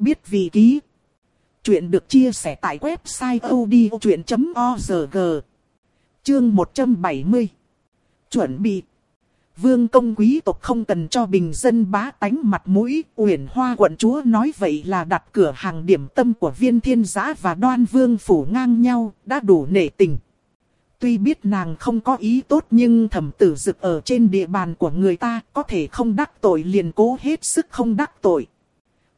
Biết vị ký. Chuyện được chia sẻ tại website odchuyện.org. Chương 170. Chuẩn bị. Vương công quý tộc không cần cho bình dân bá tánh mặt mũi, uyển hoa quận chúa nói vậy là đặt cửa hàng điểm tâm của viên thiên giã và đoan vương phủ ngang nhau, đã đủ nể tình. Tuy biết nàng không có ý tốt nhưng thẩm tử dực ở trên địa bàn của người ta có thể không đắc tội liền cố hết sức không đắc tội.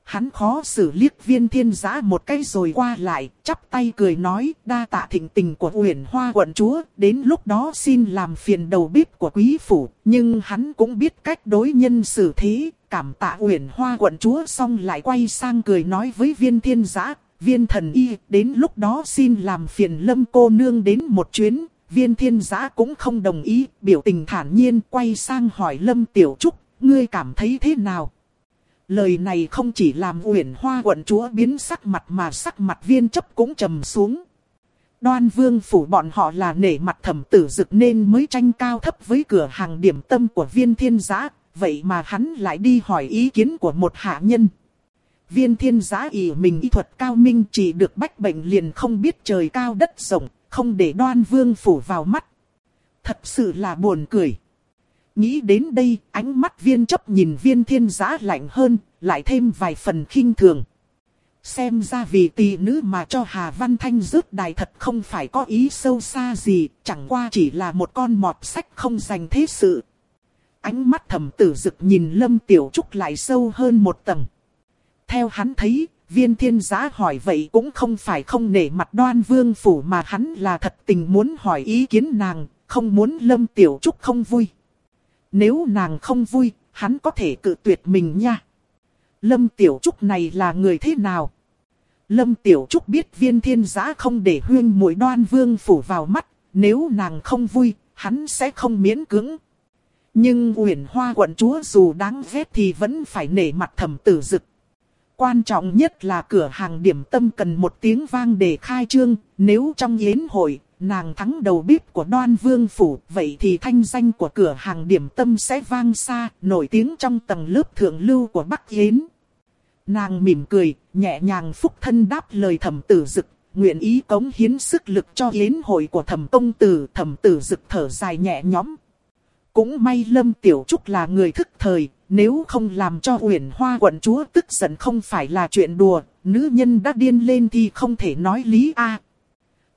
Hắn khó xử liếc viên thiên giã một cái rồi qua lại, chắp tay cười nói đa tạ thịnh tình của uyển hoa quận chúa, đến lúc đó xin làm phiền đầu bếp của quý phủ, nhưng hắn cũng biết cách đối nhân xử thế, cảm tạ uyển hoa quận chúa xong lại quay sang cười nói với viên thiên giã, viên thần y, đến lúc đó xin làm phiền lâm cô nương đến một chuyến, viên thiên giã cũng không đồng ý, biểu tình thản nhiên quay sang hỏi lâm tiểu trúc, ngươi cảm thấy thế nào? Lời này không chỉ làm uyển hoa quận chúa biến sắc mặt mà sắc mặt viên chấp cũng trầm xuống. Đoan vương phủ bọn họ là nể mặt thẩm tử dực nên mới tranh cao thấp với cửa hàng điểm tâm của viên thiên giã, vậy mà hắn lại đi hỏi ý kiến của một hạ nhân. Viên thiên giã ỷ mình y thuật cao minh chỉ được bách bệnh liền không biết trời cao đất rộng, không để đoan vương phủ vào mắt. Thật sự là buồn cười. Nghĩ đến đây, ánh mắt viên chấp nhìn viên thiên giá lạnh hơn, lại thêm vài phần khinh thường. Xem ra vì tỷ nữ mà cho Hà Văn Thanh rước đài thật không phải có ý sâu xa gì, chẳng qua chỉ là một con mọt sách không dành thế sự. Ánh mắt thầm tử dực nhìn Lâm Tiểu Trúc lại sâu hơn một tầng. Theo hắn thấy, viên thiên giá hỏi vậy cũng không phải không nể mặt đoan vương phủ mà hắn là thật tình muốn hỏi ý kiến nàng, không muốn Lâm Tiểu Trúc không vui. Nếu nàng không vui, hắn có thể cự tuyệt mình nha. Lâm Tiểu Trúc này là người thế nào? Lâm Tiểu Trúc biết viên thiên giã không để huyên mũi đoan vương phủ vào mắt, nếu nàng không vui, hắn sẽ không miễn cưỡng. Nhưng uyển hoa quận chúa dù đáng ghét thì vẫn phải nể mặt thẩm tử dực. Quan trọng nhất là cửa hàng điểm tâm cần một tiếng vang để khai trương, nếu trong yến hội, nàng thắng đầu bếp của đoan vương phủ, vậy thì thanh danh của cửa hàng điểm tâm sẽ vang xa, nổi tiếng trong tầng lớp thượng lưu của Bắc Yến. Nàng mỉm cười, nhẹ nhàng phúc thân đáp lời thẩm tử dực, nguyện ý cống hiến sức lực cho yến hội của thẩm công tử, thẩm tử dực thở dài nhẹ nhõm. Cũng may Lâm Tiểu Trúc là người thức thời, nếu không làm cho uyển hoa quận chúa tức giận không phải là chuyện đùa, nữ nhân đã điên lên thì không thể nói lý a.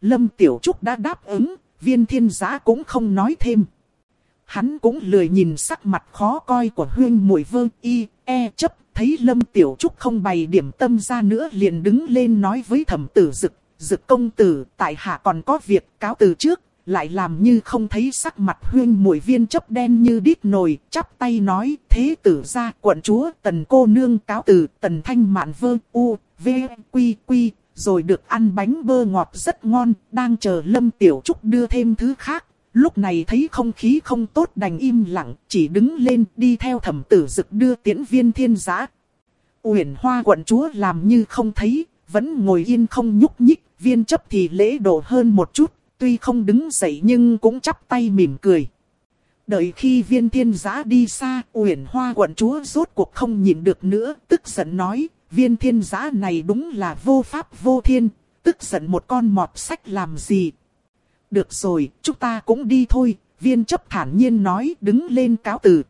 Lâm Tiểu Trúc đã đáp ứng, viên thiên giá cũng không nói thêm. Hắn cũng lười nhìn sắc mặt khó coi của huyên mùi vơ y, e chấp, thấy Lâm Tiểu Trúc không bày điểm tâm ra nữa liền đứng lên nói với thẩm tử dực, dực công tử, tại hạ còn có việc cáo từ trước, lại làm như không thấy sắc mặt huyên mùi viên chấp đen như đít nồi, chắp tay nói, thế tử ra quận chúa, tần cô nương cáo từ, tần thanh mạn vơ, u, v, quy, quy, rồi được ăn bánh bơ ngọt rất ngon, đang chờ Lâm Tiểu Trúc đưa thêm thứ khác. Lúc này thấy không khí không tốt đành im lặng, chỉ đứng lên đi theo thẩm tử dực đưa tiễn viên thiên giã. Uyển hoa quận chúa làm như không thấy, vẫn ngồi yên không nhúc nhích, viên chấp thì lễ độ hơn một chút, tuy không đứng dậy nhưng cũng chắp tay mỉm cười. Đợi khi viên thiên giã đi xa, uyển hoa quận chúa rốt cuộc không nhìn được nữa, tức giận nói, viên thiên giã này đúng là vô pháp vô thiên, tức giận một con mọt sách làm gì. Được rồi, chúng ta cũng đi thôi, viên chấp thản nhiên nói đứng lên cáo từ.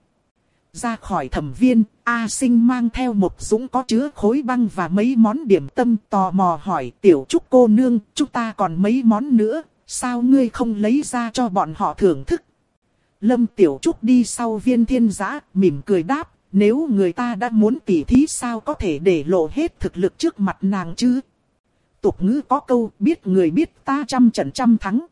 Ra khỏi thẩm viên, A sinh mang theo một dũng có chứa khối băng và mấy món điểm tâm tò mò hỏi tiểu trúc cô nương, chúng ta còn mấy món nữa, sao ngươi không lấy ra cho bọn họ thưởng thức. Lâm tiểu trúc đi sau viên thiên giã, mỉm cười đáp, nếu người ta đã muốn tỉ thí sao có thể để lộ hết thực lực trước mặt nàng chứ? Tục ngữ có câu biết người biết ta trăm trận trăm thắng.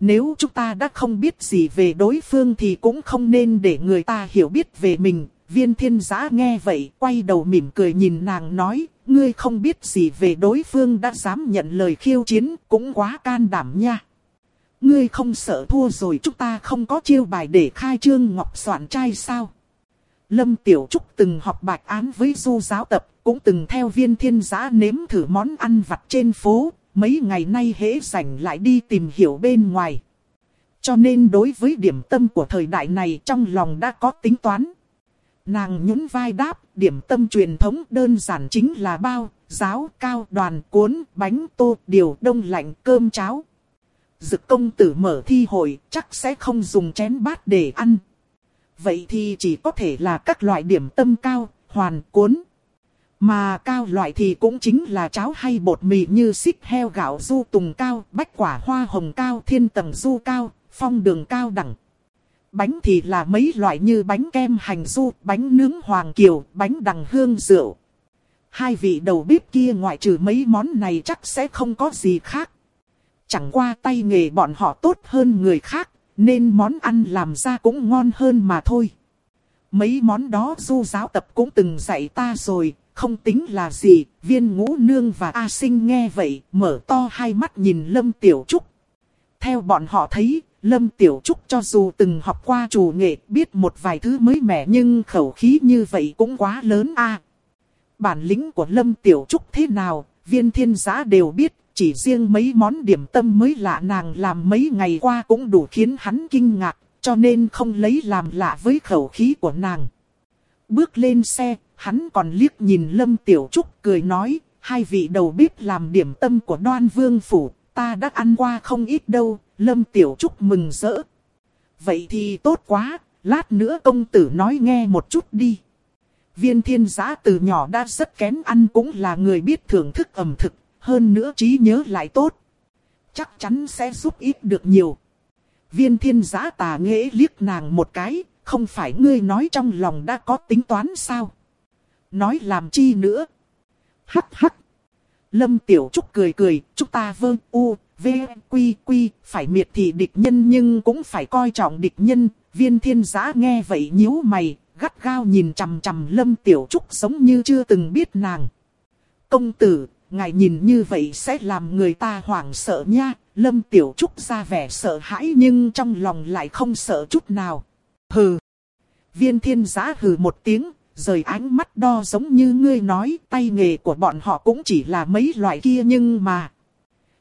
Nếu chúng ta đã không biết gì về đối phương thì cũng không nên để người ta hiểu biết về mình. Viên thiên giã nghe vậy, quay đầu mỉm cười nhìn nàng nói, ngươi không biết gì về đối phương đã dám nhận lời khiêu chiến, cũng quá can đảm nha. Ngươi không sợ thua rồi chúng ta không có chiêu bài để khai trương ngọc soạn trai sao? Lâm Tiểu Trúc từng học bạch án với du giáo tập, cũng từng theo viên thiên giã nếm thử món ăn vặt trên phố, mấy ngày nay hễ rảnh lại đi tìm hiểu bên ngoài. Cho nên đối với điểm tâm của thời đại này trong lòng đã có tính toán. Nàng nhún vai đáp, điểm tâm truyền thống đơn giản chính là bao, giáo, cao, đoàn, cuốn, bánh, tô, điều, đông lạnh, cơm cháo. Dực công tử mở thi hội, chắc sẽ không dùng chén bát để ăn. Vậy thì chỉ có thể là các loại điểm tâm cao, hoàn, cuốn. Mà cao loại thì cũng chính là cháo hay bột mì như xích heo gạo du tùng cao, bách quả hoa hồng cao, thiên tầng du cao, phong đường cao đẳng. Bánh thì là mấy loại như bánh kem hành du, bánh nướng hoàng kiều, bánh đằng hương rượu. Hai vị đầu bếp kia ngoại trừ mấy món này chắc sẽ không có gì khác. Chẳng qua tay nghề bọn họ tốt hơn người khác, nên món ăn làm ra cũng ngon hơn mà thôi. Mấy món đó du giáo tập cũng từng dạy ta rồi, không tính là gì, viên ngũ nương và A sinh nghe vậy, mở to hai mắt nhìn Lâm Tiểu Trúc. Theo bọn họ thấy, Lâm Tiểu Trúc cho dù từng học qua chủ nghệ, biết một vài thứ mới mẻ nhưng khẩu khí như vậy cũng quá lớn a. bản lĩnh của Lâm Tiểu Trúc thế nào, viên thiên giá đều biết, chỉ riêng mấy món điểm tâm mới lạ nàng làm mấy ngày qua cũng đủ khiến hắn kinh ngạc, cho nên không lấy làm lạ với khẩu khí của nàng. Bước lên xe, hắn còn liếc nhìn Lâm Tiểu Trúc cười nói, hai vị đầu bếp làm điểm tâm của đoan vương phủ, ta đã ăn qua không ít đâu, Lâm Tiểu Trúc mừng rỡ. Vậy thì tốt quá, lát nữa công tử nói nghe một chút đi. Viên thiên giã từ nhỏ đã rất kén ăn cũng là người biết thưởng thức ẩm thực, hơn nữa trí nhớ lại tốt. Chắc chắn sẽ giúp ít được nhiều. Viên thiên giã tà nghệ liếc nàng một cái, không phải ngươi nói trong lòng đã có tính toán sao? Nói làm chi nữa? Hắc hắc. Lâm Tiểu Trúc cười cười, chúng ta vơ u, v, quy quy, phải miệt thị địch nhân nhưng cũng phải coi trọng địch nhân. Viên thiên giã nghe vậy nhíu mày, gắt gao nhìn chằm chằm Lâm Tiểu Trúc giống như chưa từng biết nàng. Công tử, ngài nhìn như vậy sẽ làm người ta hoảng sợ nha. Lâm Tiểu Trúc ra vẻ sợ hãi nhưng trong lòng lại không sợ chút nào. Hừ. Viên thiên giá hừ một tiếng, rời ánh mắt đo giống như ngươi nói, tay nghề của bọn họ cũng chỉ là mấy loại kia nhưng mà...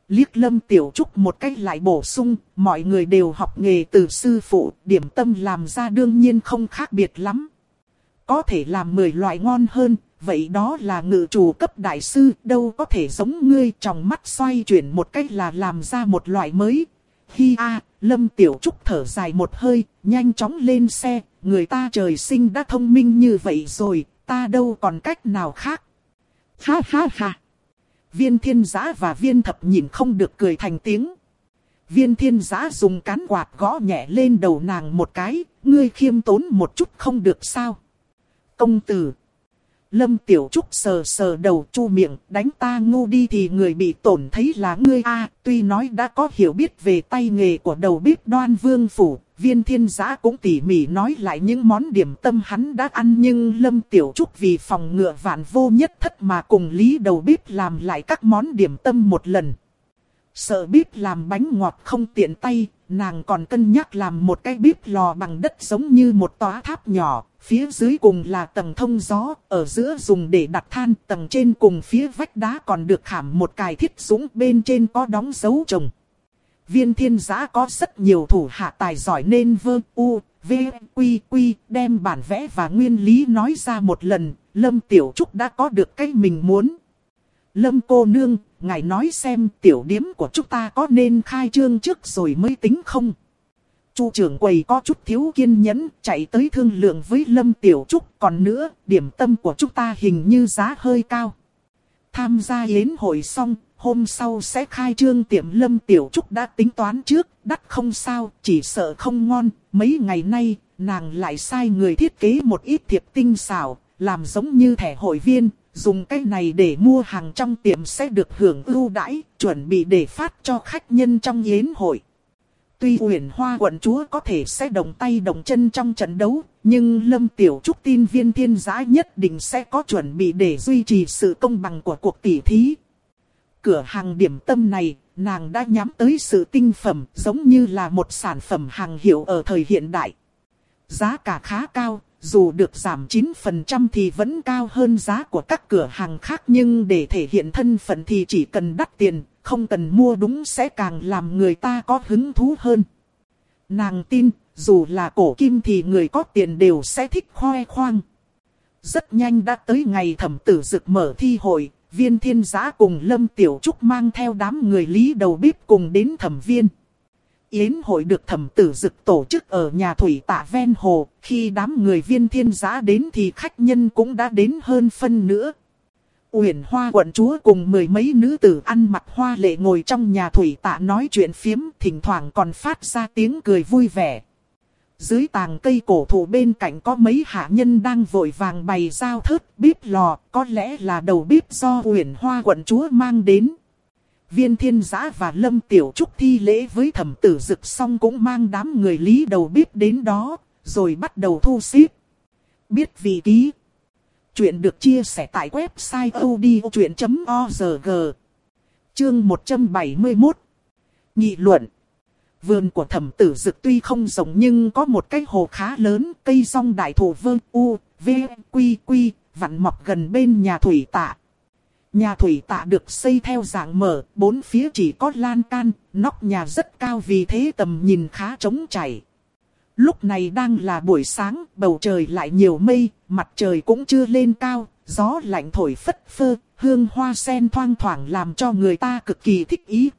Liếc lâm tiểu trúc một cách lại bổ sung, mọi người đều học nghề từ sư phụ, điểm tâm làm ra đương nhiên không khác biệt lắm. Có thể làm 10 loại ngon hơn, vậy đó là ngự chủ cấp đại sư, đâu có thể giống ngươi trong mắt xoay chuyển một cách là làm ra một loại mới. Hi a, lâm tiểu trúc thở dài một hơi, nhanh chóng lên xe, người ta trời sinh đã thông minh như vậy rồi, ta đâu còn cách nào khác. Ha ha ha. Viên thiên giã và viên thập nhìn không được cười thành tiếng. Viên thiên giã dùng cán quạt gõ nhẹ lên đầu nàng một cái, ngươi khiêm tốn một chút không được sao. Công tử. Lâm Tiểu Trúc sờ sờ đầu chu miệng, đánh ta ngu đi thì người bị tổn thấy là ngươi a. tuy nói đã có hiểu biết về tay nghề của đầu bếp đoan vương phủ, viên thiên giã cũng tỉ mỉ nói lại những món điểm tâm hắn đã ăn nhưng Lâm Tiểu Trúc vì phòng ngựa vạn vô nhất thất mà cùng lý đầu bếp làm lại các món điểm tâm một lần. Sợ bếp làm bánh ngọt không tiện tay, nàng còn cân nhắc làm một cái bếp lò bằng đất giống như một tòa tháp nhỏ, phía dưới cùng là tầng thông gió, ở giữa dùng để đặt than, tầng trên cùng phía vách đá còn được khảm một cài thiết súng bên trên có đóng dấu trồng. Viên thiên giã có rất nhiều thủ hạ tài giỏi nên vơ u, v, quy quy, đem bản vẽ và nguyên lý nói ra một lần, Lâm Tiểu Trúc đã có được cái mình muốn. Lâm cô nương, ngài nói xem tiểu điếm của chúng ta có nên khai trương trước rồi mới tính không? Chu trưởng quầy có chút thiếu kiên nhẫn, chạy tới thương lượng với Lâm Tiểu Trúc. Còn nữa, điểm tâm của chúng ta hình như giá hơi cao. Tham gia yến hội xong, hôm sau sẽ khai trương tiệm Lâm Tiểu Trúc đã tính toán trước, đắt không sao, chỉ sợ không ngon. Mấy ngày nay, nàng lại sai người thiết kế một ít thiệp tinh xảo, làm giống như thẻ hội viên, dùng cái này để mua hàng trong tiệm sẽ được hưởng ưu đãi, chuẩn bị để phát cho khách nhân trong yến hội. Tuy huyền hoa quận chúa có thể sẽ đồng tay đồng chân trong trận đấu, nhưng Lâm Tiểu Trúc tin viên thiên giá nhất định sẽ có chuẩn bị để duy trì sự công bằng của cuộc tỷ thí. Cửa hàng điểm tâm này, nàng đã nhắm tới sự tinh phẩm giống như là một sản phẩm hàng hiệu ở thời hiện đại. Giá cả khá cao, dù được giảm 9% thì vẫn cao hơn giá của các cửa hàng khác nhưng để thể hiện thân phận thì chỉ cần đắt tiền, không cần mua đúng sẽ càng làm người ta có hứng thú hơn. Nàng tin, dù là cổ kim thì người có tiền đều sẽ thích khoe khoang. Rất nhanh đã tới ngày thẩm tử dực mở thi hội, viên thiên giã cùng Lâm Tiểu Trúc mang theo đám người lý đầu bếp cùng đến thẩm viên. Yến hội được thẩm tử dực tổ chức ở nhà thủy tạ ven hồ, khi đám người viên thiên giã đến thì khách nhân cũng đã đến hơn phân nữa. Uyển Hoa quận chúa cùng mười mấy nữ tử ăn mặc hoa lệ ngồi trong nhà thủy tạ nói chuyện phiếm, thỉnh thoảng còn phát ra tiếng cười vui vẻ. Dưới tàng cây cổ thụ bên cạnh có mấy hạ nhân đang vội vàng bày dao thớt, bếp lò, có lẽ là đầu bếp do Uyển Hoa quận chúa mang đến. Viên thiên giã và Lâm Tiểu Trúc thi lễ với thẩm tử dực xong cũng mang đám người lý đầu bếp đến đó, rồi bắt đầu thu xếp. Biết vị ký. Chuyện được chia sẻ tại website odchuyện.org. Chương 171. Nghị luận. Vườn của thẩm tử dực tuy không rộng nhưng có một cái hồ khá lớn, cây rong đại thụ vương u, v, quy quy, vặn mọc gần bên nhà thủy tạ. Nhà thủy tạ được xây theo dạng mở, bốn phía chỉ có lan can, nóc nhà rất cao vì thế tầm nhìn khá trống chảy. Lúc này đang là buổi sáng, bầu trời lại nhiều mây, mặt trời cũng chưa lên cao, gió lạnh thổi phất phơ, hương hoa sen thoang thoảng làm cho người ta cực kỳ thích ý.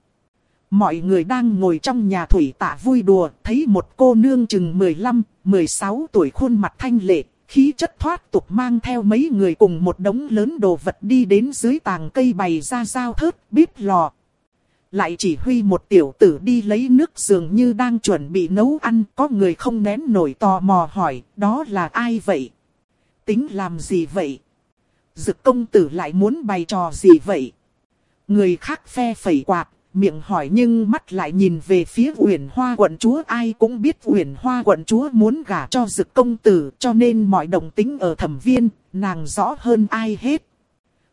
Mọi người đang ngồi trong nhà thủy tạ vui đùa, thấy một cô nương chừng 15, 16 tuổi khuôn mặt thanh lệ, khí chất thoát tục mang theo mấy người cùng một đống lớn đồ vật đi đến dưới tàng cây bày ra dao thớt, bếp lò. Lại chỉ huy một tiểu tử đi lấy nước dường như đang chuẩn bị nấu ăn, có người không nén nổi tò mò hỏi, đó là ai vậy? Tính làm gì vậy? Dực công tử lại muốn bày trò gì vậy? Người khác phe phẩy quạt, miệng hỏi nhưng mắt lại nhìn về phía Uyển Hoa quận chúa, ai cũng biết Uyển Hoa quận chúa muốn gả cho Dực công tử, cho nên mọi động tính ở thẩm viên, nàng rõ hơn ai hết.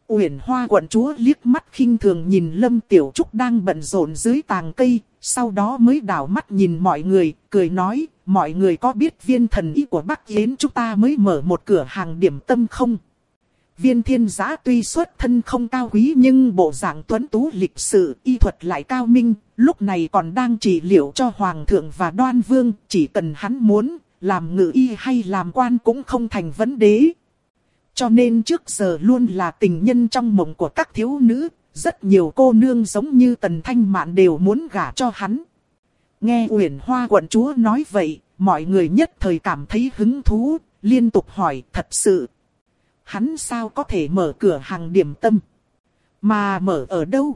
Uyển Hoa quận chúa liếc mắt khinh thường nhìn Lâm Tiểu Trúc đang bận rộn dưới tàng cây, sau đó mới đảo mắt nhìn mọi người, cười nói, mọi người có biết viên thần ý của Bắc Yến chúng ta mới mở một cửa hàng điểm tâm không? Viên thiên giã tuy xuất thân không cao quý nhưng bộ dạng tuấn tú lịch sự, y thuật lại cao minh, lúc này còn đang trị liệu cho Hoàng thượng và Đoan Vương, chỉ cần hắn muốn, làm ngự y hay làm quan cũng không thành vấn đề. Cho nên trước giờ luôn là tình nhân trong mộng của các thiếu nữ, rất nhiều cô nương giống như Tần Thanh Mạn đều muốn gả cho hắn. Nghe Uyển Hoa quận chúa nói vậy, mọi người nhất thời cảm thấy hứng thú, liên tục hỏi thật sự hắn sao có thể mở cửa hàng điểm tâm? Mà mở ở đâu?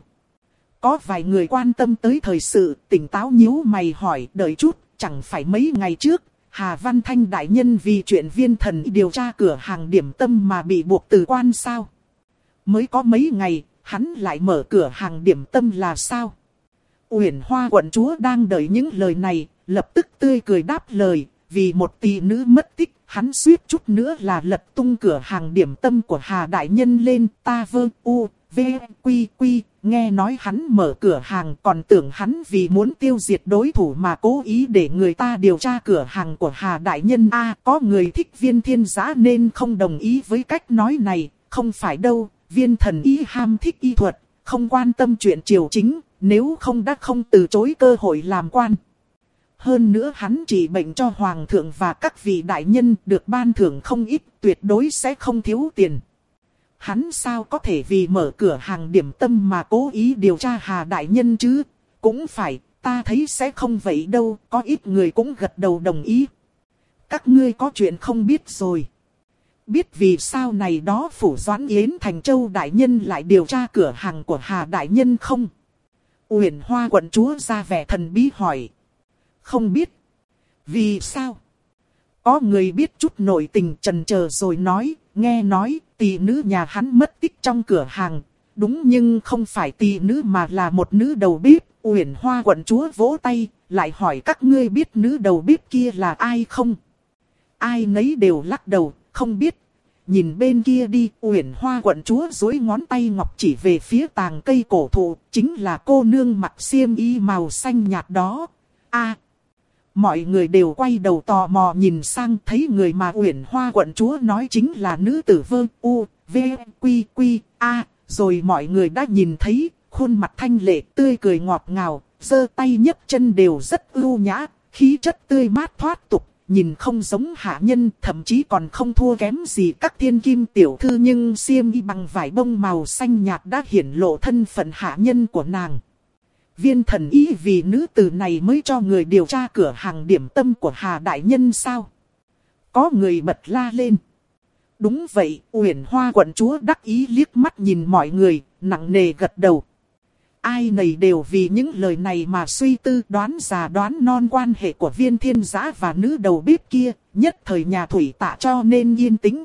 Có vài người quan tâm tới thời sự, tỉnh táo nhíu mày hỏi, đợi chút, chẳng phải mấy ngày trước, Hà Văn Thanh đại nhân vì chuyện viên thần điều tra cửa hàng điểm tâm mà bị buộc từ quan sao? Mới có mấy ngày, hắn lại mở cửa hàng điểm tâm là sao? Uyển Hoa quận chúa đang đợi những lời này, lập tức tươi cười đáp lời, vì một tỷ nữ mất tích, hắn suýt chút nữa là lật tung cửa hàng điểm tâm của Hà Đại Nhân lên ta vơ u, v, quy quy, nghe nói hắn mở cửa hàng còn tưởng hắn vì muốn tiêu diệt đối thủ mà cố ý để người ta điều tra cửa hàng của Hà Đại Nhân. A có người thích viên thiên giá nên không đồng ý với cách nói này, không phải đâu, viên thần y ham thích y thuật, không quan tâm chuyện triều chính, nếu không đã không từ chối cơ hội làm quan. Hơn nữa hắn chỉ bệnh cho hoàng thượng và các vị đại nhân được ban thưởng không ít, tuyệt đối sẽ không thiếu tiền. Hắn sao có thể vì mở cửa hàng điểm tâm mà cố ý điều tra hà đại nhân chứ? Cũng phải, ta thấy sẽ không vậy đâu, có ít người cũng gật đầu đồng ý. Các ngươi có chuyện không biết rồi. Biết vì sao này đó phủ doãn yến thành châu đại nhân lại điều tra cửa hàng của hà đại nhân không? Uyển hoa quận chúa ra vẻ thần bí hỏi. Không biết. Vì sao? Có người biết chút nội tình trần chờ rồi nói, nghe nói tỷ nữ nhà hắn mất tích trong cửa hàng. Đúng nhưng không phải tỷ nữ mà là một nữ đầu bếp. Uyển Hoa quận chúa vỗ tay, lại hỏi các ngươi biết nữ đầu bếp kia là ai không? Ai nấy đều lắc đầu, không biết. Nhìn bên kia đi, Uyển Hoa quận chúa dối ngón tay ngọc chỉ về phía tàng cây cổ thụ, chính là cô nương mặc xiêm y màu xanh nhạt đó. A, Mọi người đều quay đầu tò mò nhìn sang thấy người mà Uyển Hoa quận chúa nói chính là nữ tử vương u, v, quy, quy, a. Rồi mọi người đã nhìn thấy khuôn mặt thanh lệ tươi cười ngọt ngào, giơ tay nhấc chân đều rất ưu nhã, khí chất tươi mát thoát tục, nhìn không giống hạ nhân, thậm chí còn không thua kém gì các thiên kim tiểu thư nhưng xiêm y bằng vải bông màu xanh nhạt đã hiển lộ thân phận hạ nhân của nàng. Viên thần ý vì nữ tử này mới cho người điều tra cửa hàng điểm tâm của Hà Đại Nhân sao? Có người bật la lên. Đúng vậy, Uyển Hoa quận chúa đắc ý liếc mắt nhìn mọi người, nặng nề gật đầu. Ai nầy đều vì những lời này mà suy tư đoán già đoán non quan hệ của viên thiên giã và nữ đầu bếp kia, nhất thời nhà thủy tạ cho nên yên tĩnh.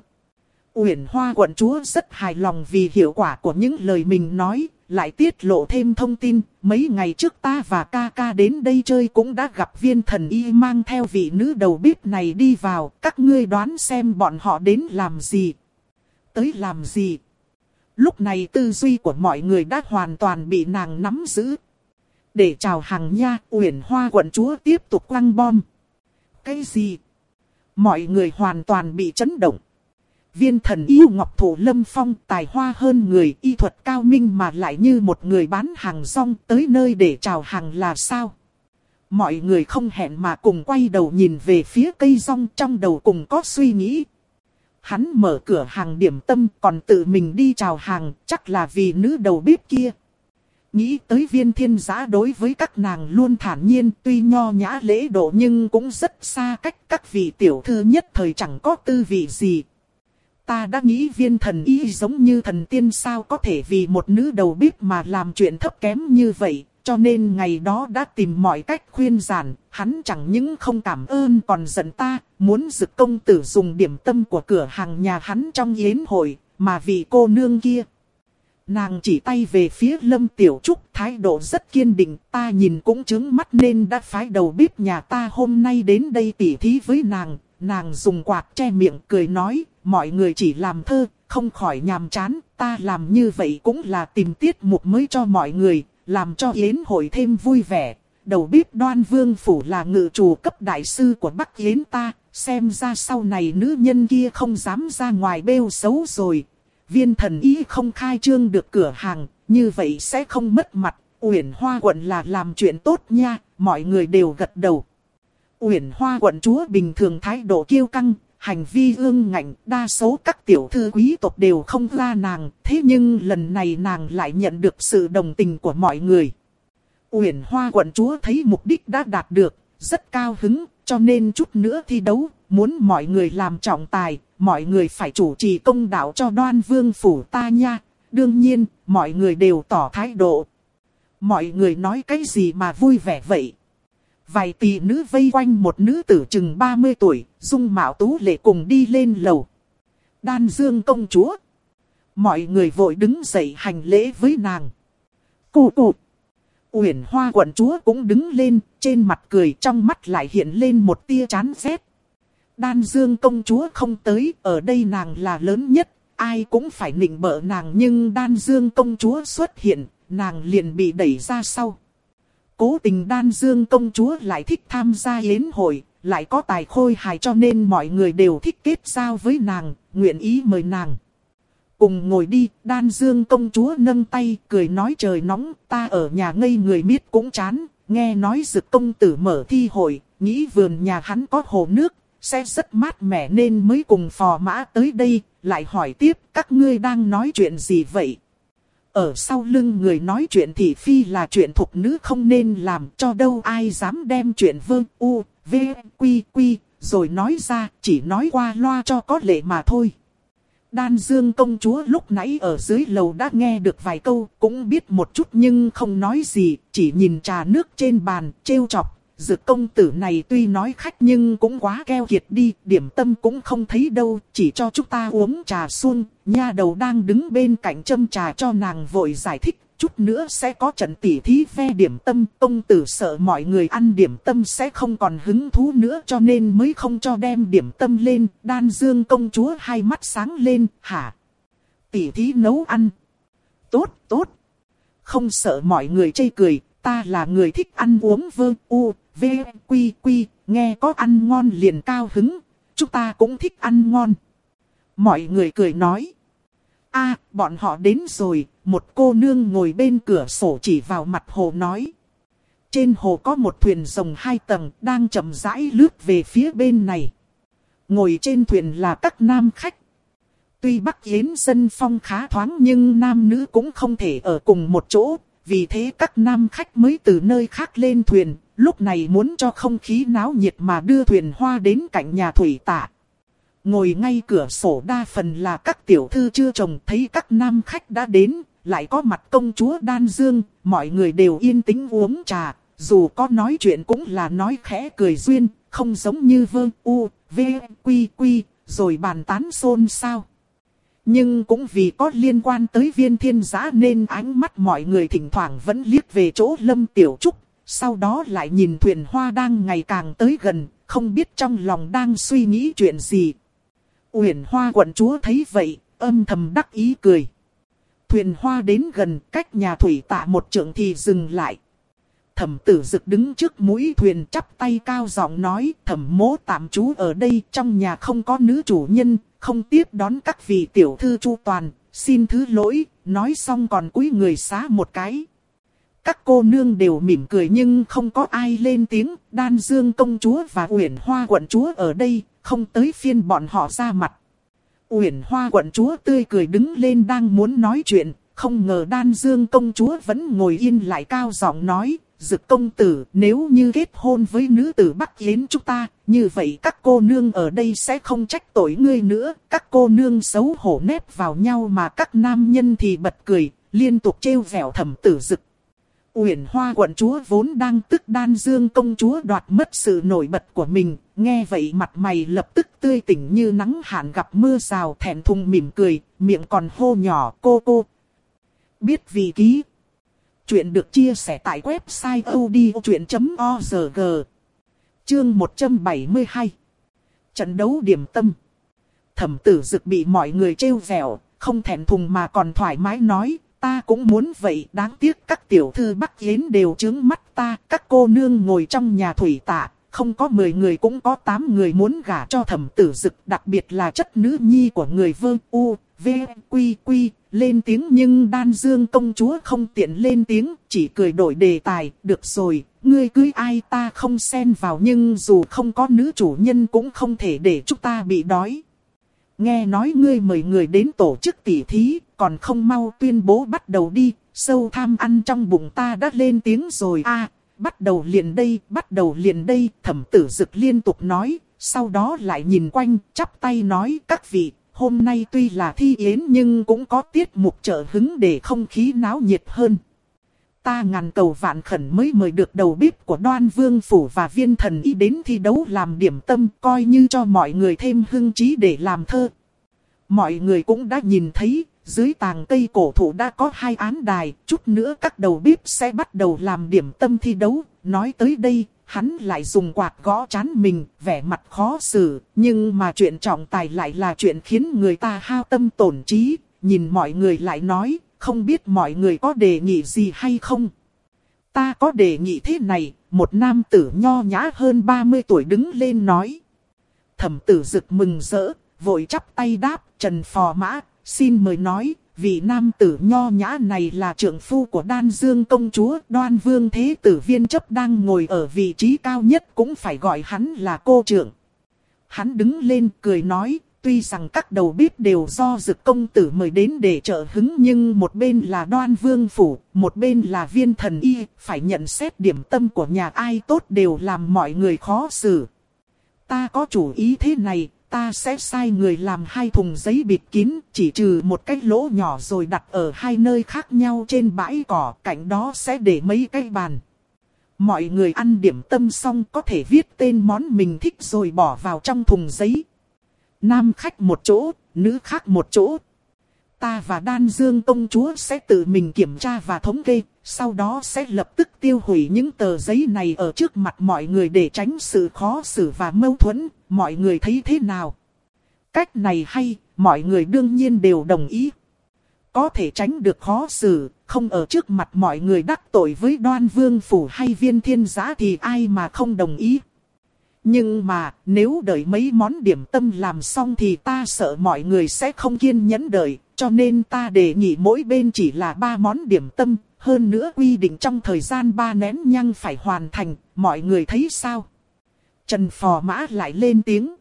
Uyển Hoa quận chúa rất hài lòng vì hiệu quả của những lời mình nói, lại tiết lộ thêm thông tin, mấy ngày trước ta và ca ca đến đây chơi cũng đã gặp viên thần y mang theo vị nữ đầu bếp này đi vào, các ngươi đoán xem bọn họ đến làm gì. Tới làm gì? Lúc này tư duy của mọi người đã hoàn toàn bị nàng nắm giữ. Để chào hàng nha, uyển hoa quận chúa tiếp tục quăng bom. Cái gì? Mọi người hoàn toàn bị chấn động. Viên thần yêu ngọc thủ lâm phong tài hoa hơn người, y thuật cao minh mà lại như một người bán hàng rong tới nơi để chào hàng là sao? Mọi người không hẹn mà cùng quay đầu nhìn về phía cây rong trong đầu cùng có suy nghĩ. Hắn mở cửa hàng điểm tâm còn tự mình đi chào hàng, chắc là vì nữ đầu bếp kia. Nghĩ tới viên thiên giã đối với các nàng luôn thản nhiên, tuy nho nhã lễ độ nhưng cũng rất xa cách các vị tiểu thư nhất thời chẳng có tư vị gì. Ta đã nghĩ viên thần y giống như thần tiên sao có thể vì một nữ đầu bếp mà làm chuyện thấp kém như vậy. Cho nên ngày đó đã tìm mọi cách khuyên giản, hắn chẳng những không cảm ơn còn giận ta, muốn dực công tử dùng điểm tâm của cửa hàng nhà hắn trong yến hội, mà vì cô nương kia. Nàng chỉ tay về phía Lâm Tiểu Trúc thái độ rất kiên định ta nhìn cũng chứng mắt nên đã phái đầu bếp nhà ta hôm nay đến đây tỉ thí với nàng. Nàng dùng quạt che miệng cười nói mọi người chỉ làm thơ, không khỏi nhàm chán, ta làm như vậy cũng là tìm tiết mục mới cho mọi người, làm cho yến hội thêm vui vẻ. Đầu bếp đoan vương phủ là ngự chủ cấp đại sư của Bắc Yến ta, xem ra sau này nữ nhân kia không dám ra ngoài bêu xấu rồi. Viên thần ý không khai trương được cửa hàng, như vậy sẽ không mất mặt. Uyển Hoa quận là làm chuyện tốt nha, mọi người đều gật đầu. Uyển Hoa quận chúa bình thường thái độ kiêu căng, hành vi ương ngạnh, đa số các tiểu thư quý tộc đều không ra nàng, thế nhưng lần này nàng lại nhận được sự đồng tình của mọi người. Uyển Hoa quận chúa thấy mục đích đã đạt được, rất cao hứng, cho nên chút nữa thi đấu, muốn mọi người làm trọng tài, mọi người phải chủ trì công đạo cho đoan vương phủ ta nha. Đương nhiên, mọi người đều tỏ thái độ. Mọi người nói cái gì mà vui vẻ vậy? Vài tỷ nữ vây quanh một nữ tử chừng 30 tuổi, dung mạo tú lệ cùng đi lên lầu. Đan dương công chúa. Mọi người vội đứng dậy hành lễ với nàng. Cụ cụ. Uyển hoa quận chúa cũng đứng lên, trên mặt cười trong mắt lại hiện lên một tia chán ghét. Đan dương công chúa không tới, ở đây nàng là lớn nhất, ai cũng phải nịnh bợ nàng nhưng đan dương công chúa xuất hiện, nàng liền bị đẩy ra sau. Cố tình đan dương công chúa lại thích tham gia yến hội, lại có tài khôi hài cho nên mọi người đều thích kết giao với nàng, nguyện ý mời nàng. Cùng ngồi đi, đan dương công chúa nâng tay, cười nói trời nóng, ta ở nhà ngây người miết cũng chán, nghe nói dực công tử mở thi hội, nghĩ vườn nhà hắn có hồ nước, sẽ rất mát mẻ nên mới cùng phò mã tới đây, lại hỏi tiếp các ngươi đang nói chuyện gì vậy. Ở sau lưng người nói chuyện thị phi là chuyện thục nữ không nên làm cho đâu ai dám đem chuyện vương u, v, quy, quy, rồi nói ra, chỉ nói qua loa cho có lệ mà thôi. Đan Dương công chúa lúc nãy ở dưới lầu đã nghe được vài câu, cũng biết một chút nhưng không nói gì, chỉ nhìn trà nước trên bàn, trêu chọc. Dược công tử này tuy nói khách nhưng cũng quá keo kiệt đi, điểm tâm cũng không thấy đâu, chỉ cho chúng ta uống trà xuân nha đầu đang đứng bên cạnh châm trà cho nàng vội giải thích, chút nữa sẽ có trận tỉ thí phe điểm tâm, công tử sợ mọi người ăn điểm tâm sẽ không còn hứng thú nữa cho nên mới không cho đem điểm tâm lên, đan dương công chúa hai mắt sáng lên, hả? Tỉ thí nấu ăn. Tốt, tốt. Không sợ mọi người chê cười, ta là người thích ăn uống vơ u, v, quy, quy, nghe có ăn ngon liền cao hứng, chúng ta cũng thích ăn ngon. Mọi người cười nói. a bọn họ đến rồi, một cô nương ngồi bên cửa sổ chỉ vào mặt hồ nói. trên hồ có một thuyền rồng hai tầng đang chậm rãi lướt về phía bên này. Ngồi trên thuyền là các nam khách. Tuy Bắc Yến dân phong khá thoáng nhưng nam nữ cũng không thể ở cùng một chỗ, vì thế các nam khách mới từ nơi khác lên thuyền, lúc này muốn cho không khí náo nhiệt mà đưa thuyền hoa đến cạnh nhà thủy tạ. Ngồi ngay cửa sổ đa phần là các tiểu thư chưa chồng thấy các nam khách đã đến, lại có mặt công chúa Đan Dương, mọi người đều yên tĩnh uống trà, dù có nói chuyện cũng là nói khẽ cười duyên, không giống như vương u, v, quy quy, rồi bàn tán xôn xao. Nhưng cũng vì có liên quan tới viên thiên giã nên ánh mắt mọi người thỉnh thoảng vẫn liếc về chỗ Lâm Tiểu Trúc, sau đó lại nhìn thuyền hoa đang ngày càng tới gần, không biết trong lòng đang suy nghĩ chuyện gì. Uyển Hoa quận chúa thấy vậy, âm thầm đắc ý cười. Thuyền hoa đến gần cách nhà thủy tạ một trượng thì dừng lại. Thẩm tử dực đứng trước mũi thuyền chắp tay cao giọng nói thẩm mố tạm trú ở đây trong nhà không có nữ chủ nhân, không tiếp đón các vị tiểu thư chu toàn, xin thứ lỗi, nói xong còn cúi người xá một cái. Các cô nương đều mỉm cười nhưng không có ai lên tiếng, đan dương công chúa và uyển hoa quận chúa ở đây, không tới phiên bọn họ ra mặt. Uyển Hoa quận chúa tươi cười đứng lên đang muốn nói chuyện, không ngờ Đan Dương công chúa vẫn ngồi yên lại cao giọng nói, Dực công tử, nếu như kết hôn với nữ tử Bắc Yến chúng ta, như vậy các cô nương ở đây sẽ không trách tội ngươi nữa, các cô nương xấu hổ nép vào nhau mà các nam nhân thì bật cười, liên tục trêu vẻo thẩm tử Dực. Uyển Hoa quận chúa vốn đang tức đan dương công chúa đoạt mất sự nổi bật của mình, nghe vậy mặt mày lập tức tươi tỉnh như nắng hạn gặp mưa rào thẹn thùng mỉm cười, miệng còn hô nhỏ cô cô. Biết vì ký. Chuyện được chia sẻ tại website odchuyện.org. Chương 172. Trận đấu điểm tâm. Thẩm tử dực bị mọi người trêu vẻo, không thẹn thùng mà còn thoải mái nói, ta cũng muốn vậy, đáng tiếc các tiểu thư Bắc Yến đều trướng mắt ta, các cô nương ngồi trong nhà thủy tạ, không có 10 người cũng có 8 người muốn gả cho thẩm tử dực, đặc biệt là chất nữ nhi của người vương u, v, quy quy, lên tiếng nhưng đan dương công chúa không tiện lên tiếng, chỉ cười đổi đề tài, được rồi, ngươi cưới ai ta không xen vào nhưng dù không có nữ chủ nhân cũng không thể để chúng ta bị đói. Nghe nói ngươi mời người đến tổ chức tỉ thí, còn không mau tuyên bố bắt đầu đi, sâu tham ăn trong bụng ta đã lên tiếng rồi a bắt đầu liền đây, bắt đầu liền đây, thẩm tử dực liên tục nói, sau đó lại nhìn quanh, chắp tay nói các vị, hôm nay tuy là thi yến nhưng cũng có tiết mục trợ hứng để không khí náo nhiệt hơn. Ta ngàn cầu vạn khẩn mới mời được đầu bếp của đoan vương phủ và viên thần y đến thi đấu làm điểm tâm coi như cho mọi người thêm hưng trí để làm thơ. Mọi người cũng đã nhìn thấy, dưới tàng cây cổ thụ đã có hai án đài, chút nữa các đầu bếp sẽ bắt đầu làm điểm tâm thi đấu. Nói tới đây, hắn lại dùng quạt gõ chán mình, vẻ mặt khó xử, nhưng mà chuyện trọng tài lại là chuyện khiến người ta hao tâm tổn trí, nhìn mọi người lại nói, không biết mọi người có đề nghị gì hay không. Ta có đề nghị thế này, một nam tử nho nhã hơn 30 tuổi đứng lên nói. Thẩm tử rực mừng rỡ, vội chắp tay đáp, Trần Phò Mã, xin mời nói, vị nam tử nho nhã này là trưởng phu của đan dương công chúa, đoan vương thế tử viên chấp đang ngồi ở vị trí cao nhất cũng phải gọi hắn là cô trưởng. Hắn đứng lên cười nói, tuy rằng các đầu bếp đều do dực công tử mời đến để trợ hứng nhưng một bên là đoan vương phủ, một bên là viên thần y, phải nhận xét điểm tâm của nhà ai tốt đều làm mọi người khó xử. Ta có chủ ý thế này, ta sẽ sai người làm hai thùng giấy bịt kín, chỉ trừ một cái lỗ nhỏ rồi đặt ở hai nơi khác nhau trên bãi cỏ, cạnh đó sẽ để mấy cái bàn. Mọi người ăn điểm tâm xong có thể viết tên món mình thích rồi bỏ vào trong thùng giấy. Nam khách một chỗ, nữ khác một chỗ. Ta và Đan Dương công chúa sẽ tự mình kiểm tra và thống kê, sau đó sẽ lập tức tiêu hủy những tờ giấy này ở trước mặt mọi người để tránh sự khó xử và mâu thuẫn, mọi người thấy thế nào? Cách này hay, mọi người đương nhiên đều đồng ý. Có thể tránh được khó xử, không ở trước mặt mọi người đắc tội với đoan vương phủ hay viên thiên giá thì ai mà không đồng ý. Nhưng mà, nếu đợi mấy món điểm tâm làm xong thì ta sợ mọi người sẽ không kiên nhẫn đợi, cho nên ta đề nghị mỗi bên chỉ là ba món điểm tâm, hơn nữa quy định trong thời gian ba nén nhang phải hoàn thành, mọi người thấy sao? Trần Phò Mã lại lên tiếng.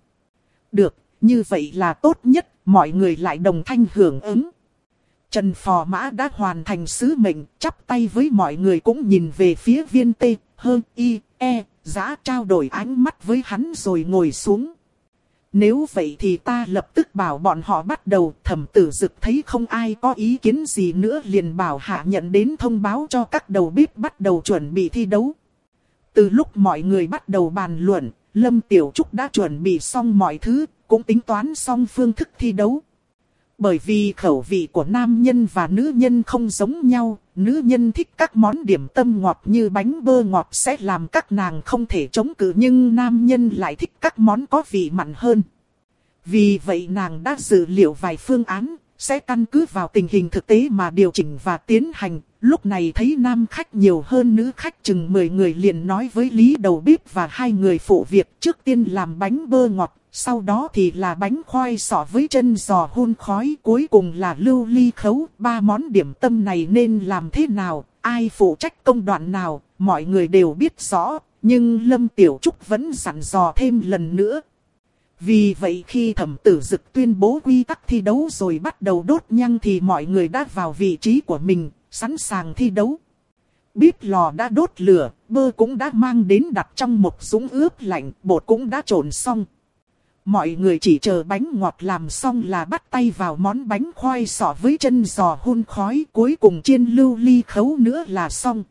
Được, như vậy là tốt nhất, mọi người lại đồng thanh hưởng ứng. Trần Phò Mã đã hoàn thành sứ mệnh, chắp tay với mọi người cũng nhìn về phía viên tê, hơn y, e, Giã trao đổi ánh mắt với hắn rồi ngồi xuống. Nếu vậy thì ta lập tức bảo bọn họ bắt đầu thẩm tử dực thấy không ai có ý kiến gì nữa liền bảo hạ nhận đến thông báo cho các đầu bếp bắt đầu chuẩn bị thi đấu. Từ lúc mọi người bắt đầu bàn luận, Lâm Tiểu Trúc đã chuẩn bị xong mọi thứ, cũng tính toán xong phương thức thi đấu. Bởi vì khẩu vị của nam nhân và nữ nhân không giống nhau, nữ nhân thích các món điểm tâm ngọt như bánh bơ ngọt sẽ làm các nàng không thể chống cự nhưng nam nhân lại thích các món có vị mặn hơn. Vì vậy nàng đã dự liệu vài phương án, sẽ căn cứ vào tình hình thực tế mà điều chỉnh và tiến hành. Lúc này thấy nam khách nhiều hơn nữ khách chừng 10 người liền nói với Lý đầu bếp và hai người phụ việc trước tiên làm bánh bơ ngọt, sau đó thì là bánh khoai sọ với chân giò hun khói, cuối cùng là lưu ly khấu. Ba món điểm tâm này nên làm thế nào, ai phụ trách công đoạn nào, mọi người đều biết rõ, nhưng Lâm Tiểu Trúc vẫn dặn dò thêm lần nữa. Vì vậy khi thẩm tử dực tuyên bố quy tắc thi đấu rồi bắt đầu đốt nhang thì mọi người đã vào vị trí của mình, sẵn sàng thi đấu. Bếp lò đã đốt lửa, bơ cũng đã mang đến đặt trong một súng ướp lạnh, bột cũng đã trộn xong. Mọi người chỉ chờ bánh ngọt làm xong là bắt tay vào món bánh khoai sọ với chân giò hun khói cuối cùng chiên lưu ly khấu nữa là xong.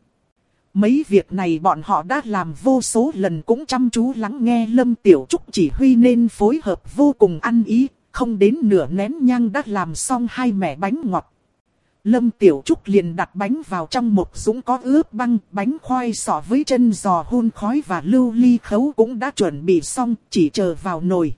Mấy việc này bọn họ đã làm vô số lần cũng chăm chú lắng nghe Lâm Tiểu Trúc chỉ huy nên phối hợp vô cùng ăn ý, không đến nửa nén nhang đã làm xong hai mẻ bánh ngọt. Lâm Tiểu Trúc liền đặt bánh vào trong một dũng có ướp băng, bánh khoai sọ với chân giò hun khói và lưu ly khấu cũng đã chuẩn bị xong, chỉ chờ vào nồi.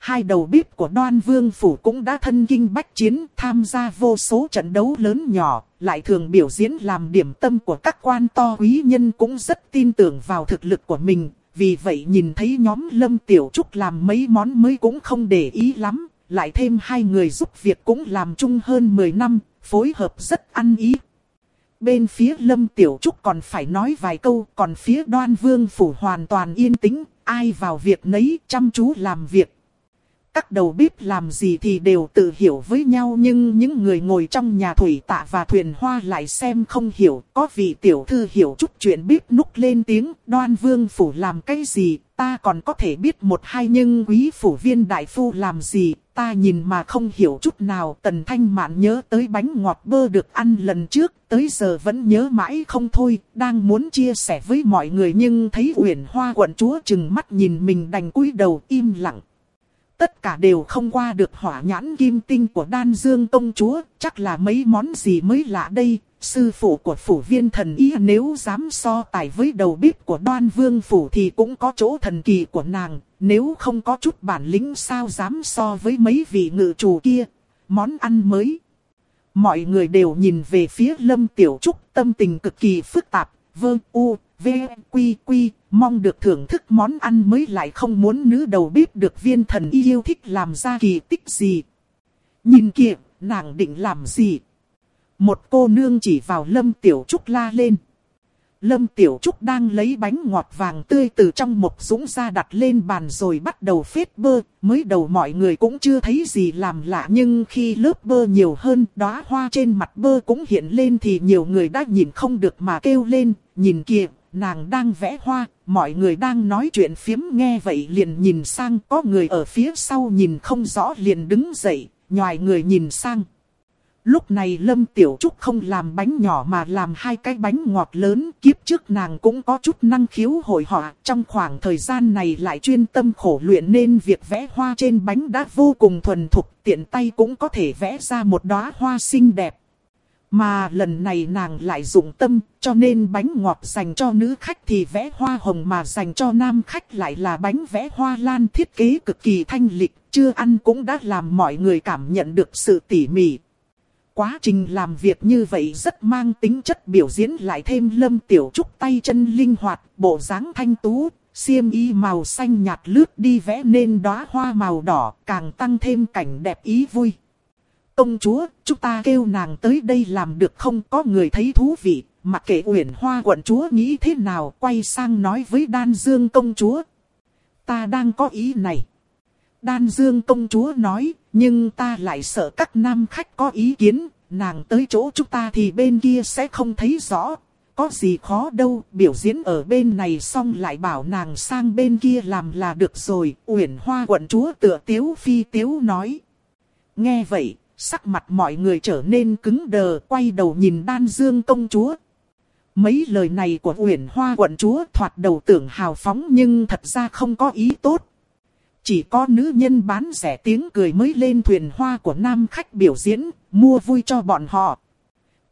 Hai đầu bếp của đoan vương phủ cũng đã thân kinh bách chiến, tham gia vô số trận đấu lớn nhỏ, lại thường biểu diễn làm điểm tâm của các quan to quý nhân cũng rất tin tưởng vào thực lực của mình. Vì vậy nhìn thấy nhóm Lâm Tiểu Trúc làm mấy món mới cũng không để ý lắm, lại thêm hai người giúp việc cũng làm chung hơn 10 năm, phối hợp rất ăn ý. Bên phía Lâm Tiểu Trúc còn phải nói vài câu, còn phía đoan vương phủ hoàn toàn yên tĩnh, ai vào việc nấy chăm chú làm việc. Các đầu bếp làm gì thì đều tự hiểu với nhau, nhưng những người ngồi trong nhà thủy tạ và thuyền hoa lại xem không hiểu. Có vị tiểu thư hiểu chút chuyện bếp núc lên tiếng, đoan vương phủ làm cái gì ta còn có thể biết một hai, nhưng quý phủ viên đại phu làm gì ta nhìn mà không hiểu chút nào. Tần Thanh Mạn nhớ tới bánh ngọt bơ được ăn lần trước, tới giờ vẫn nhớ mãi không thôi. Đang muốn chia sẻ với mọi người, nhưng thấy uyển hoa quận chúa chừng mắt nhìn mình đành cúi đầu im lặng. Tất cả đều không qua được hỏa nhãn kim tinh của đan dương công chúa, chắc là mấy món gì mới lạ đây. Sư phụ của phủ viên thần y nếu dám so tài với đầu bếp của đoan vương phủ thì cũng có chỗ thần kỳ của nàng. Nếu không có chút bản lĩnh sao dám so với mấy vị ngự chủ kia. Món ăn mới. Mọi người đều nhìn về phía lâm tiểu trúc tâm tình cực kỳ phức tạp. vương u, v, quy quy, mong được thưởng thức món ăn mới lại không muốn nữ đầu bếp được viên thần yêu thích làm ra kỳ tích gì. Nhìn kìa, nàng định làm gì? Một cô nương chỉ vào Lâm Tiểu Trúc la lên. Lâm Tiểu Trúc đang lấy bánh ngọt vàng tươi từ trong một dũng ra đặt lên bàn rồi bắt đầu phết bơ. Mới đầu mọi người cũng chưa thấy gì làm lạ nhưng khi lớp bơ nhiều hơn đóa hoa trên mặt bơ cũng hiện lên thì nhiều người đã nhìn không được mà kêu lên. Nhìn kìa, nàng đang vẽ hoa, mọi người đang nói chuyện phiếm nghe vậy liền nhìn sang có người ở phía sau nhìn không rõ liền đứng dậy, nhòi người nhìn sang. Lúc này Lâm Tiểu Trúc không làm bánh nhỏ mà làm hai cái bánh ngọt lớn. Kiếp trước nàng cũng có chút năng khiếu hội họa. Trong khoảng thời gian này lại chuyên tâm khổ luyện nên việc vẽ hoa trên bánh đã vô cùng thuần thục. Tiện tay cũng có thể vẽ ra một đóa hoa xinh đẹp. Mà lần này nàng lại dụng tâm, cho nên bánh ngọt dành cho nữ khách thì vẽ hoa hồng mà dành cho nam khách lại là bánh vẽ hoa lan thiết kế cực kỳ thanh lịch, chưa ăn cũng đã làm mọi người cảm nhận được sự tỉ mỉ. Quá trình làm việc như vậy rất mang tính chất biểu diễn lại thêm lâm tiểu trúc tay chân linh hoạt, bộ dáng thanh tú, xiêm y màu xanh nhạt lướt đi vẽ nên đóa hoa màu đỏ, càng tăng thêm cảnh đẹp ý vui. Công chúa, chúng ta kêu nàng tới đây làm được không có người thấy thú vị, mặc kệ uyển hoa quận chúa nghĩ thế nào quay sang nói với đan dương công chúa. Ta đang có ý này. Đan dương công chúa nói, nhưng ta lại sợ các nam khách có ý kiến, nàng tới chỗ chúng ta thì bên kia sẽ không thấy rõ. Có gì khó đâu, biểu diễn ở bên này xong lại bảo nàng sang bên kia làm là được rồi. Uyển hoa quận chúa tựa tiếu phi tiếu nói. Nghe vậy, sắc mặt mọi người trở nên cứng đờ, quay đầu nhìn đan dương công chúa. Mấy lời này của Uyển Hoa quận chúa thoạt đầu tưởng hào phóng nhưng thật ra không có ý tốt. Chỉ có nữ nhân bán rẻ tiếng cười mới lên thuyền hoa của nam khách biểu diễn, mua vui cho bọn họ.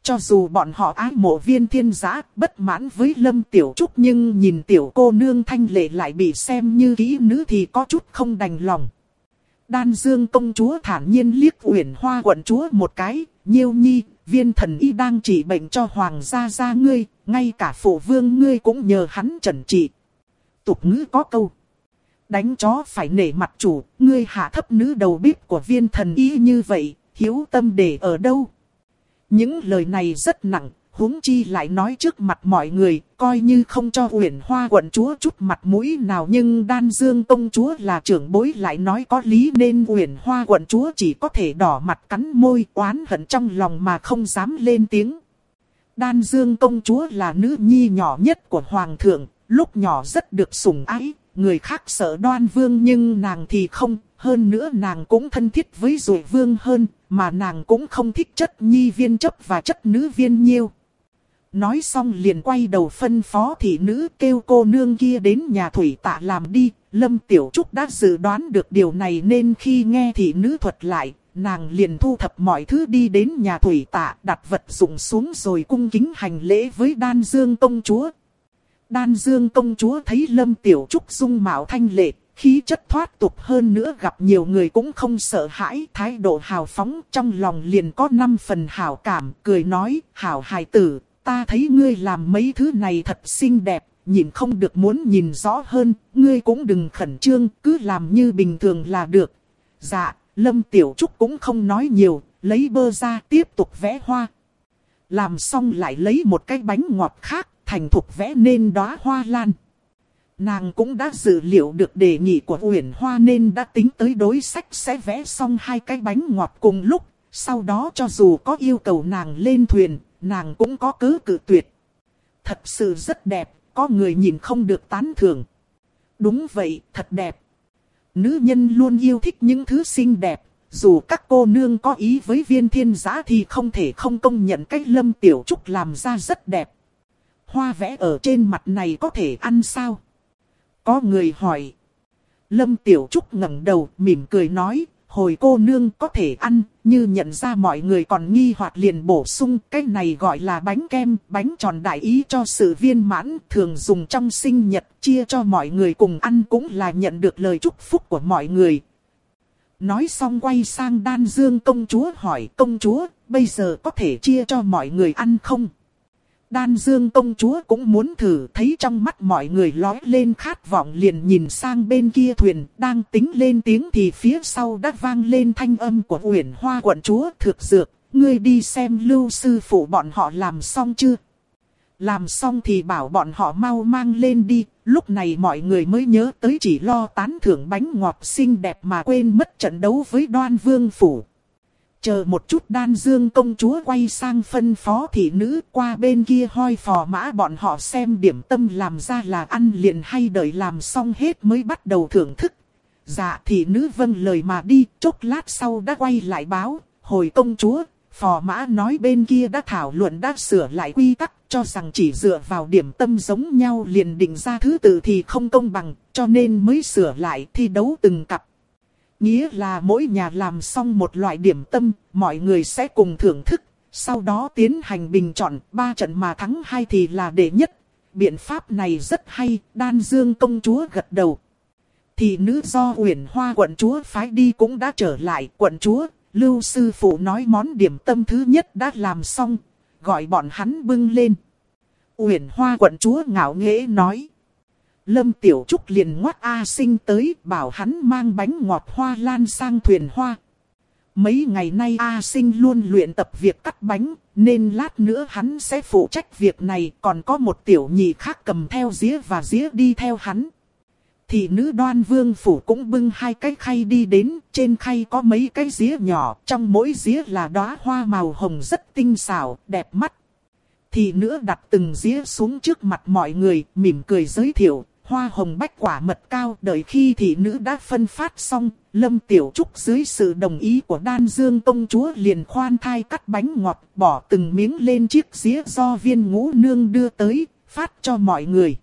Cho dù bọn họ ái mộ viên thiên giã, bất mãn với Lâm Tiểu Trúc nhưng nhìn tiểu cô nương thanh lệ lại bị xem như kỹ nữ thì có chút không đành lòng. Đan Dương công chúa thản nhiên liếc uyển hoa quận chúa một cái, nhiêu nhi, viên thần y đang trị bệnh cho hoàng gia gia ngươi, ngay cả phụ vương ngươi cũng nhờ hắn trần trị. Tục ngữ có câu. Đánh chó phải nể mặt chủ, ngươi hạ thấp nữ đầu bếp của viên thần y như vậy, hiếu tâm để ở đâu? Những lời này rất nặng, huống chi lại nói trước mặt mọi người, coi như không cho uyển hoa quận chúa chút mặt mũi nào nhưng đan dương công chúa là trưởng bối lại nói có lý nên uyển hoa quận chúa chỉ có thể đỏ mặt cắn môi oán hận trong lòng mà không dám lên tiếng. Đan dương công chúa là nữ nhi nhỏ nhất của hoàng thượng, lúc nhỏ rất được sủng ái, người khác sợ đoan vương nhưng nàng thì không, hơn nữa nàng cũng thân thiết với Rùi vương hơn, mà nàng cũng không thích chất nhi viên chấp và chất nữ viên nhiêu. Nói xong liền quay đầu phân phó thị nữ kêu cô nương kia đến nhà thủy tạ làm đi. Lâm Tiểu Trúc đã dự đoán được điều này nên khi nghe thị nữ thuật lại, nàng liền thu thập mọi thứ đi đến nhà thủy tạ đặt vật dụng xuống rồi cung kính hành lễ với đan dương công chúa. Đan dương công chúa thấy Lâm Tiểu Trúc dung mạo thanh lệ, khí chất thoát tục hơn nữa gặp nhiều người cũng không sợ hãi, thái độ hào phóng trong lòng liền có năm phần hảo cảm, cười nói, hảo hài tử, ta thấy ngươi làm mấy thứ này thật xinh đẹp, nhìn không được muốn nhìn rõ hơn, ngươi cũng đừng khẩn trương, cứ làm như bình thường là được. Dạ, Lâm Tiểu Trúc cũng không nói nhiều, lấy bơ ra tiếp tục vẽ hoa. Làm xong lại lấy một cái bánh ngọt khác, thành thục vẽ nên đóa hoa lan. Nàng cũng đã dự liệu được đề nghị của Uyển Hoa nên đã tính tới đối sách sẽ vẽ xong hai cái bánh ngọt cùng lúc. Sau đó cho dù có yêu cầu nàng lên thuyền, nàng cũng có cứ cự tuyệt. Thật sự rất đẹp, có người nhìn không được tán thưởng. Đúng vậy, thật đẹp. Nữ nhân luôn yêu thích những thứ xinh đẹp, dù các cô nương có ý với viên thiên giá thì không thể không công nhận cách lâm tiểu trúc làm ra rất đẹp. Hoa vẽ ở trên mặt này có thể ăn sao? Có người hỏi. Lâm Tiểu Trúc ngẩng đầu mỉm cười nói, hồi cô nương có thể ăn, như nhận ra mọi người còn nghi hoặc liền bổ sung, cái này gọi là bánh kem, bánh tròn đại ý cho sự viên mãn, thường dùng trong sinh nhật, chia cho mọi người cùng ăn cũng là nhận được lời chúc phúc của mọi người. Nói xong quay sang đan dương công chúa hỏi công chúa, bây giờ có thể chia cho mọi người ăn không? Đan Dương công chúa cũng muốn thử thấy trong mắt mọi người lói lên khát vọng liền nhìn sang bên kia thuyền, đang tính lên tiếng thì phía sau đã vang lên thanh âm của Uyển Hoa quận chúa thực dược, ngươi đi xem lưu sư phụ bọn họ làm xong chưa? Làm xong thì bảo bọn họ mau mang lên đi, lúc này mọi người mới nhớ tới chỉ lo tán thưởng bánh ngọt xinh đẹp mà quên mất trận đấu với đoan vương phủ. Chờ một chút đan dương công chúa quay sang phân phó thị nữ qua bên kia hoi phò mã bọn họ xem điểm tâm làm ra là ăn liền hay đợi làm xong hết mới bắt đầu thưởng thức. Dạ thị nữ vâng lời mà đi, chốc lát sau đã quay lại báo, hồi công chúa, phò mã nói bên kia đã thảo luận đã sửa lại quy tắc, cho rằng chỉ dựa vào điểm tâm giống nhau liền định ra thứ tự thì không công bằng, cho nên mới sửa lại thi đấu từng cặp. Nghĩa là mỗi nhà làm xong một loại điểm tâm, mọi người sẽ cùng thưởng thức, sau đó tiến hành bình chọn, ba trận mà thắng hai thì là đệ nhất. Biện pháp này rất hay, đan dương công chúa gật đầu. Thì nữ do uyển hoa quận chúa phái đi cũng đã trở lại, quận chúa, lưu sư phụ nói món điểm tâm thứ nhất đã làm xong, gọi bọn hắn bưng lên. Uyển hoa quận chúa ngạo nghễ nói. Lâm Tiểu Trúc liền ngoắt A sinh tới bảo hắn mang bánh ngọt hoa lan sang thuyền hoa. mấy ngày nay A sinh luôn luyện tập việc cắt bánh, nên lát nữa hắn sẽ phụ trách việc này, còn có một tiểu nhị khác cầm theo dĩa và dĩa đi theo hắn. Thị nữ đoan vương phủ cũng bưng hai cái khay đi đến, trên khay có mấy cái dĩa nhỏ, trong mỗi dĩa là đóa hoa màu hồng rất tinh xảo, đẹp mắt. Thị nữ đặt từng dĩa xuống trước mặt mọi người, mỉm cười giới thiệu, hoa hồng bách quả mật cao. Đợi khi thị nữ đã phân phát xong, Lâm Tiểu Trúc dưới sự đồng ý của Đan Dương công chúa liền khoan thai cắt bánh ngọt, bỏ từng miếng lên chiếc dĩa do viên ngũ nương đưa tới, phát cho mọi người.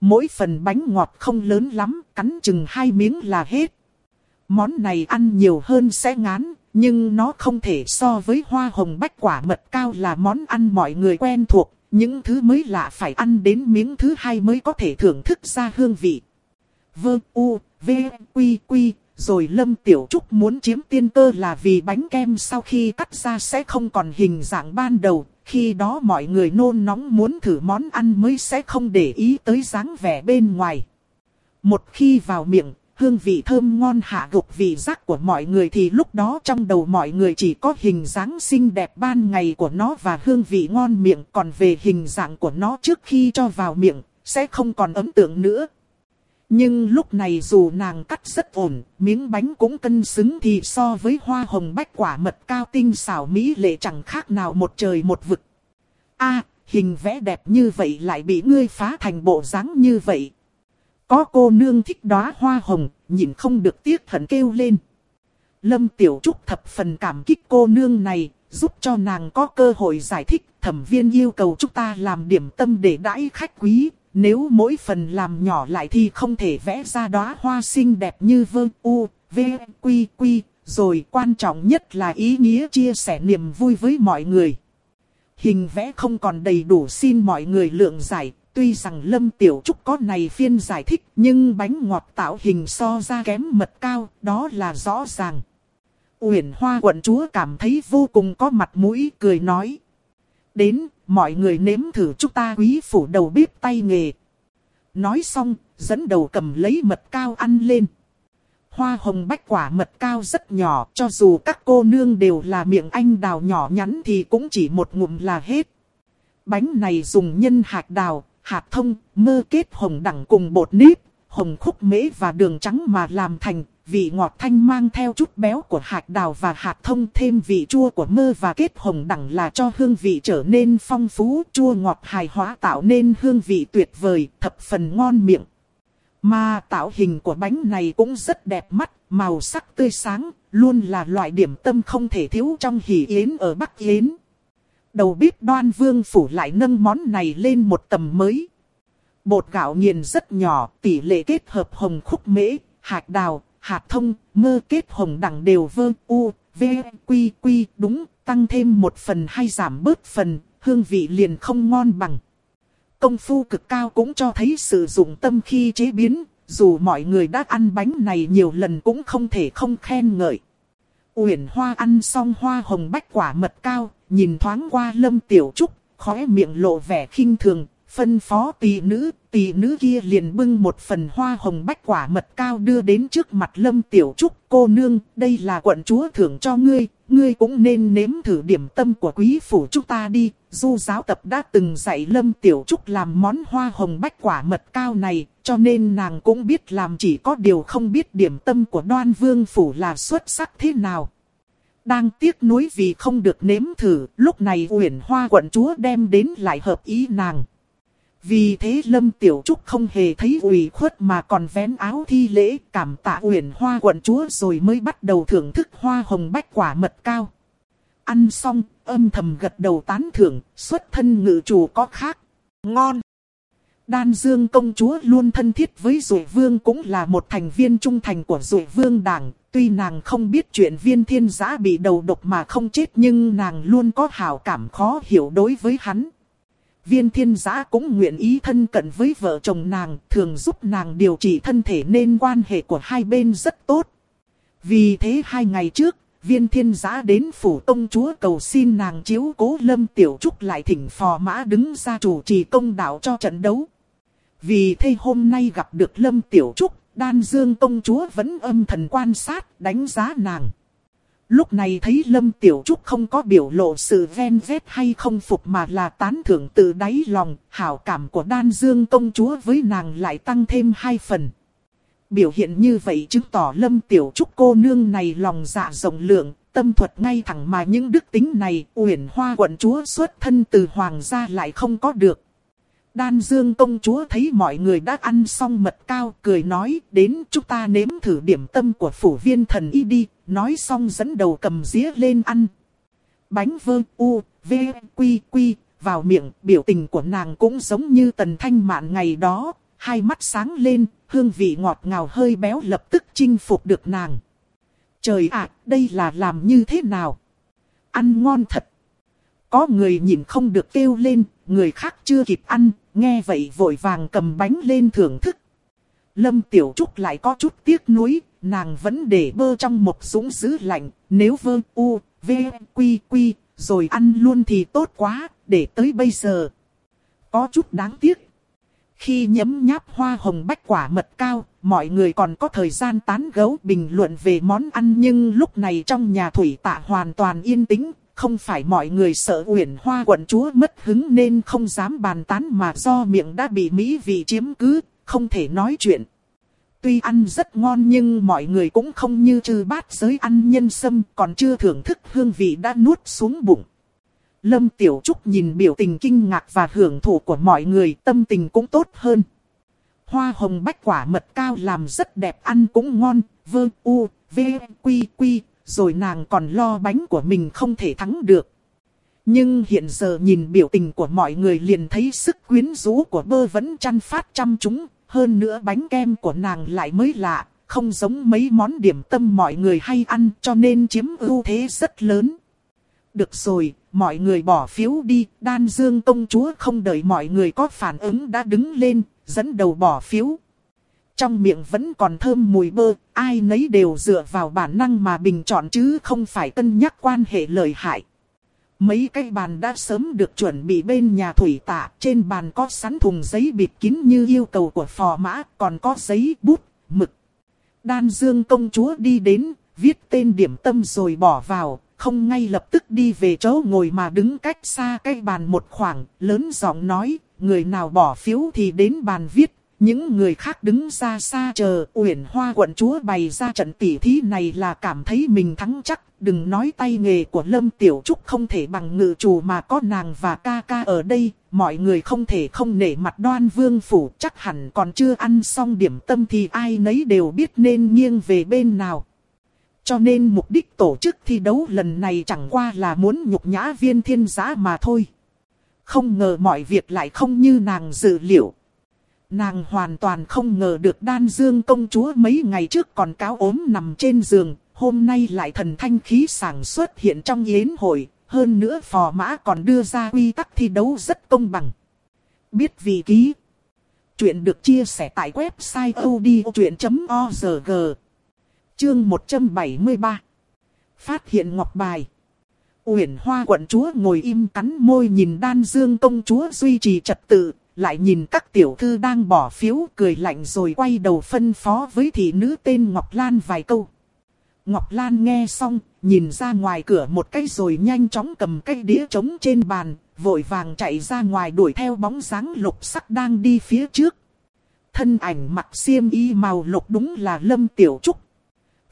Mỗi phần bánh ngọt không lớn lắm, cắn chừng hai miếng là hết. Món này ăn nhiều hơn sẽ ngán, nhưng nó không thể so với hoa hồng bách quả mật cao là món ăn mọi người quen thuộc. Những thứ mới lạ phải ăn đến miếng thứ hai mới có thể thưởng thức ra hương vị. Vương u, v, quy quy, rồi Lâm Tiểu Trúc muốn chiếm tiên cơ là vì bánh kem sau khi cắt ra sẽ không còn hình dạng ban đầu. Khi đó mọi người nôn nóng muốn thử món ăn mới sẽ không để ý tới dáng vẻ bên ngoài. Một khi vào miệng, hương vị thơm ngon hạ gục vị giác của mọi người thì lúc đó trong đầu mọi người chỉ có hình dáng xinh đẹp ban ngày của nó và hương vị ngon miệng. Còn về hình dạng của nó trước khi cho vào miệng, sẽ không còn ấn tượng nữa. Nhưng lúc này dù nàng cắt rất ổn, miếng bánh cũng cân xứng thì so với hoa hồng bách quả mật cao tinh xảo mỹ lệ chẳng khác nào một trời một vực. a hình vẽ đẹp như vậy lại bị ngươi phá thành bộ dáng như vậy. Có cô nương thích đóa hoa hồng, nhìn không được tiếc hận kêu lên. Lâm Tiểu Trúc thập phần cảm kích cô nương này, giúp cho nàng có cơ hội giải thích. Thẩm viên yêu cầu chúng ta làm điểm tâm để đãi khách quý, nếu mỗi phần làm nhỏ lại thì không thể vẽ ra đóa hoa xinh đẹp như vương u, v, quy quy, rồi quan trọng nhất là ý nghĩa chia sẻ niềm vui với mọi người. Hình vẽ không còn đầy đủ xin mọi người lượng giải, tuy rằng Lâm Tiểu Trúc có này phiên giải thích nhưng bánh ngọt tạo hình so ra kém mật cao, đó là rõ ràng. Uyển Hoa quận chúa cảm thấy vô cùng có mặt mũi cười nói. Đến, mọi người nếm thử chúng ta quý phủ đầu bếp tay nghề. Nói xong, dẫn đầu cầm lấy mật cao ăn lên. Hoa hồng bách quả mật cao rất nhỏ, cho dù các cô nương đều là miệng anh đào nhỏ nhắn thì cũng chỉ một ngụm là hết. Bánh này dùng nhân hạt đào, hạt thông, mơ kết hồng đẳng cùng bột nếp, hồng khúc mễ và đường trắng mà làm thành, vị ngọt thanh mang theo chút béo của hạt đào và hạt thông thêm vị chua của mơ và kết hồng đẳng là cho hương vị trở nên phong phú, chua ngọt hài hóa tạo nên hương vị tuyệt vời, thập phần ngon miệng. Mà tạo hình của bánh này cũng rất đẹp mắt, màu sắc tươi sáng, luôn là loại điểm tâm không thể thiếu trong hỷ yến ở Bắc Yến. Đầu bếp đoan vương phủ lại nâng món này lên một tầm mới. Bột gạo nghiền rất nhỏ, tỷ lệ kết hợp hồng khúc mễ, hạt đào, hạt thông, mơ kết hồng đẳng đều vơ u, v, quy quy đúng, tăng thêm một phần hay giảm bớt phần, hương vị liền không ngon bằng. Công phu cực cao cũng cho thấy sự dụng tâm khi chế biến, dù mọi người đã ăn bánh này nhiều lần cũng không thể không khen ngợi. Uyển Hoa ăn xong hoa hồng bách quả mật cao, nhìn thoáng qua Lâm Tiểu Trúc, khóe miệng lộ vẻ khinh thường, phân phó tỷ nữ, tỷ nữ kia liền bưng một phần hoa hồng bách quả mật cao đưa đến trước mặt Lâm Tiểu Trúc. Cô nương, đây là quận chúa thưởng cho ngươi, ngươi cũng nên nếm thử điểm tâm của quý phủ chúng ta đi. Du giáo tập đã từng dạy Lâm Tiểu Trúc làm món hoa hồng bách quả mật cao này, cho nên nàng cũng biết làm chỉ có điều không biết điểm tâm của đoan vương phủ là xuất sắc thế nào. Đang tiếc nuối vì không được nếm thử, lúc này uyển hoa quận chúa đem đến lại hợp ý nàng. Vì thế Lâm Tiểu Trúc không hề thấy ủy khuất mà còn vén áo thi lễ cảm tạ uyển hoa quận chúa rồi mới bắt đầu thưởng thức hoa hồng bách quả mật cao. Ăn xong, âm thầm gật đầu tán thưởng, xuất thân ngự chủ có khác. Ngon! Đan Dương công chúa luôn thân thiết với Dụ Vương cũng là một thành viên trung thành của Dụ Vương đảng. Tuy nàng không biết chuyện viên thiên giã bị đầu độc mà không chết nhưng nàng luôn có hảo cảm khó hiểu đối với hắn. Viên thiên giã cũng nguyện ý thân cận với vợ chồng nàng, thường giúp nàng điều trị thân thể nên quan hệ của hai bên rất tốt. Vì thế hai ngày trước, viên thiên giã đến phủ công chúa cầu xin nàng chiếu cố lâm tiểu trúc lại thỉnh phò mã đứng ra chủ trì công đạo cho trận đấu. Vì thế hôm nay gặp được lâm tiểu trúc, đan dương công chúa vẫn âm thần quan sát, đánh giá nàng. Lúc này thấy Lâm Tiểu Trúc không có biểu lộ sự ven vét hay không phục mà là tán thưởng từ đáy lòng, hảo cảm của đan dương công chúa với nàng lại tăng thêm hai phần. Biểu hiện như vậy chứng tỏ Lâm Tiểu Trúc cô nương này lòng dạ rộng lượng, tâm thuật ngay thẳng mà những đức tính này uyển hoa quận chúa xuất thân từ hoàng gia lại không có được. Đan Dương công chúa thấy mọi người đã ăn xong mật cao cười nói đến chúng ta nếm thử điểm tâm của phủ viên thần y đi, nói xong dẫn đầu cầm dĩa lên ăn. Bánh vơ u, v, quy quy, vào miệng biểu tình của nàng cũng giống như tần thanh mạn ngày đó, hai mắt sáng lên, hương vị ngọt ngào hơi béo lập tức chinh phục được nàng. Trời ạ, đây là làm như thế nào? Ăn ngon thật. Có người nhìn không được kêu lên, người khác chưa kịp ăn, nghe vậy vội vàng cầm bánh lên thưởng thức. Lâm Tiểu Trúc lại có chút tiếc nuối, nàng vẫn để bơ trong một súng giữ lạnh, nếu vơ u, v, quy quy, rồi ăn luôn thì tốt quá, để tới bây giờ. Có chút đáng tiếc. Khi nhấm nháp hoa hồng bách quả mật cao, mọi người còn có thời gian tán gấu bình luận về món ăn nhưng lúc này trong nhà thủy tạ hoàn toàn yên tĩnh, không phải mọi người sợ uyển hoa quận chúa mất hứng nên không dám bàn tán mà do miệng đã bị mỹ vị chiếm cứ, không thể nói chuyện. Tuy ăn rất ngon nhưng mọi người cũng không như trừ bát giới ăn nhân sâm còn chưa thưởng thức hương vị đã nuốt xuống bụng. Lâm Tiểu Trúc nhìn biểu tình kinh ngạc và hưởng thụ của mọi người tâm tình cũng tốt hơn. Hoa hồng bách quả mật cao làm rất đẹp ăn cũng ngon, vơ u, v, quy quy, rồi nàng còn lo bánh của mình không thể thắng được. Nhưng hiện giờ nhìn biểu tình của mọi người liền thấy sức quyến rũ của bơ vẫn chăn phát chăm chúng, hơn nữa bánh kem của nàng lại mới lạ, không giống mấy món điểm tâm mọi người hay ăn cho nên chiếm ưu thế rất lớn. Được rồi, mọi người bỏ phiếu đi, đan dương công chúa không đợi mọi người có phản ứng đã đứng lên, dẫn đầu bỏ phiếu. Trong miệng vẫn còn thơm mùi bơ, ai nấy đều dựa vào bản năng mà bình chọn chứ không phải cân nhắc quan hệ lợi hại. Mấy cái bàn đã sớm được chuẩn bị bên nhà thủy tạ, trên bàn có sẵn thùng giấy bịt kín như yêu cầu của phò mã, còn có giấy, bút, mực. Đan Dương công chúa đi đến, viết tên điểm tâm rồi bỏ vào, không ngay lập tức đi về chỗ ngồi mà đứng cách xa cái bàn một khoảng, lớn giọng nói, người nào bỏ phiếu thì đến bàn viết, những người khác đứng ra xa chờ, uyển hoa quận chúa bày ra trận tỉ thí này là cảm thấy mình thắng chắc, đừng nói tay nghề của Lâm Tiểu Trúc không thể bằng ngự chủ mà có nàng và ca ca ở đây, mọi người không thể không nể mặt đoan vương phủ, chắc hẳn còn chưa ăn xong điểm tâm thì ai nấy đều biết nên nghiêng về bên nào. Cho nên mục đích tổ chức thi đấu lần này chẳng qua là muốn nhục nhã viên thiên giá mà thôi. Không ngờ mọi việc lại không như nàng dự liệu. Nàng hoàn toàn không ngờ được đan dương công chúa mấy ngày trước còn cáo ốm nằm trên giường, hôm nay lại thần thanh khí sảng xuất hiện trong yến hội, hơn nữa phò mã còn đưa ra quy tắc thi đấu rất công bằng. Biết vì ký. Chuyện được chia sẻ tại website odchuyện.org. Chương 173. Phát hiện ngọc bài. Uyển Hoa quận chúa ngồi im cắn môi nhìn Đan Dương công chúa duy trì trật tự, lại nhìn các tiểu thư đang bỏ phiếu cười lạnh rồi quay đầu phân phó với thị nữ tên Ngọc Lan vài câu. Ngọc Lan nghe xong, nhìn ra ngoài cửa một cái rồi nhanh chóng cầm cái đĩa trống trên bàn, vội vàng chạy ra ngoài đuổi theo bóng dáng lục sắc đang đi phía trước. Thân ảnh mặc xiêm y màu lục đúng là Lâm Tiểu Trúc.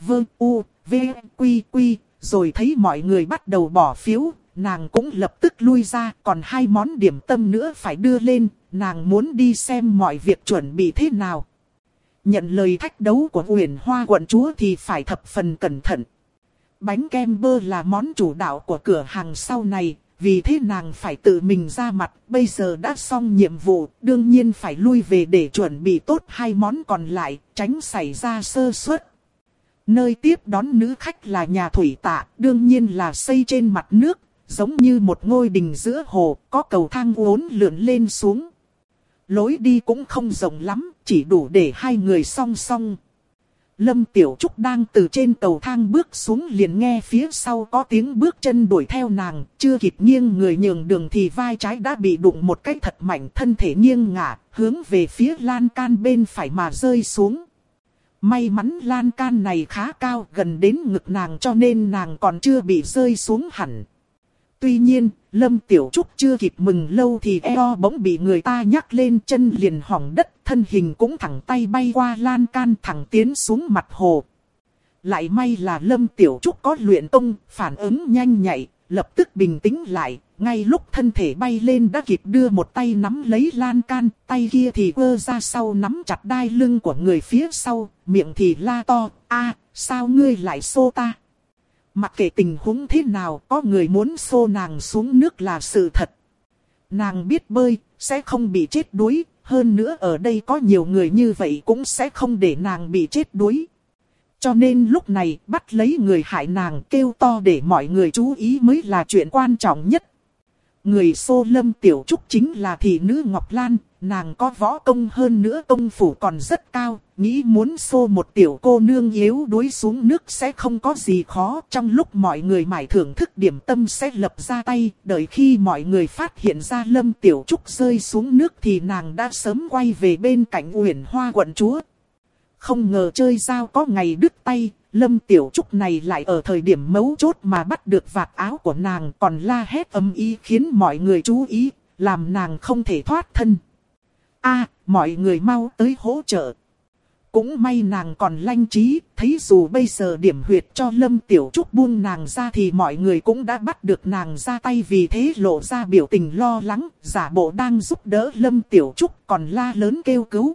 vương u, v, quy quy, rồi thấy mọi người bắt đầu bỏ phiếu, nàng cũng lập tức lui ra, còn hai món điểm tâm nữa phải đưa lên, nàng muốn đi xem mọi việc chuẩn bị thế nào. Nhận lời thách đấu của huyền hoa quận chúa thì phải thập phần cẩn thận. Bánh kem bơ là món chủ đạo của cửa hàng sau này, vì thế nàng phải tự mình ra mặt, bây giờ đã xong nhiệm vụ, đương nhiên phải lui về để chuẩn bị tốt hai món còn lại, tránh xảy ra sơ suất. Nơi tiếp đón nữ khách là nhà thủy tạ, đương nhiên là xây trên mặt nước, giống như một ngôi đình giữa hồ, có cầu thang uốn lượn lên xuống. Lối đi cũng không rộng lắm, chỉ đủ để hai người song song. Lâm Tiểu Trúc đang từ trên cầu thang bước xuống liền nghe phía sau có tiếng bước chân đuổi theo nàng, chưa kịp nghiêng người nhường đường thì vai trái đã bị đụng một cái thật mạnh thân thể nghiêng ngả, hướng về phía lan can bên phải mà rơi xuống. May mắn lan can này khá cao gần đến ngực nàng cho nên nàng còn chưa bị rơi xuống hẳn. Tuy nhiên, Lâm Tiểu Trúc chưa kịp mừng lâu thì eo bỗng bị người ta nhắc lên chân liền hỏng đất, thân hình cũng thẳng tay bay qua lan can thẳng tiến xuống mặt hồ. Lại may là Lâm Tiểu Trúc có luyện công, phản ứng nhanh nhạy, lập tức bình tĩnh lại, ngay lúc thân thể bay lên đã kịp đưa một tay nắm lấy lan can, tay kia thì vơ ra sau nắm chặt đai lưng của người phía sau, miệng thì la to, a sao ngươi lại xô ta? Mặc kệ tình huống thế nào, có người muốn xô nàng xuống nước là sự thật. Nàng biết bơi, sẽ không bị chết đuối, hơn nữa ở đây có nhiều người như vậy cũng sẽ không để nàng bị chết đuối. Cho nên lúc này bắt lấy người hại nàng kêu to để mọi người chú ý mới là chuyện quan trọng nhất. Người xô lâm tiểu trúc chính là thị nữ Ngọc Lan, nàng có võ công hơn nữa công phủ còn rất cao, nghĩ muốn xô một tiểu cô nương yếu đuối xuống nước sẽ không có gì khó. Trong lúc mọi người mải thưởng thức điểm tâm sẽ lập ra tay, đợi khi mọi người phát hiện ra lâm tiểu trúc rơi xuống nước thì nàng đã sớm quay về bên cạnh uyển hoa quận chúa. Không ngờ chơi dao có ngày đứt tay, Lâm Tiểu Trúc này lại ở thời điểm mấu chốt mà bắt được vạt áo của nàng còn la hét âm ý khiến mọi người chú ý, làm nàng không thể thoát thân. a mọi người mau tới hỗ trợ. Cũng may nàng còn lanh trí, thấy dù bây giờ điểm huyệt cho Lâm Tiểu Trúc buông nàng ra thì mọi người cũng đã bắt được nàng ra tay vì thế lộ ra biểu tình lo lắng, giả bộ đang giúp đỡ Lâm Tiểu Trúc còn la lớn kêu cứu.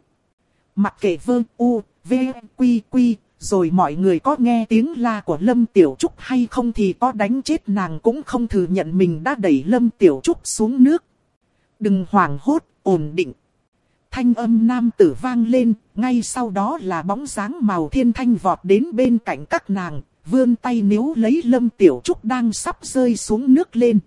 Mặc kệ Vương u, v, quy quy, rồi mọi người có nghe tiếng la của Lâm Tiểu Trúc hay không thì có đánh chết nàng cũng không thừa nhận mình đã đẩy Lâm Tiểu Trúc xuống nước. Đừng hoảng hốt, ổn định. Thanh âm nam tử vang lên, ngay sau đó là bóng dáng màu thiên thanh vọt đến bên cạnh các nàng, vươn tay níu lấy Lâm Tiểu Trúc đang sắp rơi xuống nước lên.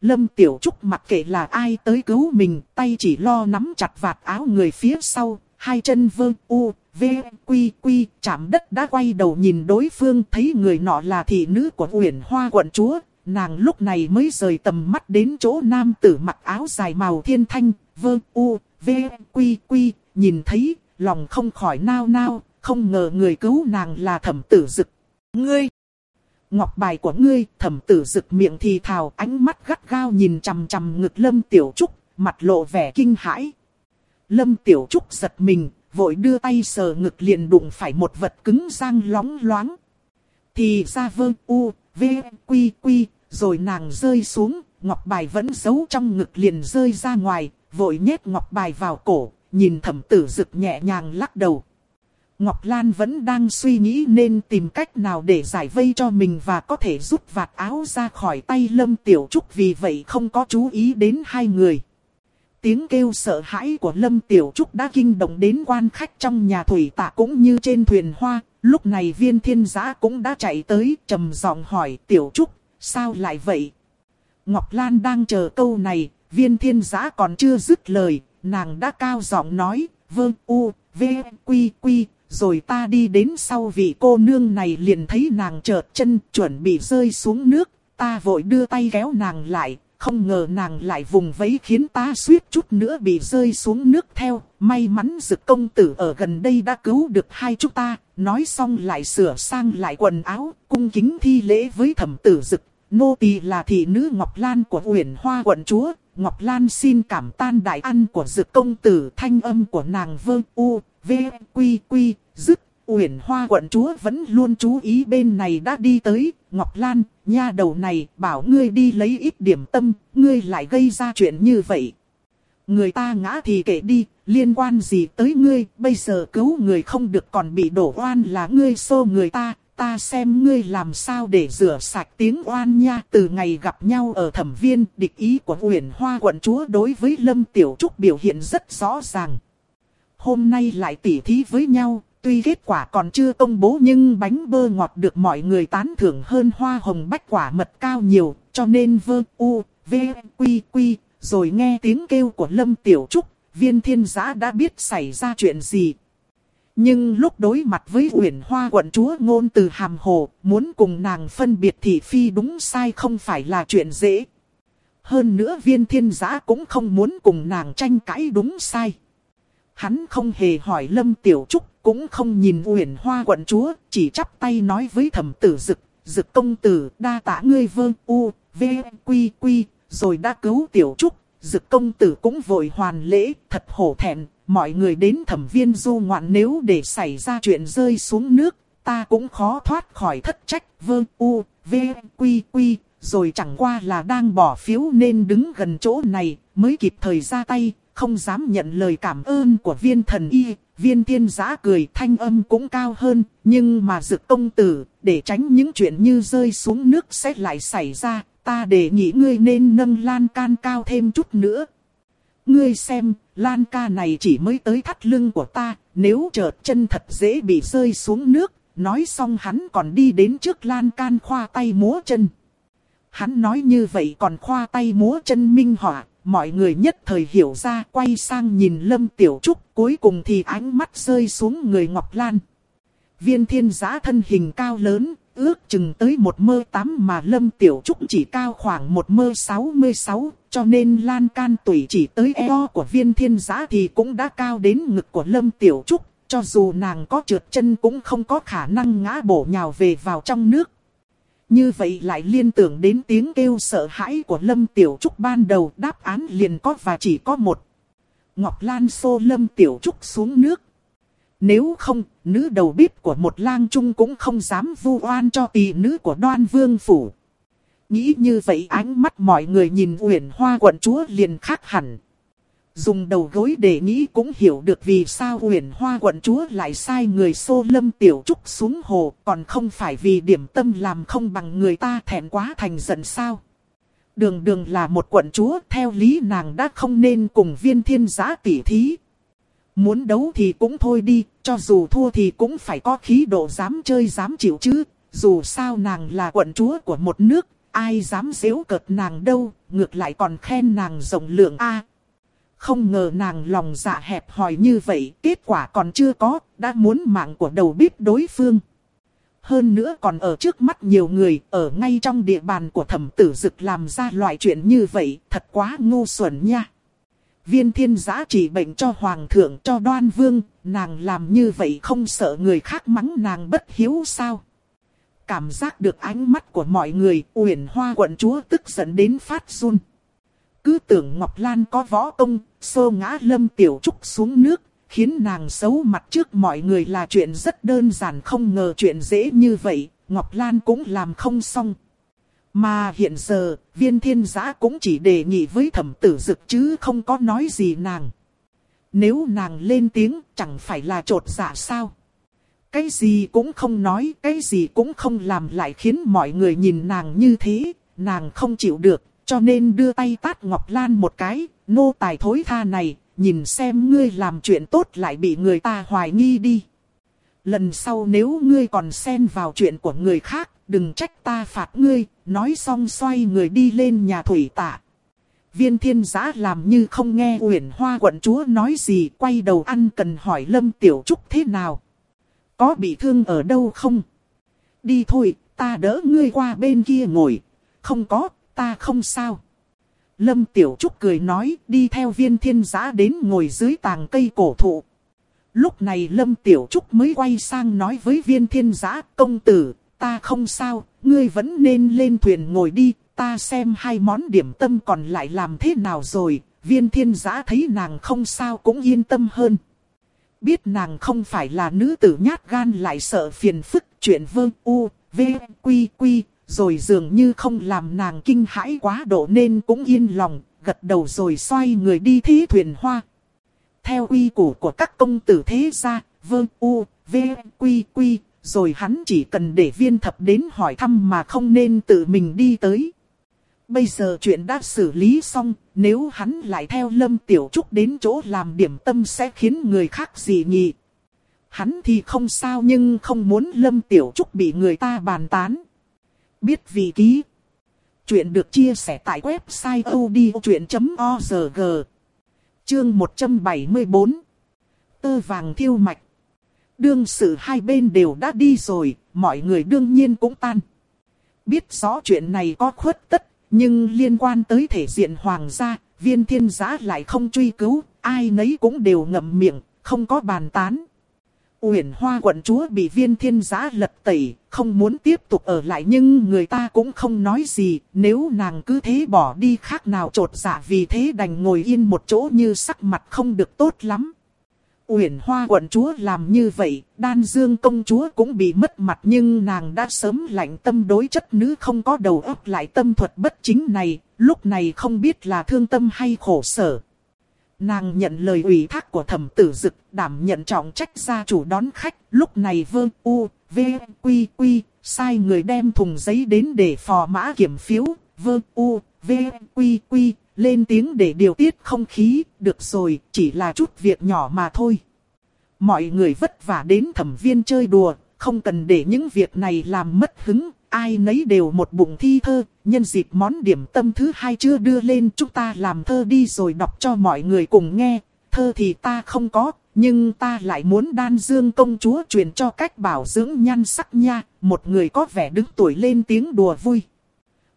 Lâm Tiểu Trúc mặc kệ là ai tới cứu mình, tay chỉ lo nắm chặt vạt áo người phía sau, hai chân vơ u, v, quy quy, chạm đất đã quay đầu nhìn đối phương thấy người nọ là thị nữ của uyển hoa quận chúa. Nàng lúc này mới rời tầm mắt đến chỗ nam tử mặc áo dài màu thiên thanh, vơ u, v, quy quy, nhìn thấy, lòng không khỏi nao nao, không ngờ người cứu nàng là thẩm tử dực. Ngươi! Ngọc bài của ngươi, thẩm tử dực miệng thì thào ánh mắt gắt gao nhìn chằm chằm ngực lâm tiểu trúc, mặt lộ vẻ kinh hãi. Lâm Tiểu Trúc giật mình, vội đưa tay sờ ngực liền đụng phải một vật cứng sang lóng loáng. Thì ra vơ u, v, quy quy, rồi nàng rơi xuống, ngọc bài vẫn giấu trong ngực liền rơi ra ngoài, vội nhét ngọc bài vào cổ, nhìn thẩm tử rực nhẹ nhàng lắc đầu. Ngọc Lan vẫn đang suy nghĩ nên tìm cách nào để giải vây cho mình và có thể rút vạt áo ra khỏi tay Lâm Tiểu Trúc vì vậy không có chú ý đến hai người. Tiếng kêu sợ hãi của Lâm Tiểu Trúc đã kinh động đến quan khách trong nhà thủy tạ cũng như trên thuyền hoa. Lúc này viên thiên giã cũng đã chạy tới trầm giọng hỏi Tiểu Trúc, sao lại vậy? Ngọc Lan đang chờ câu này, viên thiên giã còn chưa dứt lời, nàng đã cao giọng nói, vương u, v, quy quy, rồi ta đi đến sau vị cô nương này liền thấy nàng chợt chân chuẩn bị rơi xuống nước, ta vội đưa tay kéo nàng lại, không ngờ nàng lại vùng vẫy khiến ta suýt chút nữa bị rơi xuống nước theo. May mắn dực công tử ở gần đây đã cứu được hai chúng ta. Nói xong lại sửa sang lại quần áo, cung kính thi lễ với thẩm tử dực. Nô tỳ là thị nữ Ngọc Lan của uyển hoa quận chúa. Ngọc Lan xin cảm tan đại ăn của dực công tử thanh âm của nàng vương u, v, quy quy, dứt Uyển Hoa quận chúa vẫn luôn chú ý bên này đã đi tới, Ngọc Lan, nha đầu này, bảo ngươi đi lấy ít điểm tâm, ngươi lại gây ra chuyện như vậy. Người ta ngã thì kể đi, liên quan gì tới ngươi, bây giờ cứu người không được còn bị đổ oan là ngươi xô người ta, ta xem ngươi làm sao để rửa sạch tiếng oan nha. Từ ngày gặp nhau ở thẩm viên, địch ý của Uyển Hoa quận chúa đối với Lâm Tiểu Trúc biểu hiện rất rõ ràng. Hôm nay lại tỉ thí với nhau, Tuy kết quả còn chưa công bố nhưng bánh bơ ngọt được mọi người tán thưởng hơn hoa hồng bách quả mật cao nhiều, cho nên vơ u, v, quy quy, rồi nghe tiếng kêu của Lâm Tiểu Trúc, viên thiên giã đã biết xảy ra chuyện gì. Nhưng lúc đối mặt với uyển hoa quận chúa ngôn từ hàm hồ, muốn cùng nàng phân biệt thị phi đúng sai không phải là chuyện dễ. Hơn nữa viên thiên giã cũng không muốn cùng nàng tranh cãi đúng sai. Hắn không hề hỏi Lâm Tiểu Trúc, cũng không nhìn Uyển Hoa quận chúa, chỉ chắp tay nói với thẩm tử dực, dực công tử đa tạ ngươi vương u, v, quy quy, rồi đã cứu Tiểu Trúc, dực công tử cũng vội hoàn lễ, thật hổ thẹn, mọi người đến thẩm viên du ngoạn nếu để xảy ra chuyện rơi xuống nước, ta cũng khó thoát khỏi thất trách, vương u, v, quy quy, rồi chẳng qua là đang bỏ phiếu nên đứng gần chỗ này, mới kịp thời ra tay, không dám nhận lời cảm ơn của viên thần y. Viên thiên giã cười thanh âm cũng cao hơn, nhưng mà dực công tử, để tránh những chuyện như rơi xuống nước sẽ lại xảy ra, ta đề nghị ngươi nên nâng lan can cao thêm chút nữa. Ngươi xem, lan ca này chỉ mới tới thắt lưng của ta, nếu chợt chân thật dễ bị rơi xuống nước, nói xong hắn còn đi đến trước lan can khoa tay múa chân. Hắn nói như vậy còn khoa tay múa chân minh họa, mọi người nhất thời hiểu ra quay sang nhìn Lâm Tiểu Trúc cuối cùng thì ánh mắt rơi xuống người Ngọc Lan. Viên thiên giã thân hình cao lớn, ước chừng tới một mơ tám mà Lâm Tiểu Trúc chỉ cao khoảng một mơ sáu mươi sáu, cho nên lan can tủy chỉ tới eo của viên thiên giã thì cũng đã cao đến ngực của Lâm Tiểu Trúc, cho dù nàng có trượt chân cũng không có khả năng ngã bổ nhào về vào trong nước. Như vậy lại liên tưởng đến tiếng kêu sợ hãi của Lâm Tiểu Trúc ban đầu đáp án liền có và chỉ có một. Ngọc Lan xô Lâm Tiểu Trúc xuống nước. Nếu không, nữ đầu bếp của một lang trung cũng không dám vu oan cho tỷ nữ của đoan vương phủ. Nghĩ như vậy ánh mắt mọi người nhìn uyển hoa quận chúa liền khác hẳn. Dùng đầu gối để nghĩ cũng hiểu được vì sao huyền hoa quận chúa lại sai người xô lâm tiểu trúc xuống hồ, còn không phải vì điểm tâm làm không bằng người ta thẹn quá thành giận sao. Đường đường là một quận chúa, theo lý nàng đã không nên cùng viên thiên giá tỉ thí. Muốn đấu thì cũng thôi đi, cho dù thua thì cũng phải có khí độ dám chơi dám chịu chứ. Dù sao nàng là quận chúa của một nước, ai dám xếu cợt nàng đâu, ngược lại còn khen nàng rộng lượng A. Không ngờ nàng lòng dạ hẹp hòi như vậy, kết quả còn chưa có, đã muốn mạng của đầu bếp đối phương. Hơn nữa còn ở trước mắt nhiều người, ở ngay trong địa bàn của thẩm tử dực làm ra loại chuyện như vậy, thật quá ngu xuẩn nha. Viên thiên giã chỉ bệnh cho hoàng thượng cho đoan vương, nàng làm như vậy không sợ người khác mắng nàng bất hiếu sao. Cảm giác được ánh mắt của mọi người, uyển hoa quận chúa tức giận đến phát run. Cứ tưởng Ngọc Lan có võ công, xô ngã lâm tiểu trúc xuống nước, khiến nàng xấu mặt trước mọi người là chuyện rất đơn giản không ngờ chuyện dễ như vậy, Ngọc Lan cũng làm không xong. Mà hiện giờ, viên thiên giã cũng chỉ đề nghị với thẩm tử dực chứ không có nói gì nàng. Nếu nàng lên tiếng chẳng phải là trột dạ sao? Cái gì cũng không nói, cái gì cũng không làm lại khiến mọi người nhìn nàng như thế, nàng không chịu được, cho nên đưa tay tát Ngọc Lan một cái, nô tài thối tha này, nhìn xem ngươi làm chuyện tốt lại bị người ta hoài nghi đi. Lần sau nếu ngươi còn xen vào chuyện của người khác, đừng trách ta phạt ngươi, nói xong xoay người đi lên nhà thủy tạ. Viên thiên giã làm như không nghe uyển hoa quận chúa nói gì, quay đầu ăn cần hỏi Lâm Tiểu Trúc thế nào. Có bị thương ở đâu không? Đi thôi, ta đỡ ngươi qua bên kia ngồi. Không có, ta không sao. Lâm Tiểu Trúc cười nói đi theo viên thiên giã đến ngồi dưới tàng cây cổ thụ. Lúc này Lâm Tiểu Trúc mới quay sang nói với viên thiên giã công tử, ta không sao, ngươi vẫn nên lên thuyền ngồi đi, ta xem hai món điểm tâm còn lại làm thế nào rồi. Viên thiên giã thấy nàng không sao cũng yên tâm hơn. Biết nàng không phải là nữ tử nhát gan lại sợ phiền phức chuyện vương u, v, quy quy, rồi dường như không làm nàng kinh hãi quá độ nên cũng yên lòng, gật đầu rồi xoay người đi thí thuyền hoa. Theo quy củ của các công tử thế gia, vương u, v, quy quy, rồi hắn chỉ cần để viên thập đến hỏi thăm mà không nên tự mình đi tới. Bây giờ chuyện đã xử lý xong, nếu hắn lại theo Lâm Tiểu Trúc đến chỗ làm điểm tâm sẽ khiến người khác gì nhị. Hắn thì không sao nhưng không muốn Lâm Tiểu Trúc bị người ta bàn tán biết vị ký. Chuyện được chia sẻ tại website odchuyện.org. Chương 174. Tơ vàng thiêu mạch. Đương sự hai bên đều đã đi rồi, mọi người đương nhiên cũng tan. Biết rõ chuyện này có khuất tất, nhưng liên quan tới thể diện hoàng gia, viên thiên giá lại không truy cứu, ai nấy cũng đều ngậm miệng, không có bàn tán. Uyển Hoa quận chúa bị viên thiên giã lật tẩy, không muốn tiếp tục ở lại nhưng người ta cũng không nói gì, nếu nàng cứ thế bỏ đi khác nào trột dạ vì thế đành ngồi yên một chỗ như sắc mặt không được tốt lắm. Uyển Hoa quận chúa làm như vậy, đan dương công chúa cũng bị mất mặt nhưng nàng đã sớm lạnh tâm đối chất nữ không có đầu óc lại tâm thuật bất chính này, lúc này không biết là thương tâm hay khổ sở. Nàng nhận lời ủy thác của thẩm tử dực, đảm nhận trọng trách gia chủ đón khách, lúc này vương u, v, quy quy, sai người đem thùng giấy đến để phò mã kiểm phiếu, vương u, v, quy quy, lên tiếng để điều tiết không khí, được rồi, chỉ là chút việc nhỏ mà thôi. Mọi người vất vả đến thẩm viên chơi đùa, không cần để những việc này làm mất hứng, ai nấy đều một bụng thi thơ, nhân dịp món điểm tâm thứ hai chưa đưa lên chúng ta làm thơ đi rồi đọc cho mọi người cùng nghe, thơ thì ta không có, nhưng ta lại muốn đan dương công chúa truyền cho cách bảo dưỡng nhan sắc nha, một người có vẻ đứng tuổi lên tiếng đùa vui.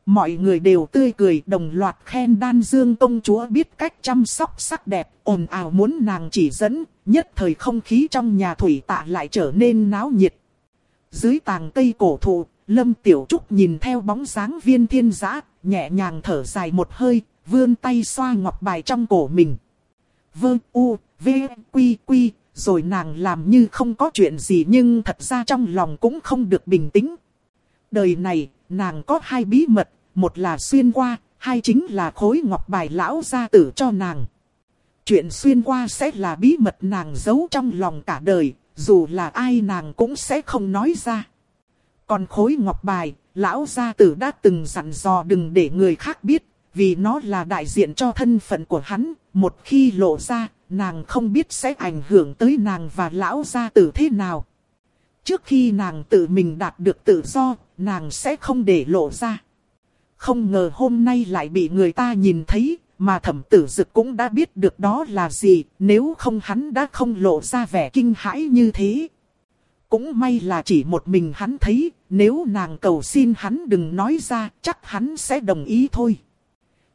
Mọi người đều tươi cười đồng loạt khen đan dương công chúa biết cách chăm sóc sắc đẹp, ồn ào muốn nàng chỉ dẫn, nhất thời không khí trong nhà thủy tạ lại trở nên náo nhiệt. Dưới tàng cây cổ thụ, Lâm Tiểu Trúc nhìn theo bóng dáng viên thiên giã, nhẹ nhàng thở dài một hơi, vươn tay xoa ngọc bài trong cổ mình. Vơ u, v, quy quy, rồi nàng làm như không có chuyện gì nhưng thật ra trong lòng cũng không được bình tĩnh. Đời này, nàng có hai bí mật, một là xuyên qua, hai chính là khối ngọc bài lão gia tử cho nàng. Chuyện xuyên qua sẽ là bí mật nàng giấu trong lòng cả đời, dù là ai nàng cũng sẽ không nói ra. Còn khối ngọc bài, lão gia tử đã từng dặn dò đừng để người khác biết, vì nó là đại diện cho thân phận của hắn, một khi lộ ra, nàng không biết sẽ ảnh hưởng tới nàng và lão gia tử thế nào. Trước khi nàng tự mình đạt được tự do, nàng sẽ không để lộ ra. Không ngờ hôm nay lại bị người ta nhìn thấy, mà thẩm tử dực cũng đã biết được đó là gì, nếu không hắn đã không lộ ra vẻ kinh hãi như thế. Cũng may là chỉ một mình hắn thấy, nếu nàng cầu xin hắn đừng nói ra, chắc hắn sẽ đồng ý thôi.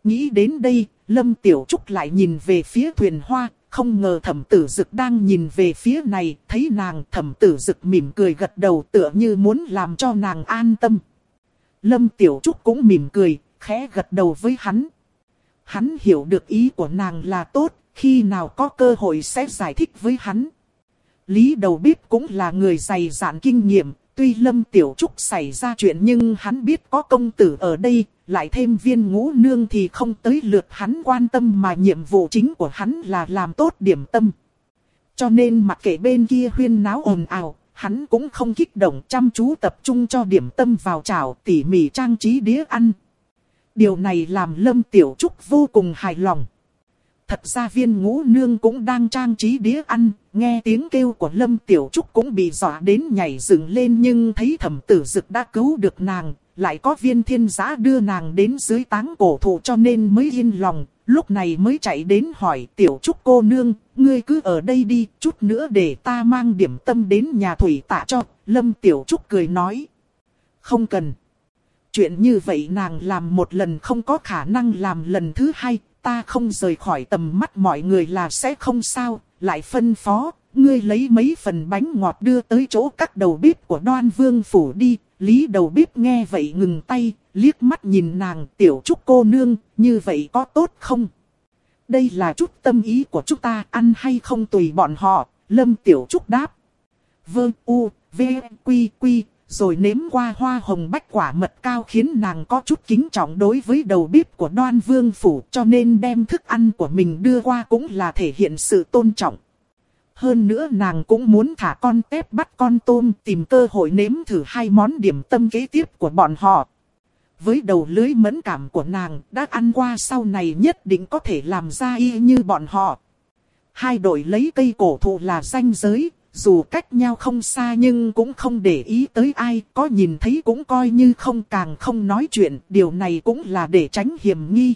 Nghĩ đến đây, Lâm Tiểu Trúc lại nhìn về phía thuyền hoa, không ngờ thẩm tử dực đang nhìn về phía này, thấy nàng thẩm tử dực mỉm cười gật đầu tựa như muốn làm cho nàng an tâm. Lâm Tiểu Trúc cũng mỉm cười, khẽ gật đầu với hắn. Hắn hiểu được ý của nàng là tốt, khi nào có cơ hội sẽ giải thích với hắn. Lý đầu bếp cũng là người dày dạn kinh nghiệm, tuy Lâm Tiểu Trúc xảy ra chuyện nhưng hắn biết có công tử ở đây, lại thêm viên ngũ nương thì không tới lượt hắn quan tâm mà nhiệm vụ chính của hắn là làm tốt điểm tâm. Cho nên mặc kệ bên kia huyên náo ồn ào, hắn cũng không kích động chăm chú tập trung cho điểm tâm vào chảo tỉ mỉ trang trí đĩa ăn. Điều này làm Lâm Tiểu Trúc vô cùng hài lòng. Thật ra viên ngũ nương cũng đang trang trí đĩa ăn, nghe tiếng kêu của Lâm Tiểu Trúc cũng bị dọa đến nhảy dựng lên nhưng thấy thẩm tử dực đã cứu được nàng, lại có viên thiên giã đưa nàng đến dưới táng cổ thụ cho nên mới yên lòng, lúc này mới chạy đến hỏi Tiểu Trúc cô nương, ngươi cứ ở đây đi, chút nữa để ta mang điểm tâm đến nhà thủy tạ cho, Lâm Tiểu Trúc cười nói. Không cần. Chuyện như vậy nàng làm một lần không có khả năng làm lần thứ hai, ta không rời khỏi tầm mắt mọi người là sẽ không sao, lại phân phó, ngươi lấy mấy phần bánh ngọt đưa tới chỗ các đầu bếp của đoan vương phủ đi, lý đầu bếp nghe vậy ngừng tay, liếc mắt nhìn nàng tiểu trúc cô nương, như vậy có tốt không? Đây là chút tâm ý của chúng ta, ăn hay không tùy bọn họ, lâm tiểu trúc đáp. vương u, v, quy quy, rồi nếm qua hoa hồng bách quả mật cao khiến nàng có chút kính trọng đối với đầu bếp của đoan vương phủ cho nên đem thức ăn của mình đưa qua cũng là thể hiện sự tôn trọng. Hơn nữa nàng cũng muốn thả con tép bắt con tôm tìm cơ hội nếm thử hai món điểm tâm kế tiếp của bọn họ. Với đầu lưới mẫn cảm của nàng đã ăn qua sau này nhất định có thể làm ra y như bọn họ. Hai đội lấy cây cổ thụ là danh giới, dù cách nhau không xa nhưng cũng không để ý tới ai, có nhìn thấy cũng coi như không càng không nói chuyện, điều này cũng là để tránh hiểm nghi.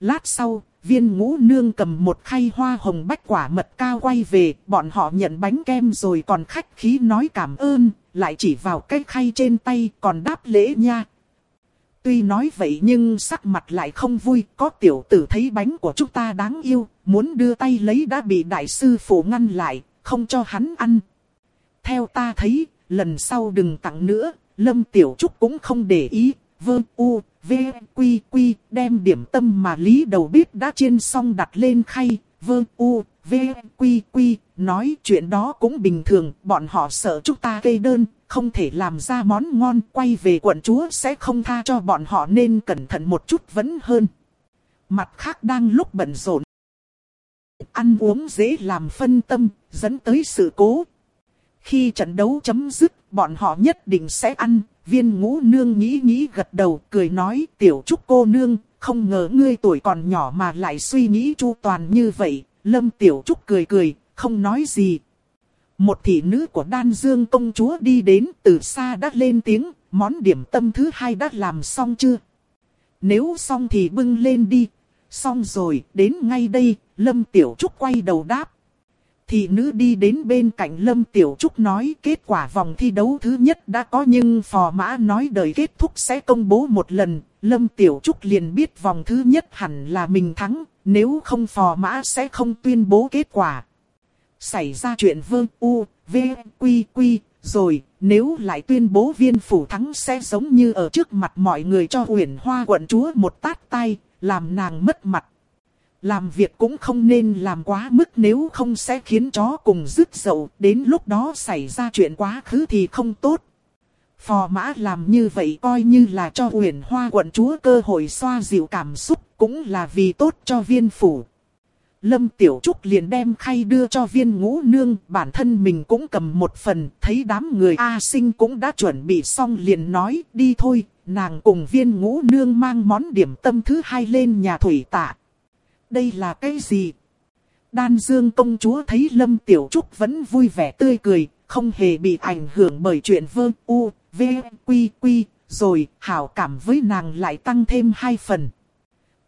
Lát sau, viên ngũ nương cầm một khay hoa hồng bách quả mật cao quay về, bọn họ nhận bánh kem rồi còn khách khí nói cảm ơn, lại chỉ vào cái khay trên tay còn đáp lễ nha. Tuy nói vậy nhưng sắc mặt lại không vui, có tiểu tử thấy bánh của chúng ta đáng yêu, muốn đưa tay lấy đã bị đại sư phụ ngăn lại, không cho hắn ăn. Theo ta thấy, lần sau đừng tặng nữa, Lâm Tiểu Trúc cũng không để ý, vơ u, v, quy quy, đem điểm tâm mà lý đầu bếp đã chiên xong đặt lên khay, vơ u, v, quy quy, nói chuyện đó cũng bình thường, bọn họ sợ chúng ta gây đơn, không thể làm ra món ngon, quay về quận chúa sẽ không tha cho bọn họ nên cẩn thận một chút vẫn hơn. Mặt khác đang lúc bận rộn. Ăn uống dễ làm phân tâm, dẫn tới sự cố. Khi trận đấu chấm dứt, bọn họ nhất định sẽ ăn. Viên ngũ nương nghĩ nghĩ gật đầu, cười nói, tiểu trúc cô nương, không ngờ ngươi tuổi còn nhỏ mà lại suy nghĩ chu toàn như vậy. Lâm tiểu trúc cười cười, không nói gì. Một thị nữ của đan dương công chúa đi đến từ xa đã lên tiếng, món điểm tâm thứ hai đã làm xong chưa? Nếu xong thì bưng lên đi. Xong rồi, đến ngay đây, Lâm Tiểu Trúc quay đầu đáp. Thị nữ đi đến bên cạnh Lâm Tiểu Trúc nói kết quả vòng thi đấu thứ nhất đã có nhưng phò mã nói đợi kết thúc sẽ công bố một lần. Lâm Tiểu Trúc liền biết vòng thứ nhất hẳn là mình thắng, nếu không phò mã sẽ không tuyên bố kết quả. Xảy ra chuyện vương u, v, quy quy, rồi nếu lại tuyên bố viên phủ thắng sẽ giống như ở trước mặt mọi người cho huyền hoa quận chúa một tát tay, làm nàng mất mặt. Làm việc cũng không nên làm quá mức nếu không sẽ khiến chó cùng rứt dậu, đến lúc đó xảy ra chuyện quá khứ thì không tốt. Phò mã làm như vậy coi như là cho huyền hoa quận chúa cơ hội xoa dịu cảm xúc, cũng là vì tốt cho viên phủ. Lâm Tiểu Trúc liền đem khay đưa cho viên ngũ nương, bản thân mình cũng cầm một phần, thấy đám người A sinh cũng đã chuẩn bị xong liền nói, đi thôi, nàng cùng viên ngũ nương mang món điểm tâm thứ hai lên nhà thủy tạ. Đây là cái gì? Đan Dương công chúa thấy Lâm Tiểu Trúc vẫn vui vẻ tươi cười, không hề bị ảnh hưởng bởi chuyện vương u, v, quy quy, rồi hảo cảm với nàng lại tăng thêm hai phần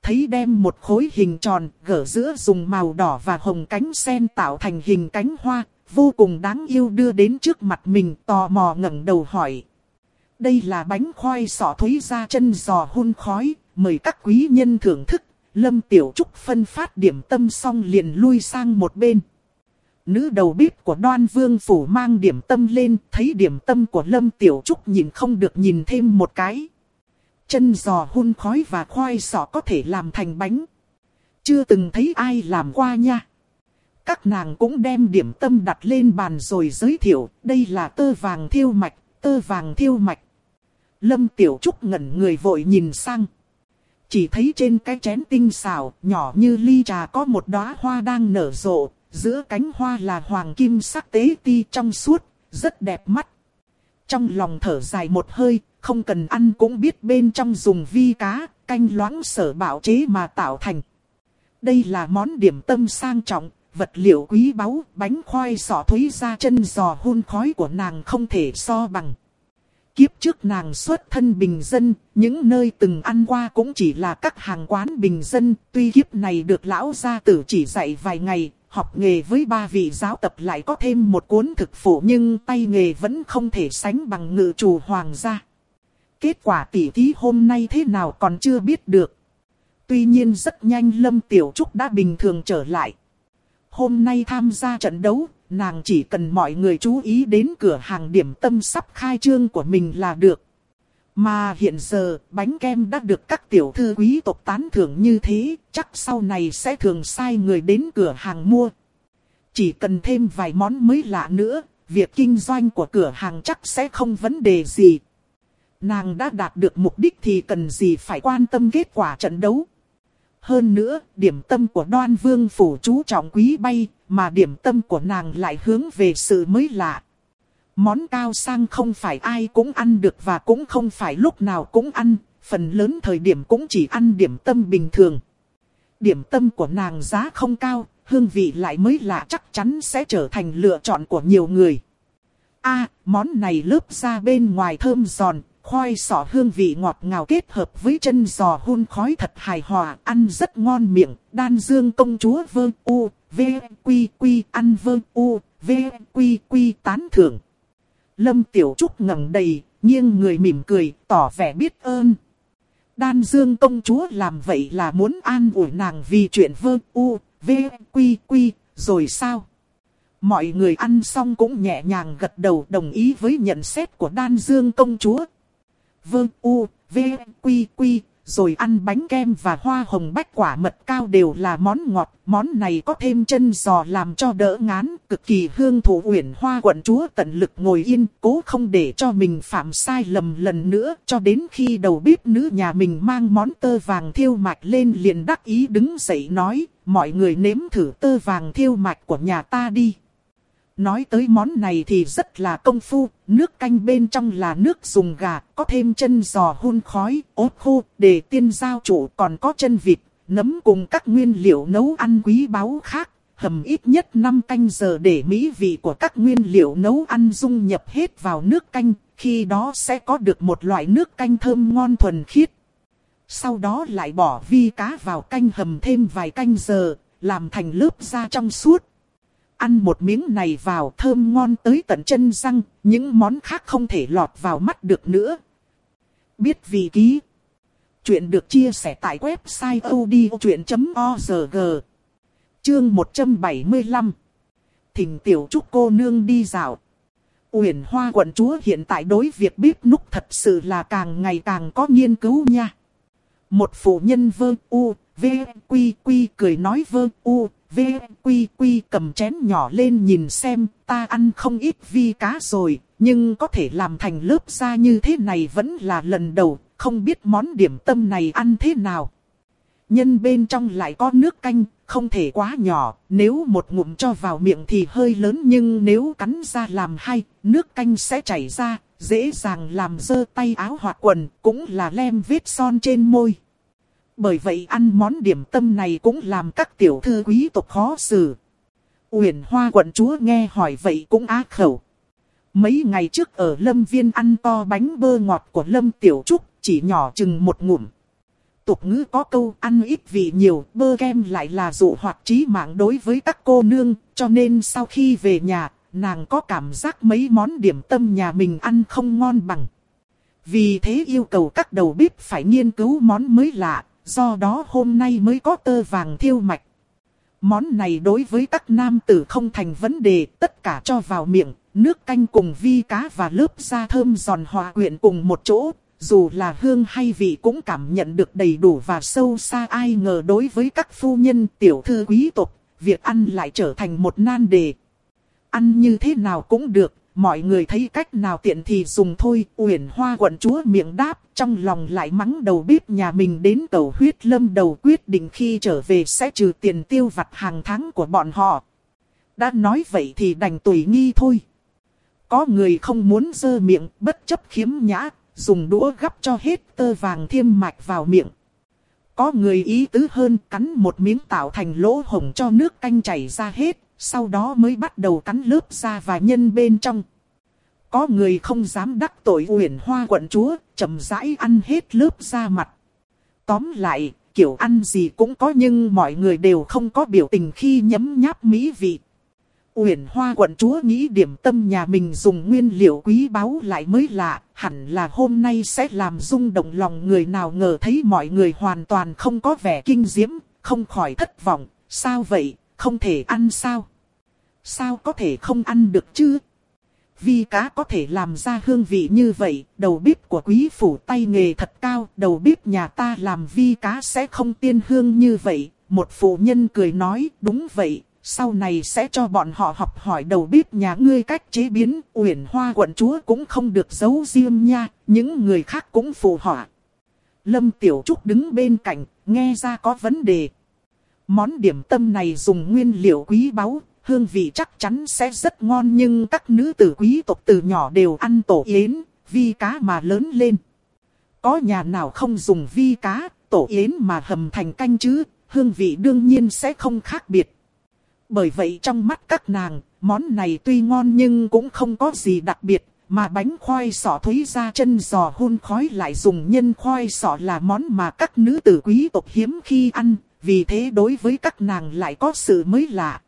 thấy đem một khối hình tròn gỡ giữa dùng màu đỏ và hồng cánh sen tạo thành hình cánh hoa, vô cùng đáng yêu đưa đến trước mặt mình tò mò ngẩng đầu hỏi. Đây là bánh khoai sọ thúy ra chân giò hun khói, mời các quý nhân thưởng thức. Lâm Tiểu Trúc phân phát điểm tâm xong liền lui sang một bên. Nữ đầu bếp của đoan vương phủ mang điểm tâm lên, thấy điểm tâm của Lâm Tiểu Trúc nhìn không được nhìn thêm một cái. Chân giò hun khói và khoai sọ có thể làm thành bánh. Chưa từng thấy ai làm qua nha. Các nàng cũng đem điểm tâm đặt lên bàn rồi giới thiệu, đây là tơ vàng thiêu mạch, tơ vàng thiêu mạch. Lâm Tiểu Trúc ngẩn người vội nhìn sang. Chỉ thấy trên cái chén tinh xảo, nhỏ như ly trà có một đóa hoa đang nở rộ, giữa cánh hoa là hoàng kim sắc tế ti trong suốt, rất đẹp mắt. Trong lòng thở dài một hơi, không cần ăn cũng biết bên trong dùng vi cá, canh loãng sở bảo chế mà tạo thành. Đây là món điểm tâm sang trọng, vật liệu quý báu, bánh khoai sọ thúy ra chân giò hun khói của nàng không thể so bằng. Kiếp trước nàng xuất thân bình dân, những nơi từng ăn qua cũng chỉ là các hàng quán bình dân, tuy kiếp này được lão gia tử chỉ dạy vài ngày, học nghề với ba vị giáo tập lại có thêm một cuốn thực phụ nhưng tay nghề vẫn không thể sánh bằng ngự chủ hoàng gia. Kết quả tỉ thí hôm nay thế nào còn chưa biết được. Tuy nhiên rất nhanh Lâm Tiểu Trúc đã bình thường trở lại. Hôm nay tham gia trận đấu, nàng chỉ cần mọi người chú ý đến cửa hàng điểm tâm sắp khai trương của mình là được. Mà hiện giờ, bánh kem đã được các tiểu thư quý tộc tán thưởng như thế, chắc sau này sẽ thường sai người đến cửa hàng mua. Chỉ cần thêm vài món mới lạ nữa, việc kinh doanh của cửa hàng chắc sẽ không vấn đề gì. Nàng đã đạt được mục đích thì cần gì phải quan tâm kết quả trận đấu. Hơn nữa, điểm tâm của đoan vương phủ chú trọng quý bay, mà điểm tâm của nàng lại hướng về sự mới lạ. Món cao sang không phải ai cũng ăn được và cũng không phải lúc nào cũng ăn, phần lớn thời điểm cũng chỉ ăn điểm tâm bình thường. Điểm tâm của nàng giá không cao, hương vị lại mới lạ chắc chắn sẽ trở thành lựa chọn của nhiều người. A, món này lớp ra bên ngoài thơm giòn, khoai sọ hương vị ngọt ngào kết hợp với chân giò hun khói thật hài hòa, ăn rất ngon miệng, đan dương công chúa vơ u, v, quy quy, ăn vơ u, v, quy quy tán thưởng. Lâm Tiểu Trúc ngẩng đầy, nghiêng người mỉm cười, tỏ vẻ biết ơn. Đan Dương công chúa làm vậy là muốn an ủi nàng vì chuyện vơ u, v, quy quy, rồi sao? Mọi người ăn xong cũng nhẹ nhàng gật đầu đồng ý với nhận xét của Đan Dương công chúa vương u, v, quy quy, rồi ăn bánh kem và hoa hồng bách quả mật cao đều là món ngọt. Món này có thêm chân giò làm cho đỡ ngán, cực kỳ hương thủ uyển hoa quận chúa tận lực ngồi yên, cố không để cho mình phạm sai lầm lần nữa, cho đến khi đầu bếp nữ nhà mình mang món tơ vàng thiêu mạch lên liền đắc ý đứng dậy nói, mọi người nếm thử tơ vàng thiêu mạch của nhà ta đi. Nói tới món này thì rất là công phu, nước canh bên trong là nước dùng gà, có thêm chân giò hun khói, ốt khô, để tiên giao chủ còn có chân vịt, nấm cùng các nguyên liệu nấu ăn quý báu khác. Hầm ít nhất 5 canh giờ để mỹ vị của các nguyên liệu nấu ăn dung nhập hết vào nước canh, khi đó sẽ có được một loại nước canh thơm ngon thuần khiết. Sau đó lại bỏ vi cá vào canh hầm thêm vài canh giờ, làm thành lớp da trong suốt. Ăn một miếng này vào thơm ngon tới tận chân răng, những món khác không thể lọt vào mắt được nữa. Biết vị ký. Chuyện được chia sẻ tại website odchuyện.org. Chương 175. Thỉnh tiểu trúc cô nương đi dạo. Uyển Hoa quận chúa hiện tại đối việc bếp núc thật sự là càng ngày càng có nghiên cứu nha. Một phụ nhân vơ u, v, quy quy cười nói vơ u, V, quy quy cầm chén nhỏ lên nhìn xem, ta ăn không ít vi cá rồi, nhưng có thể làm thành lớp da như thế này vẫn là lần đầu, không biết món điểm tâm này ăn thế nào. Nhân bên trong lại có nước canh, không thể quá nhỏ, nếu một ngụm cho vào miệng thì hơi lớn nhưng nếu cắn ra làm hai, nước canh sẽ chảy ra, dễ dàng làm dơ tay áo hoặc quần, cũng là lem vết son trên môi. Bởi vậy ăn món điểm tâm này cũng làm các tiểu thư quý tộc khó xử. Uyển Hoa quận chúa nghe hỏi vậy cũng á khẩu. Mấy ngày trước ở Lâm Viên ăn to bánh bơ ngọt của Lâm Tiểu Trúc, chỉ nhỏ chừng một ngụm. Tục ngữ có câu ăn ít vị nhiều, bơ kem lại là dụ hoạt trí mạng đối với các cô nương, cho nên sau khi về nhà, nàng có cảm giác mấy món điểm tâm nhà mình ăn không ngon bằng. Vì thế yêu cầu các đầu bếp phải nghiên cứu món mới lạ, do đó hôm nay mới có tơ vàng thiêu mạch. Món này đối với các nam tử không thành vấn đề, tất cả cho vào miệng, nước canh cùng vi cá và lớp da thơm giòn hòa quyện cùng một chỗ, dù là hương hay vị cũng cảm nhận được đầy đủ và sâu xa ai ngờ đối với các phu nhân tiểu thư quý tộc, việc ăn lại trở thành một nan đề. Ăn như thế nào cũng được, mọi người thấy cách nào tiện thì dùng thôi. Uyển Hoa quận chúa miệng đáp, trong lòng lại mắng đầu bếp nhà mình đến cầu huyết lâm đầu quyết định khi trở về sẽ trừ tiền tiêu vặt hàng tháng của bọn họ. Đã nói vậy thì đành tùy nghi thôi. Có người không muốn dơ miệng, bất chấp khiếm nhã, dùng đũa gắp cho hết tơ vàng thiêm mạch vào miệng. Có người ý tứ hơn cắn một miếng tạo thành lỗ hồng cho nước canh chảy ra hết, sau đó mới bắt đầu cắn lớp da và nhân bên trong. Có người không dám đắc tội uyển hoa quận chúa, chậm rãi ăn hết lớp da mặt. Tóm lại, kiểu ăn gì cũng có nhưng mọi người đều không có biểu tình khi nhấm nháp mỹ vị. Uyển Hoa quận chúa nghĩ điểm tâm nhà mình dùng nguyên liệu quý báu lại mới lạ, hẳn là hôm nay sẽ làm rung động lòng người nào ngờ thấy mọi người hoàn toàn không có vẻ kinh diễm, không khỏi thất vọng, sao vậy, không thể ăn sao? Sao có thể không ăn được chứ? Vì cá có thể làm ra hương vị như vậy, đầu bếp của quý phủ tay nghề thật cao, đầu bếp nhà ta làm vi cá sẽ không tiên hương như vậy. Một phụ nhân cười nói, đúng vậy, sau này sẽ cho bọn họ học hỏi đầu bếp nhà ngươi cách chế biến, uyển hoa quận chúa cũng không được giấu riêng nha, những người khác cũng phù họa. Lâm Tiểu Trúc đứng bên cạnh, nghe ra có vấn đề. Món điểm tâm này dùng nguyên liệu quý báu, hương vị chắc chắn sẽ rất ngon nhưng các nữ tử quý tộc từ nhỏ đều ăn tổ yến, vi cá mà lớn lên. Có nhà nào không dùng vi cá, tổ yến mà hầm thành canh chứ, hương vị đương nhiên sẽ không khác biệt. Bởi vậy trong mắt các nàng, món này tuy ngon nhưng cũng không có gì đặc biệt, mà bánh khoai sọ thúy ra chân giò hun khói lại dùng nhân khoai sọ là món mà các nữ tử quý tộc hiếm khi ăn, vì thế đối với các nàng lại có sự mới lạ.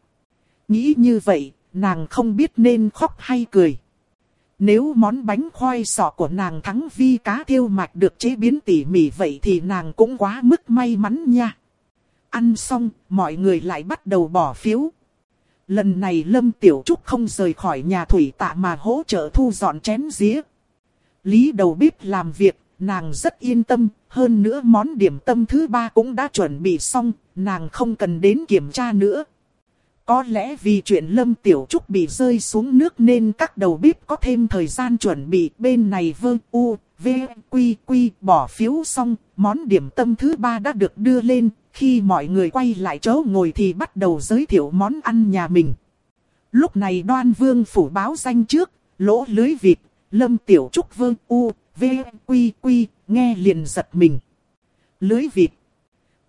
Nghĩ như vậy, nàng không biết nên khóc hay cười. Nếu món bánh khoai sọ của nàng thắng vi cá tiêu mạch được chế biến tỉ mỉ vậy thì nàng cũng quá mức may mắn nha. Ăn xong, mọi người lại bắt đầu bỏ phiếu. Lần này Lâm Tiểu Trúc không rời khỏi nhà thủy tạ mà hỗ trợ thu dọn chén dĩa. Lý đầu bếp làm việc, nàng rất yên tâm, hơn nữa món điểm tâm thứ ba cũng đã chuẩn bị xong, nàng không cần đến kiểm tra nữa. Có lẽ vì chuyện Lâm Tiểu Trúc bị rơi xuống nước nên các đầu bếp có thêm thời gian chuẩn bị bên này vơ u, v, quy, quy, bỏ phiếu xong, món điểm tâm thứ ba đã được đưa lên, khi mọi người quay lại chỗ ngồi thì bắt đầu giới thiệu món ăn nhà mình. Lúc này đoan vương phủ báo danh trước, lỗ lưới vịt, Lâm Tiểu Trúc vơ u, v, quy, quy, nghe liền giật mình. Lưới vịt.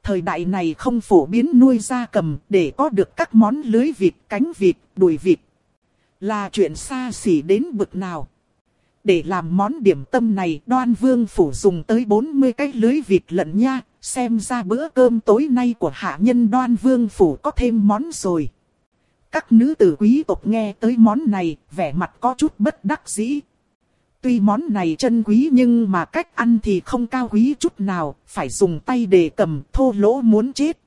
Thời đại này không phổ biến nuôi gia cầm để có được các món lưới vịt, cánh vịt, đùi vịt. Là chuyện xa xỉ đến bực nào. Để làm món điểm tâm này đoan vương phủ dùng tới 40 cái lưới vịt lận nha, xem ra bữa cơm tối nay của hạ nhân đoan vương phủ có thêm món rồi. Các nữ tử quý tộc nghe tới món này, vẻ mặt có chút bất đắc dĩ. Tuy món này chân quý nhưng mà cách ăn thì không cao quý chút nào, phải dùng tay để cầm thô lỗ muốn chết.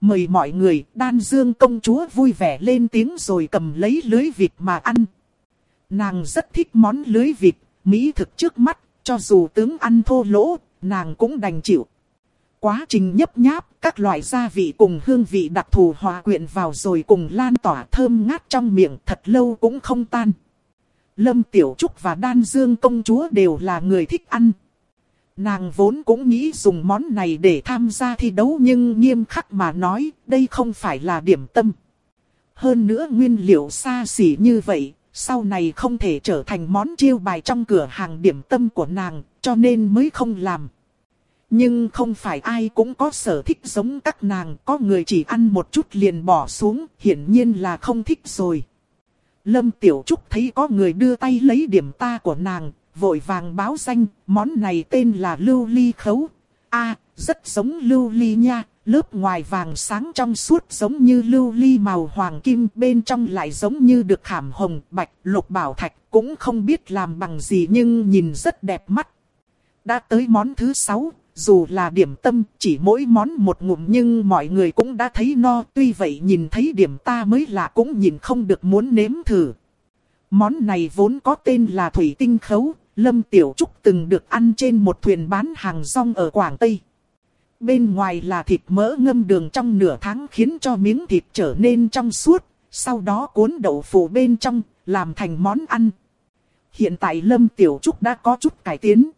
Mời mọi người, đan dương công chúa vui vẻ lên tiếng rồi cầm lấy lưới vịt mà ăn. Nàng rất thích món lưới vịt, mỹ thực trước mắt, cho dù tướng ăn thô lỗ, nàng cũng đành chịu. Quá trình nhấp nháp, các loại gia vị cùng hương vị đặc thù hòa quyện vào rồi cùng lan tỏa thơm ngát trong miệng thật lâu cũng không tan. Lâm Tiểu Trúc và Đan Dương công chúa đều là người thích ăn. Nàng vốn cũng nghĩ dùng món này để tham gia thi đấu nhưng nghiêm khắc mà nói đây không phải là điểm tâm. Hơn nữa nguyên liệu xa xỉ như vậy, sau này không thể trở thành món chiêu bài trong cửa hàng điểm tâm của nàng, cho nên mới không làm. Nhưng không phải ai cũng có sở thích giống các nàng, có người chỉ ăn một chút liền bỏ xuống, hiển nhiên là không thích rồi. Lâm Tiểu Trúc thấy có người đưa tay lấy điểm ta của nàng, vội vàng báo danh, món này tên là lưu ly khấu. a rất giống lưu ly nha, lớp ngoài vàng sáng trong suốt giống như lưu ly màu hoàng kim, bên trong lại giống như được khảm hồng, bạch, lục bảo thạch, cũng không biết làm bằng gì nhưng nhìn rất đẹp mắt. Đã tới món thứ sáu, dù là điểm tâm, chỉ mỗi món một ngụm nhưng mọi người cũng đã thấy no. Tuy vậy nhìn thấy điểm ta mới lạ cũng nhìn không được muốn nếm thử. Món này vốn có tên là Thủy Tinh Khấu, Lâm Tiểu Trúc từng được ăn trên một thuyền bán hàng rong ở Quảng Tây. Bên ngoài là thịt mỡ ngâm đường trong nửa tháng khiến cho miếng thịt trở nên trong suốt, sau đó cuốn đậu phụ bên trong, làm thành món ăn. Hiện tại Lâm Tiểu Trúc đã có chút cải tiến.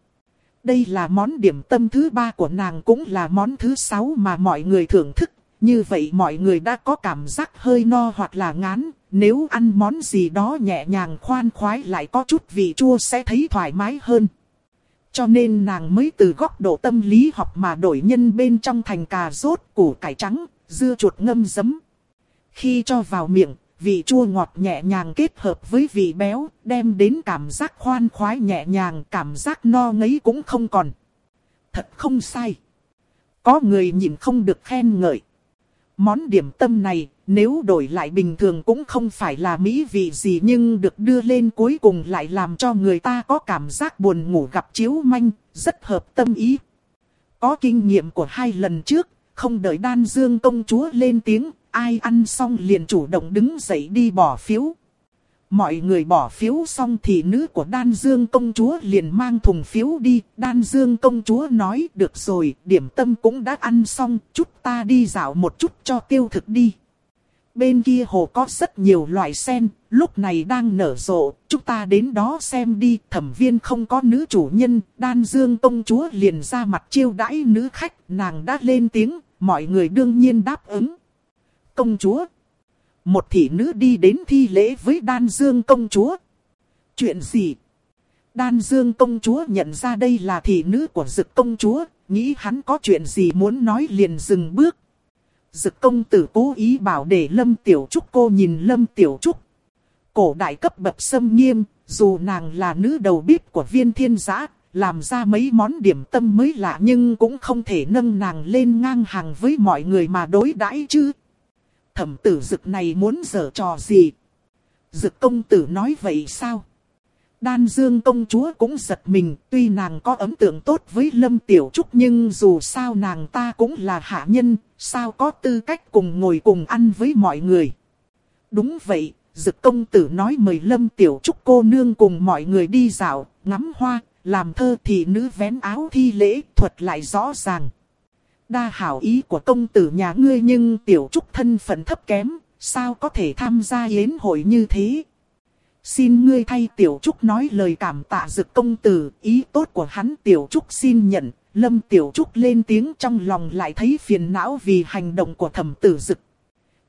Đây là món điểm tâm thứ ba của nàng cũng là món thứ sáu mà mọi người thưởng thức. Như vậy mọi người đã có cảm giác hơi no hoặc là ngán. Nếu ăn món gì đó nhẹ nhàng khoan khoái lại có chút vị chua sẽ thấy thoải mái hơn. Cho nên nàng mới từ góc độ tâm lý học mà đổi nhân bên trong thành cà rốt, củ cải trắng, dưa chuột ngâm giấm. Khi cho vào miệng, vị chua ngọt nhẹ nhàng kết hợp với vị béo, đem đến cảm giác khoan khoái nhẹ nhàng, cảm giác no ngấy cũng không còn. Thật không sai. Có người nhìn không được khen ngợi. Món điểm tâm này, nếu đổi lại bình thường cũng không phải là mỹ vị gì nhưng được đưa lên cuối cùng lại làm cho người ta có cảm giác buồn ngủ gặp chiếu manh, rất hợp tâm ý. Có kinh nghiệm của hai lần trước, không đợi đan dương công chúa lên tiếng, ai ăn xong liền chủ động đứng dậy đi bỏ phiếu. Mọi người bỏ phiếu xong thì nữ của Đan Dương công chúa liền mang thùng phiếu đi. Đan Dương công chúa nói được rồi, điểm tâm cũng đã ăn xong, chút ta đi dạo một chút cho tiêu thực đi. Bên kia hồ có rất nhiều loại sen, lúc này đang nở rộ, chúng ta đến đó xem đi. Thẩm viên không có nữ chủ nhân, Đan Dương công chúa liền ra mặt chiêu đãi nữ khách, nàng đã lên tiếng, mọi người đương nhiên đáp ứng công chúa. Một thị nữ đi đến thi lễ với đan dương công chúa. Chuyện gì? Đan dương công chúa nhận ra đây là thị nữ của dực công chúa, nghĩ hắn có chuyện gì muốn nói liền dừng bước. Dực công tử cố ý bảo để Lâm Tiểu Trúc cô nhìn Lâm Tiểu Trúc. Cổ đại cấp bậc sâm nghiêm, dù nàng là nữ đầu bếp của viên thiên giã, làm ra mấy món điểm tâm mới lạ nhưng cũng không thể nâng nàng lên ngang hàng với mọi người mà đối đãi chứ thẩm tử dực này muốn dở trò gì? Dực công tử nói vậy sao? Đan Dương công chúa cũng giật mình, tuy nàng có ấn tượng tốt với Lâm Tiểu Trúc nhưng dù sao nàng ta cũng là hạ nhân, sao có tư cách cùng ngồi cùng ăn với mọi người. Đúng vậy, Dực công tử nói mời Lâm Tiểu Trúc cô nương cùng mọi người đi dạo, ngắm hoa, làm thơ thì nữ vén áo thi lễ thuật lại rõ ràng. Đa hảo ý của công tử nhà ngươi nhưng Tiểu Trúc thân phận thấp kém, sao có thể tham gia yến hội như thế? Xin ngươi thay Tiểu Trúc nói lời cảm tạ dực công tử, ý tốt của hắn Tiểu Trúc xin nhận. Lâm Tiểu Trúc lên tiếng trong lòng lại thấy phiền não vì hành động của thẩm tử dực.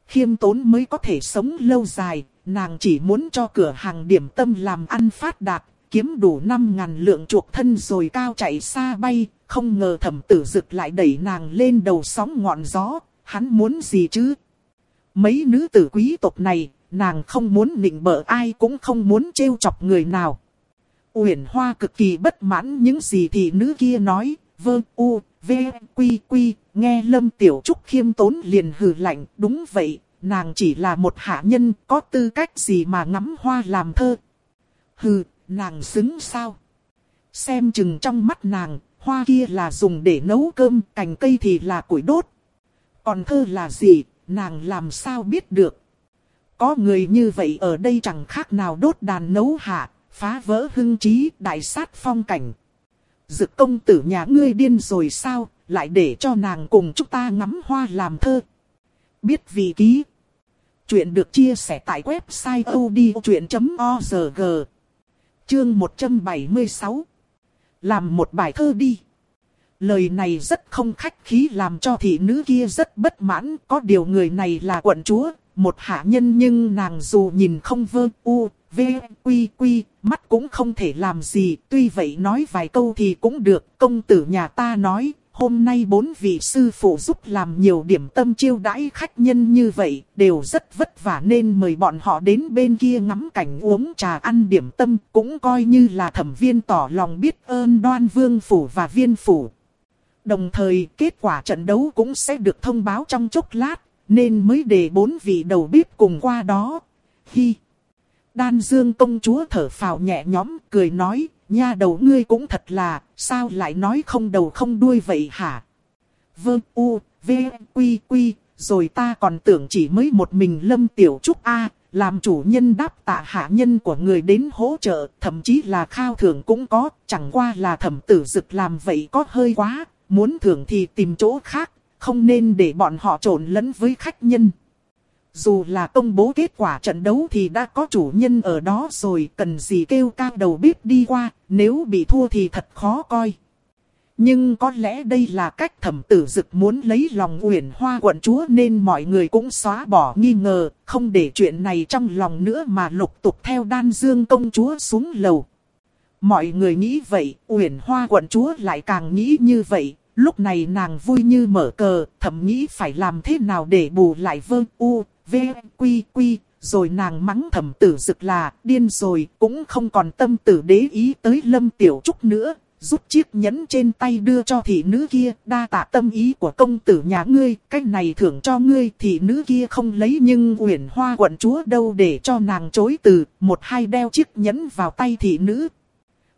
Khiêm tốn mới có thể sống lâu dài, nàng chỉ muốn cho cửa hàng điểm tâm làm ăn phát đạt, kiếm đủ 5.000 lượng chuộc thân rồi cao chạy xa bay, không ngờ thẩm tử dực lại đẩy nàng lên đầu sóng ngọn gió, hắn muốn gì chứ? Mấy nữ tử quý tộc này, nàng không muốn nịnh bợ ai cũng không muốn trêu chọc người nào. Uyển Hoa cực kỳ bất mãn những gì thì nữ kia nói, vơ u, v, quy quy, nghe Lâm Tiểu Trúc khiêm tốn liền hừ lạnh, đúng vậy, nàng chỉ là một hạ nhân, có tư cách gì mà ngắm hoa làm thơ. Hừ, nàng xứng sao? Xem chừng trong mắt nàng, hoa kia là dùng để nấu cơm, cành cây thì là củi đốt. Còn thơ là gì, nàng làm sao biết được? Có người như vậy ở đây chẳng khác nào đốt đàn nấu hạ, phá vỡ hưng trí, đại sát phong cảnh. Dực công tử nhà ngươi điên rồi sao, lại để cho nàng cùng chúng ta ngắm hoa làm thơ. Biết vị ký. Chuyện được chia sẻ tại website odchuyện.org. Chương 176. Làm một bài thơ đi. Lời này rất không khách khí làm cho thị nữ kia rất bất mãn. Có điều người này là quận chúa, một hạ nhân nhưng nàng dù nhìn không vơ u, v, quy quy, mắt cũng không thể làm gì. Tuy vậy nói vài câu thì cũng được. Công tử nhà ta nói, hôm nay bốn vị sư phụ giúp làm nhiều điểm tâm chiêu đãi khách nhân như vậy, đều rất vất vả nên mời bọn họ đến bên kia ngắm cảnh uống trà ăn điểm tâm, cũng coi như là thẩm viên tỏ lòng biết ơn đoan vương phủ và viên phủ. Đồng thời kết quả trận đấu cũng sẽ được thông báo trong chốc lát, nên mới để bốn vị đầu bếp cùng qua đó. Hi! Đan Dương công chúa thở phào nhẹ nhõm, cười nói, nha đầu ngươi cũng thật là, sao lại nói không đầu không đuôi vậy hả? Vương U, V, Quy, Quy, rồi ta còn tưởng chỉ mới một mình Lâm Tiểu Trúc A, làm chủ nhân đáp tạ hạ nhân của người đến hỗ trợ, thậm chí là khao thưởng cũng có, chẳng qua là thẩm tử dực làm vậy có hơi quá, muốn thưởng thì tìm chỗ khác, không nên để bọn họ trộn lẫn với khách nhân. Dù là công bố kết quả trận đấu thì đã có chủ nhân ở đó rồi, cần gì kêu cao đầu bếp đi qua, nếu bị thua thì thật khó coi. Nhưng có lẽ đây là cách thẩm tử dực muốn lấy lòng uyển hoa quận chúa nên mọi người cũng xóa bỏ nghi ngờ, không để chuyện này trong lòng nữa mà lục tục theo đan dương công chúa xuống lầu. Mọi người nghĩ vậy, uyển hoa quận chúa lại càng nghĩ như vậy, lúc này nàng vui như mở cờ, thẩm nghĩ phải làm thế nào để bù lại vơ u, v, quy quy, rồi nàng mắng thẩm tử dực là điên rồi, cũng không còn tâm tử đế ý tới lâm tiểu trúc nữa, rút chiếc nhẫn trên tay đưa cho thị nữ kia, đa tạ tâm ý của công tử nhà ngươi, cách này thưởng cho ngươi, thị nữ kia không lấy nhưng uyển hoa quận chúa đâu để cho nàng chối từ, một hai đeo chiếc nhẫn vào tay thị nữ.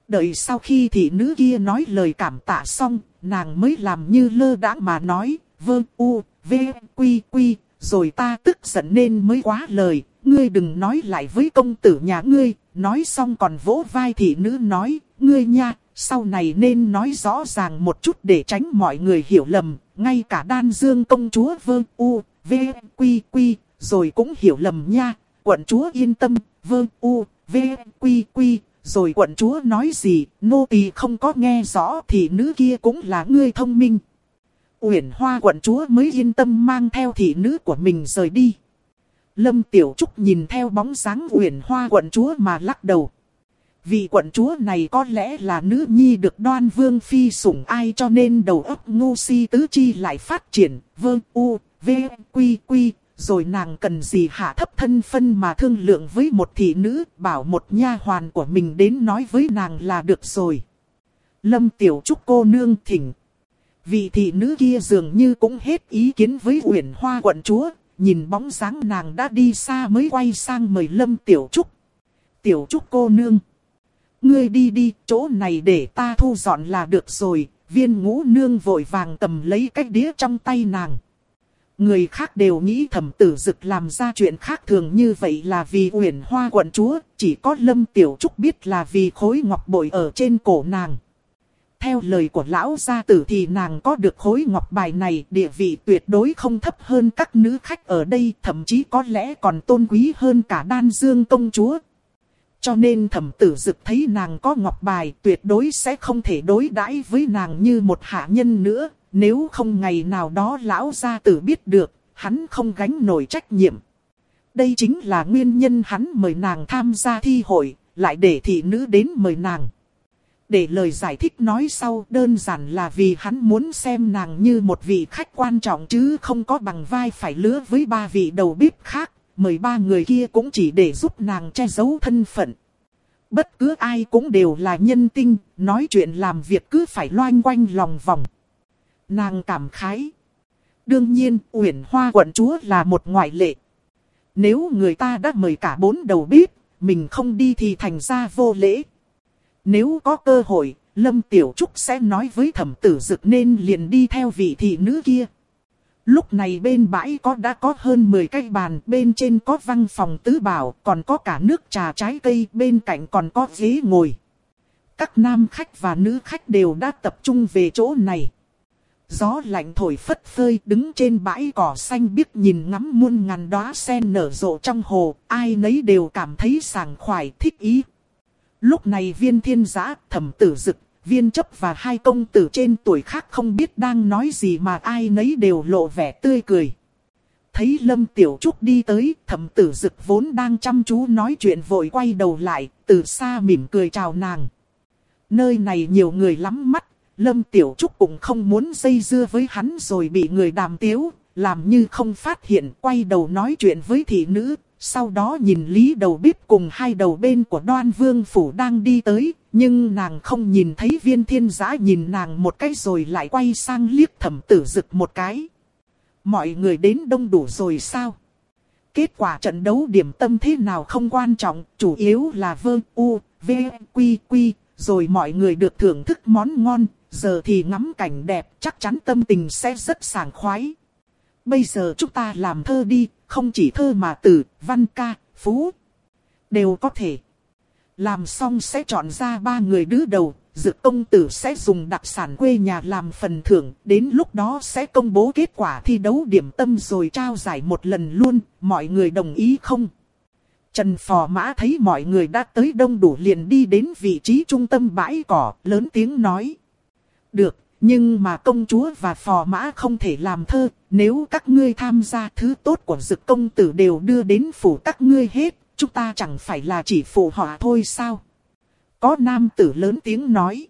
Đợi sau khi thị nữ kia nói lời cảm tạ xong, nàng mới làm như lơ đãng mà nói, vơ u, v, quy quy, rồi ta tức giận nên mới quá lời, ngươi đừng nói lại với công tử nhà ngươi, nói xong còn vỗ vai thị nữ nói, ngươi nha, sau này nên nói rõ ràng một chút để tránh mọi người hiểu lầm, ngay cả đan dương công chúa vơ u, v, quy quy, rồi cũng hiểu lầm nha, quận chúa yên tâm, vơ u, v, quy quy, rồi quận chúa nói gì, nô tỳ không có nghe rõ thì nữ kia cũng là ngươi thông minh. Uyển Hoa quận chúa mới yên tâm mang theo thị nữ của mình rời đi. Lâm Tiểu Trúc nhìn theo bóng dáng Uyển Hoa quận chúa mà lắc đầu. Vì quận chúa này có lẽ là nữ nhi được đoan vương phi sủng ai cho nên đầu óc ngu si tứ chi lại phát triển, vương u, v, quy quy, rồi nàng cần gì hạ thấp thân phân mà thương lượng với một thị nữ, bảo một nha hoàn của mình đến nói với nàng là được rồi. Lâm Tiểu Trúc cô nương thỉnh. Vị thị nữ kia dường như cũng hết ý kiến với Uyển Hoa quận chúa, nhìn bóng dáng nàng đã đi xa mới quay sang mời Lâm Tiểu Trúc. Tiểu Trúc cô nương. ngươi đi đi, chỗ này để ta thu dọn là được rồi, viên ngũ nương vội vàng cầm lấy cái đĩa trong tay nàng. Người khác đều nghĩ thẩm tử dực làm ra chuyện khác thường như vậy là vì uyển hoa quận chúa, chỉ có lâm tiểu trúc biết là vì khối ngọc bội ở trên cổ nàng. Theo lời của lão gia tử thì nàng có được khối ngọc bài này địa vị tuyệt đối không thấp hơn các nữ khách ở đây, thậm chí có lẽ còn tôn quý hơn cả đan dương công chúa. Cho nên thẩm tử dực thấy nàng có ngọc bài tuyệt đối sẽ không thể đối đãi với nàng như một hạ nhân nữa, nếu không ngày nào đó lão gia tử biết được, hắn không gánh nổi trách nhiệm. Đây chính là nguyên nhân hắn mời nàng tham gia thi hội, lại để thị nữ đến mời nàng. Để lời giải thích nói sau đơn giản là vì hắn muốn xem nàng như một vị khách quan trọng chứ không có bằng vai phải lứa với ba vị đầu bếp khác, mời ba người kia cũng chỉ để giúp nàng che giấu thân phận. Bất cứ ai cũng đều là nhân tinh, nói chuyện làm việc cứ phải loanh quanh lòng vòng. Nàng cảm khái. Đương nhiên, Uyển Hoa quận chúa là một ngoại lệ. Nếu người ta đã mời cả bốn đầu bếp, mình không đi thì thành ra vô lễ. Nếu có cơ hội, Lâm Tiểu Trúc sẽ nói với thẩm tử dực nên liền đi theo vị thị nữ kia. Lúc này bên bãi có đã có hơn 10 cái bàn, bên trên có văn phòng tứ bảo, còn có cả nước trà trái cây, bên cạnh còn có ghế ngồi. Các nam khách và nữ khách đều đã tập trung về chỗ này. Gió lạnh thổi phất phơi đứng trên bãi cỏ xanh biếc nhìn ngắm muôn ngàn đóa sen nở rộ trong hồ, ai nấy đều cảm thấy sảng khoái thích ý. Lúc này viên thiên giã, thẩm tử dực, viên chấp và hai công tử trên tuổi khác không biết đang nói gì mà ai nấy đều lộ vẻ tươi cười. Thấy Lâm Tiểu Trúc đi tới, thẩm tử dực vốn đang chăm chú nói chuyện vội quay đầu lại, từ xa mỉm cười chào nàng. Nơi này nhiều người lắm mắt, Lâm Tiểu Trúc cũng không muốn dây dưa với hắn rồi bị người đàm tiếu, làm như không phát hiện, quay đầu nói chuyện với thị nữ, sau đó nhìn Lý đầu bếp cùng hai đầu bên của đoan vương phủ đang đi tới, nhưng nàng không nhìn thấy viên thiên giã nhìn nàng một cái rồi lại quay sang liếc thẩm tử dực một cái. Mọi người đến đông đủ rồi sao? Kết quả trận đấu điểm tâm thế nào không quan trọng, chủ yếu là vương u, v, quy quy, rồi mọi người được thưởng thức món ngon, giờ thì ngắm cảnh đẹp chắc chắn tâm tình sẽ rất sảng khoái. Bây giờ chúng ta làm thơ đi, không chỉ thơ mà từ, văn ca, phú, đều có thể. Làm xong sẽ chọn ra ba người đứa đầu, dược công tử sẽ dùng đặc sản quê nhà làm phần thưởng, đến lúc đó sẽ công bố kết quả thi đấu điểm tâm rồi trao giải một lần luôn, mọi người đồng ý không? Trần Phò Mã thấy mọi người đã tới đông đủ liền đi đến vị trí trung tâm bãi cỏ, lớn tiếng nói. Được, nhưng mà công chúa và phò mã không thể làm thơ, nếu các ngươi tham gia thứ tốt của dực công tử đều đưa đến phủ các ngươi hết, chúng ta chẳng phải là chỉ phụ họ thôi sao? Có nam tử lớn tiếng nói.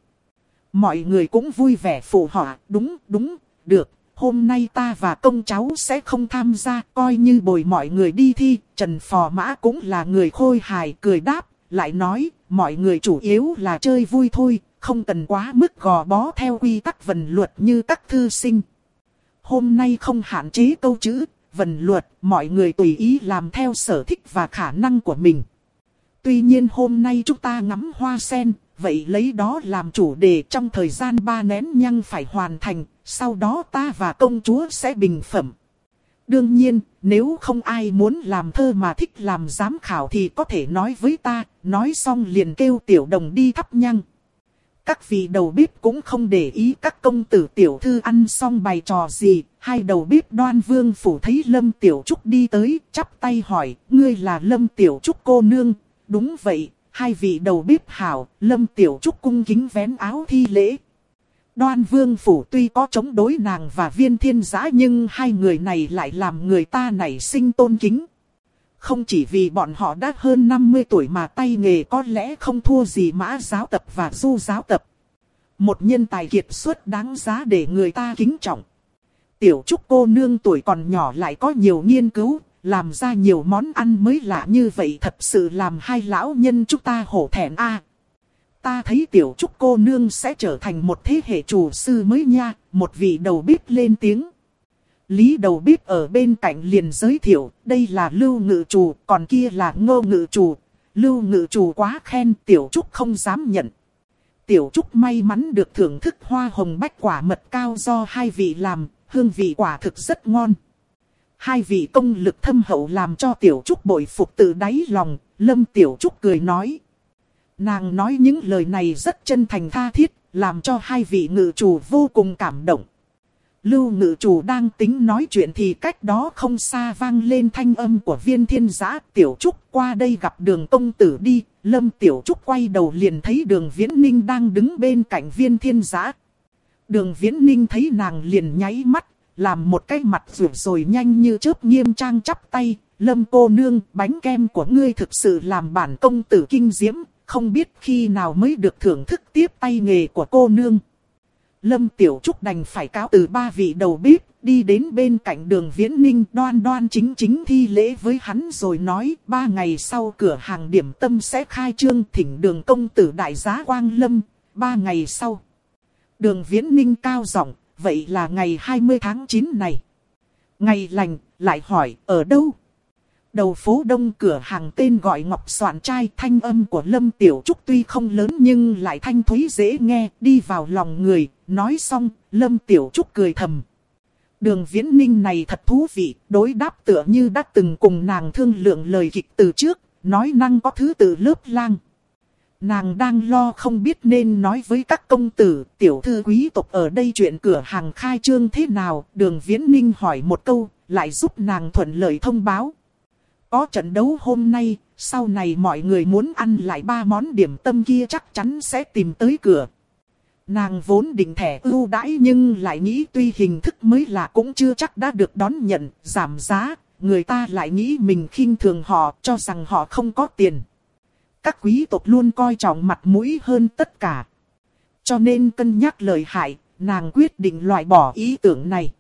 Mọi người cũng vui vẻ phụ họ, đúng, đúng, được, hôm nay ta và công cháu sẽ không tham gia, coi như bồi mọi người đi thi, Trần Phò Mã cũng là người khôi hài, cười đáp, lại nói, mọi người chủ yếu là chơi vui thôi, không cần quá mức gò bó theo quy tắc vần luật như các thư sinh. Hôm nay không hạn chế câu chữ, vần luật, mọi người tùy ý làm theo sở thích và khả năng của mình. Tuy nhiên hôm nay chúng ta ngắm hoa sen, vậy lấy đó làm chủ đề trong thời gian ba nén nhăng phải hoàn thành, sau đó ta và công chúa sẽ bình phẩm. Đương nhiên, nếu không ai muốn làm thơ mà thích làm giám khảo thì có thể nói với ta, nói xong liền kêu tiểu đồng đi thắp nhăng. Các vị đầu bếp cũng không để ý các công tử tiểu thư ăn xong bài trò gì. Hai đầu bếp đoan vương phủ thấy Lâm Tiểu Trúc đi tới, chắp tay hỏi, ngươi là Lâm Tiểu Trúc cô nương. Đúng vậy, hai vị đầu bếp hảo, Lâm Tiểu Trúc cung kính vén áo thi lễ. Đoan vương phủ tuy có chống đối nàng và viên thiên giã nhưng hai người này lại làm người ta nảy sinh tôn kính. Không chỉ vì bọn họ đã hơn 50 tuổi mà tay nghề có lẽ không thua gì mã giáo tập và du giáo tập. Một nhân tài kiệt xuất đáng giá để người ta kính trọng. Tiểu trúc cô nương tuổi còn nhỏ lại có nhiều nghiên cứu, làm ra nhiều món ăn mới lạ như vậy thật sự làm hai lão nhân chúng ta hổ thẹn a. ta thấy tiểu trúc cô nương sẽ trở thành một thế hệ chủ sư mới nha, một vị đầu bếp lên tiếng. Lý đầu bếp ở bên cạnh liền giới thiệu, đây là lưu ngự chủ, còn kia là ngô ngự chủ. lưu ngự chủ quá khen tiểu trúc không dám nhận. Tiểu trúc may mắn được thưởng thức hoa hồng bách quả mật cao do hai vị làm, hương vị quả thực rất ngon. Hai vị công lực thâm hậu làm cho tiểu trúc bội phục từ đáy lòng, lâm tiểu trúc cười nói. Nàng nói những lời này rất chân thành tha thiết, làm cho hai vị ngự chủ vô cùng cảm động. Lưu ngự chủ đang tính nói chuyện thì cách đó không xa vang lên thanh âm của viên thiên giã tiểu trúc qua đây gặp đường công tử đi. Lâm tiểu trúc quay đầu liền thấy đường viễn ninh đang đứng bên cạnh viên thiên giã. Đường viễn ninh thấy nàng liền nháy mắt, làm một cái mặt rủ rồi nhanh như chớp nghiêm trang chắp tay. Lâm cô nương, bánh kem của ngươi thực sự làm bản công tử kinh diễm, không biết khi nào mới được thưởng thức tiếp tay nghề của cô nương. Lâm Tiểu Trúc đành phải cáo từ ba vị đầu bếp, đi đến bên cạnh đường Viễn Ninh đoan đoan chính chính thi lễ với hắn rồi nói ba ngày sau cửa hàng điểm tâm sẽ khai trương thỉnh đường công tử đại giá Quang Lâm, ba ngày sau. Đường Viễn Ninh cao giọng, vậy là ngày 20 tháng 9 này. Ngày lành, lại hỏi, ở đâu? Đầu phố đông cửa hàng tên gọi Ngọc Soạn Trai thanh âm của Lâm Tiểu Trúc tuy không lớn nhưng lại thanh thúy dễ nghe, đi vào lòng người, nói xong, Lâm Tiểu Trúc cười thầm. Đường viễn ninh này thật thú vị, đối đáp tựa như đã từng cùng nàng thương lượng lời kịch từ trước, nói năng có thứ tự lớp lang. Nàng đang lo không biết nên nói với các công tử, tiểu thư quý tộc ở đây chuyện cửa hàng khai trương thế nào, đường viễn ninh hỏi một câu, lại giúp nàng thuận lợi thông báo. Có trận đấu hôm nay, sau này mọi người muốn ăn lại ba món điểm tâm kia chắc chắn sẽ tìm tới cửa. Nàng vốn định thẻ ưu đãi nhưng lại nghĩ tuy hình thức mới là cũng chưa chắc đã được đón nhận, giảm giá, người ta lại nghĩ mình khinh thường họ cho rằng họ không có tiền. Các quý tộc luôn coi trọng mặt mũi hơn tất cả. Cho nên cân nhắc lời hại, nàng quyết định loại bỏ ý tưởng này.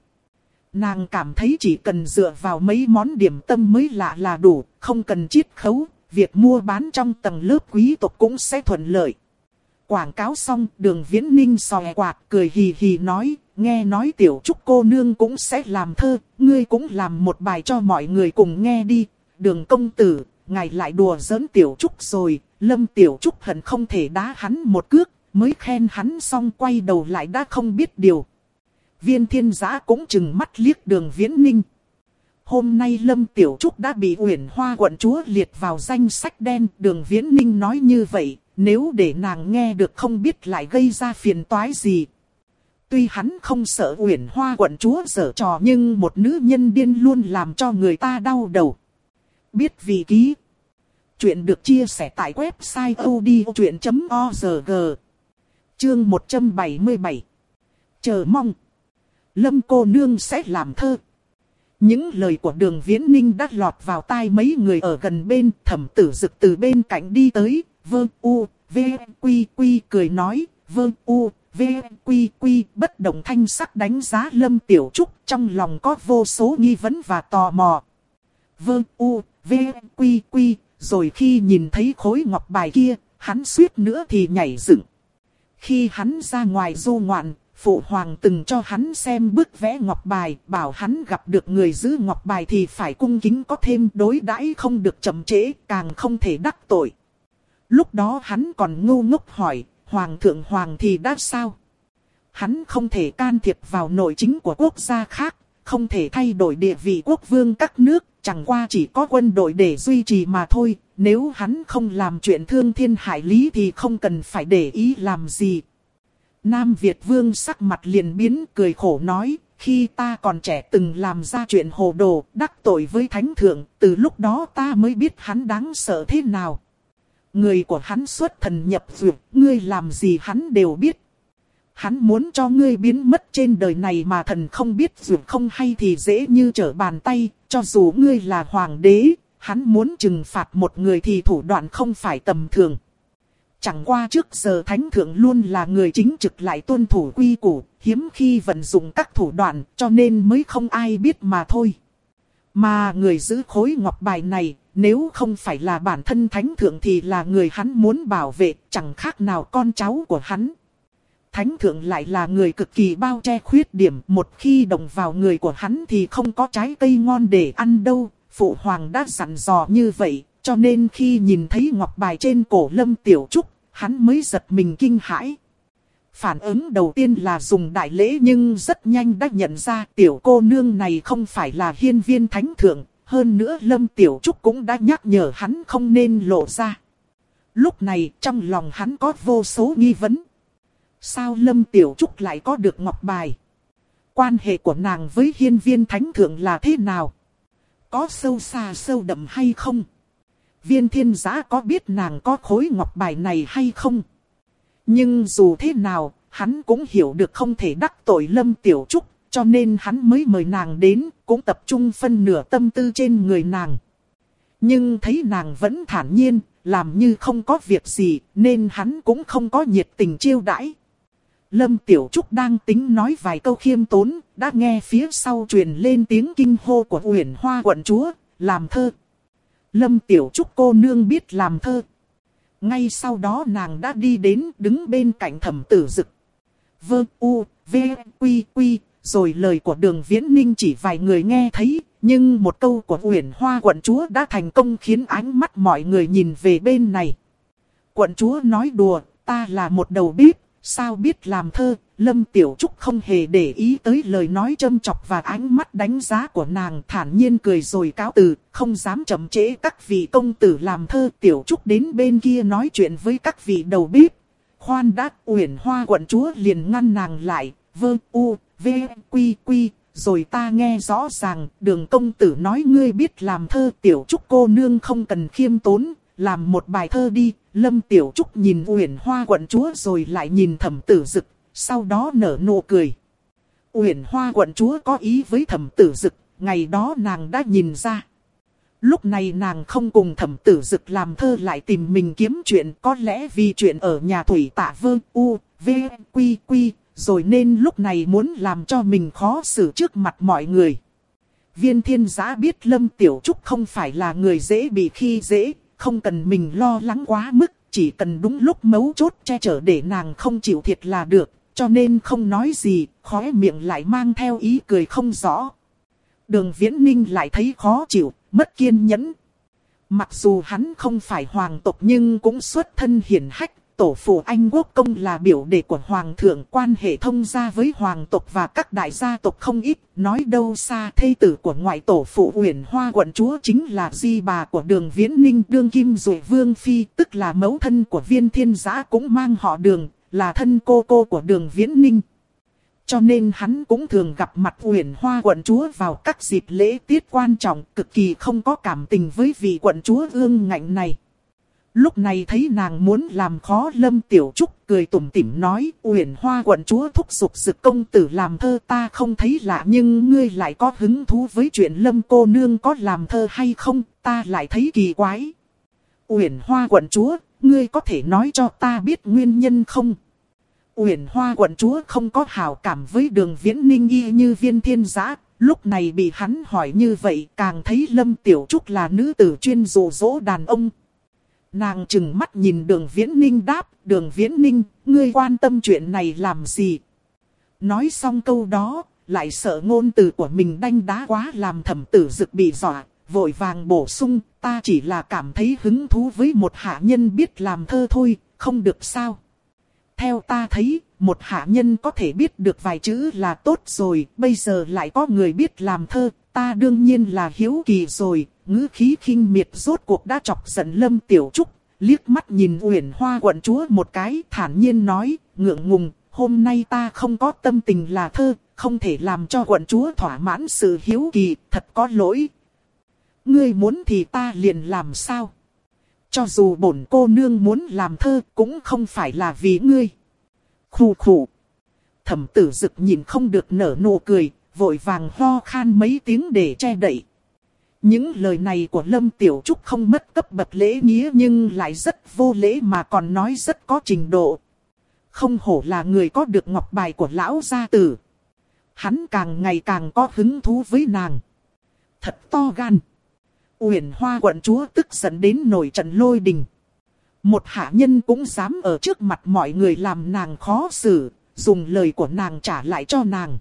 Nàng cảm thấy chỉ cần dựa vào mấy món điểm tâm mới lạ là đủ, không cần chiết khấu, việc mua bán trong tầng lớp quý tộc cũng sẽ thuận lợi. Quảng cáo xong, đường viễn ninh sòe quạt, cười hì hì nói, nghe nói tiểu trúc cô nương cũng sẽ làm thơ, ngươi cũng làm một bài cho mọi người cùng nghe đi. Đường công tử, ngài lại đùa giỡn tiểu trúc rồi, lâm tiểu trúc hận không thể đá hắn một cước, mới khen hắn xong quay đầu lại đã không biết điều viên thiên giã cũng chừng mắt liếc đường viễn ninh. Hôm nay Lâm Tiểu Trúc đã bị uyển hoa quận chúa liệt vào danh sách đen. Đường Viễn Ninh nói như vậy, nếu để nàng nghe được không biết lại gây ra phiền toái gì. Tuy hắn không sợ uyển hoa quận chúa dở trò nhưng một nữ nhân điên luôn làm cho người ta đau đầu. Biết vì ký. Chuyện được chia sẻ tại website odchuyện.org. Chương 177. Chờ mong. Lâm cô nương sẽ làm thơ. Những lời của đường viễn ninh đã lọt vào tai mấy người ở gần bên thẩm tử dực từ bên cạnh đi tới. Vơ u, v, quy quy cười nói. Vơ u, v, quy quy bất động thanh sắc đánh giá lâm tiểu trúc trong lòng có vô số nghi vấn và tò mò. Vơ u, v, quy quy rồi khi nhìn thấy khối ngọc bài kia, hắn suýt nữa thì nhảy dựng. Khi hắn ra ngoài du ngoạn, Phụ hoàng từng cho hắn xem bức vẽ ngọc bài, bảo hắn gặp được người giữ ngọc bài thì phải cung kính có thêm đối đãi không được chậm trễ, càng không thể đắc tội. Lúc đó hắn còn ngu ngốc hỏi, hoàng thượng hoàng thì đã sao? Hắn không thể can thiệp vào nội chính của quốc gia khác, không thể thay đổi địa vị quốc vương các nước, chẳng qua chỉ có quân đội để duy trì mà thôi. Nếu hắn không làm chuyện thương thiên hại lý thì không cần phải để ý làm gì, Nam Việt Vương sắc mặt liền biến cười khổ nói, khi ta còn trẻ từng làm ra chuyện hồ đồ, đắc tội với thánh thượng, từ lúc đó ta mới biết hắn đáng sợ thế nào. Người của hắn xuất thần nhập duyệt, ngươi làm gì hắn đều biết. Hắn muốn cho ngươi biến mất trên đời này mà thần không biết dược không hay thì dễ như trở bàn tay, cho dù ngươi là hoàng đế, hắn muốn trừng phạt một người thì thủ đoạn không phải tầm thường. Chẳng qua trước giờ thánh thượng luôn là người chính trực lại tuân thủ quy củ, hiếm khi vận dụng các thủ đoạn cho nên mới không ai biết mà thôi. Mà người giữ khối ngọc bài này, nếu không phải là bản thân thánh thượng thì là người hắn muốn bảo vệ, chẳng khác nào con cháu của hắn. Thánh thượng lại là người cực kỳ bao che khuyết điểm, một khi đồng vào người của hắn thì không có trái cây ngon để ăn đâu. Phụ hoàng đã dặn dò như vậy, cho nên khi nhìn thấy ngọc bài trên cổ Lâm Tiểu Trúc, hắn mới giật mình kinh hãi. Phản ứng đầu tiên là dùng đại lễ nhưng rất nhanh đã nhận ra tiểu cô nương này không phải là hiên viên thánh thượng, hơn nữa Lâm Tiểu Trúc cũng đã nhắc nhở hắn không nên lộ ra. Lúc này trong lòng hắn có vô số nghi vấn. Sao Lâm Tiểu Trúc lại có được ngọc bài? Quan hệ của nàng với hiên viên thánh thượng là thế nào? Có sâu xa sâu đậm hay không? Viên thiên giã có biết nàng có khối ngọc bài này hay không? Nhưng dù thế nào, hắn cũng hiểu được không thể đắc tội Lâm Tiểu Trúc, cho nên hắn mới mời nàng đến, cũng tập trung phân nửa tâm tư trên người nàng. Nhưng thấy nàng vẫn thản nhiên, làm như không có việc gì, nên hắn cũng không có nhiệt tình chiêu đãi. Lâm Tiểu Trúc đang tính nói vài câu khiêm tốn, đã nghe phía sau truyền lên tiếng kinh hô của Uyển Hoa quận chúa, làm thơ. Lâm Tiểu Trúc cô nương biết làm thơ. Ngay sau đó nàng đã đi đến đứng bên cạnh thẩm tử dực. Vơ u, v, quy quy, rồi lời của đường viễn ninh chỉ vài người nghe thấy, nhưng một câu của Uyển Hoa quận chúa đã thành công khiến ánh mắt mọi người nhìn về bên này. Quận chúa nói đùa, ta là một đầu bếp, sao biết làm thơ, Lâm Tiểu Trúc không hề để ý tới lời nói châm chọc và ánh mắt đánh giá của nàng thản nhiên cười rồi cáo từ, không dám chậm trễ các vị công tử làm thơ Tiểu Trúc đến bên kia nói chuyện với các vị đầu bếp. Khoan đát uyển hoa quận chúa liền ngăn nàng lại, vơ u, v, quy quy, rồi ta nghe rõ ràng, đường công tử nói ngươi biết làm thơ Tiểu Trúc cô nương không cần khiêm tốn, làm một bài thơ đi, Lâm Tiểu Trúc nhìn Uyển Hoa quận chúa rồi lại nhìn thẩm tử dực, sau đó nở nụ cười. Uyển Hoa quận chúa có ý với thẩm tử dực, ngày đó nàng đã nhìn ra. Lúc này nàng không cùng thẩm tử dực làm thơ lại tìm mình kiếm chuyện có lẽ vì chuyện ở nhà thủy tạ Vương, u, v, quy quy, rồi nên lúc này muốn làm cho mình khó xử trước mặt mọi người. Viên thiên giã biết Lâm Tiểu Trúc không phải là người dễ bị khi dễ, không cần mình lo lắng quá mức, chỉ cần đúng lúc mấu chốt che chở để nàng không chịu thiệt là được, cho nên không nói gì, khóe miệng lại mang theo ý cười không rõ. Đường Viễn Ninh lại thấy khó chịu, mất kiên nhẫn. Mặc dù hắn không phải hoàng tộc nhưng cũng xuất thân hiển hách, tổ phụ Anh Quốc Công là biểu đệ của Hoàng thượng quan hệ thông gia với Hoàng tộc và các đại gia tộc không ít, nói đâu xa thê tử của ngoại tổ phụ Uyển Hoa quận chúa chính là di bà của đường Viễn Ninh đương kim rồi Vương Phi, tức là mẫu thân của viên thiên giã cũng mang họ đường, là thân cô cô của đường Viễn Ninh. Cho nên hắn cũng thường gặp mặt Uyển Hoa quận chúa vào các dịp lễ tiết quan trọng, cực kỳ không có cảm tình với vị quận chúa ương ngạnh này. Lúc này thấy nàng muốn làm khó Lâm Tiểu Trúc cười tủm tỉm nói Uyển Hoa quận chúa thúc giục dực công tử làm thơ ta không thấy lạ nhưng ngươi lại có hứng thú với chuyện Lâm cô nương có làm thơ hay không ta lại thấy kỳ quái. Uyển Hoa quận chúa, ngươi có thể nói cho ta biết nguyên nhân không? Uyển Hoa quận chúa không có hào cảm với đường viễn ninh y như viên thiên giã, lúc này bị hắn hỏi như vậy càng thấy Lâm Tiểu Trúc là nữ tử chuyên dụ dỗ đàn ông, Nàng chừng mắt nhìn đường viễn ninh đáp, đường viễn ninh, ngươi quan tâm chuyện này làm gì? Nói xong câu đó, lại sợ ngôn từ của mình đanh đá quá làm thẩm tử dực bị dọa, vội vàng bổ sung, ta chỉ là cảm thấy hứng thú với một hạ nhân biết làm thơ thôi, không được sao. Theo ta thấy, một hạ nhân có thể biết được vài chữ là tốt rồi, bây giờ lại có người biết làm thơ, ta đương nhiên là hiếu kỳ rồi, ngữ khí khinh miệt rốt cuộc đã chọc giận Lâm Tiểu Trúc, liếc mắt nhìn Uyển Hoa quận chúa một cái, thản nhiên nói, ngượng ngùng, hôm nay ta không có tâm tình là thơ, không thể làm cho quận chúa thỏa mãn sự hiếu kỳ, thật có lỗi. Ngươi muốn thì ta liền làm sao? Cho dù bổn cô nương muốn làm thơ cũng không phải là vì ngươi. Khủ khủ. Thẩm tử dực nhìn không được nở nụ cười, vội vàng ho khan mấy tiếng để che đậy. Những lời này của Lâm Tiểu Trúc không mất cấp bậc lễ nghĩa nhưng lại rất vô lễ mà còn nói rất có trình độ. Không hổ là người có được ngọc bài của lão gia tử. Hắn càng ngày càng có hứng thú với nàng. Thật to gan. Uyển Hoa quận chúa tức giận đến nổi trận lôi đình. Một hạ nhân cũng dám ở trước mặt mọi người làm nàng khó xử, dùng lời của nàng trả lại cho nàng.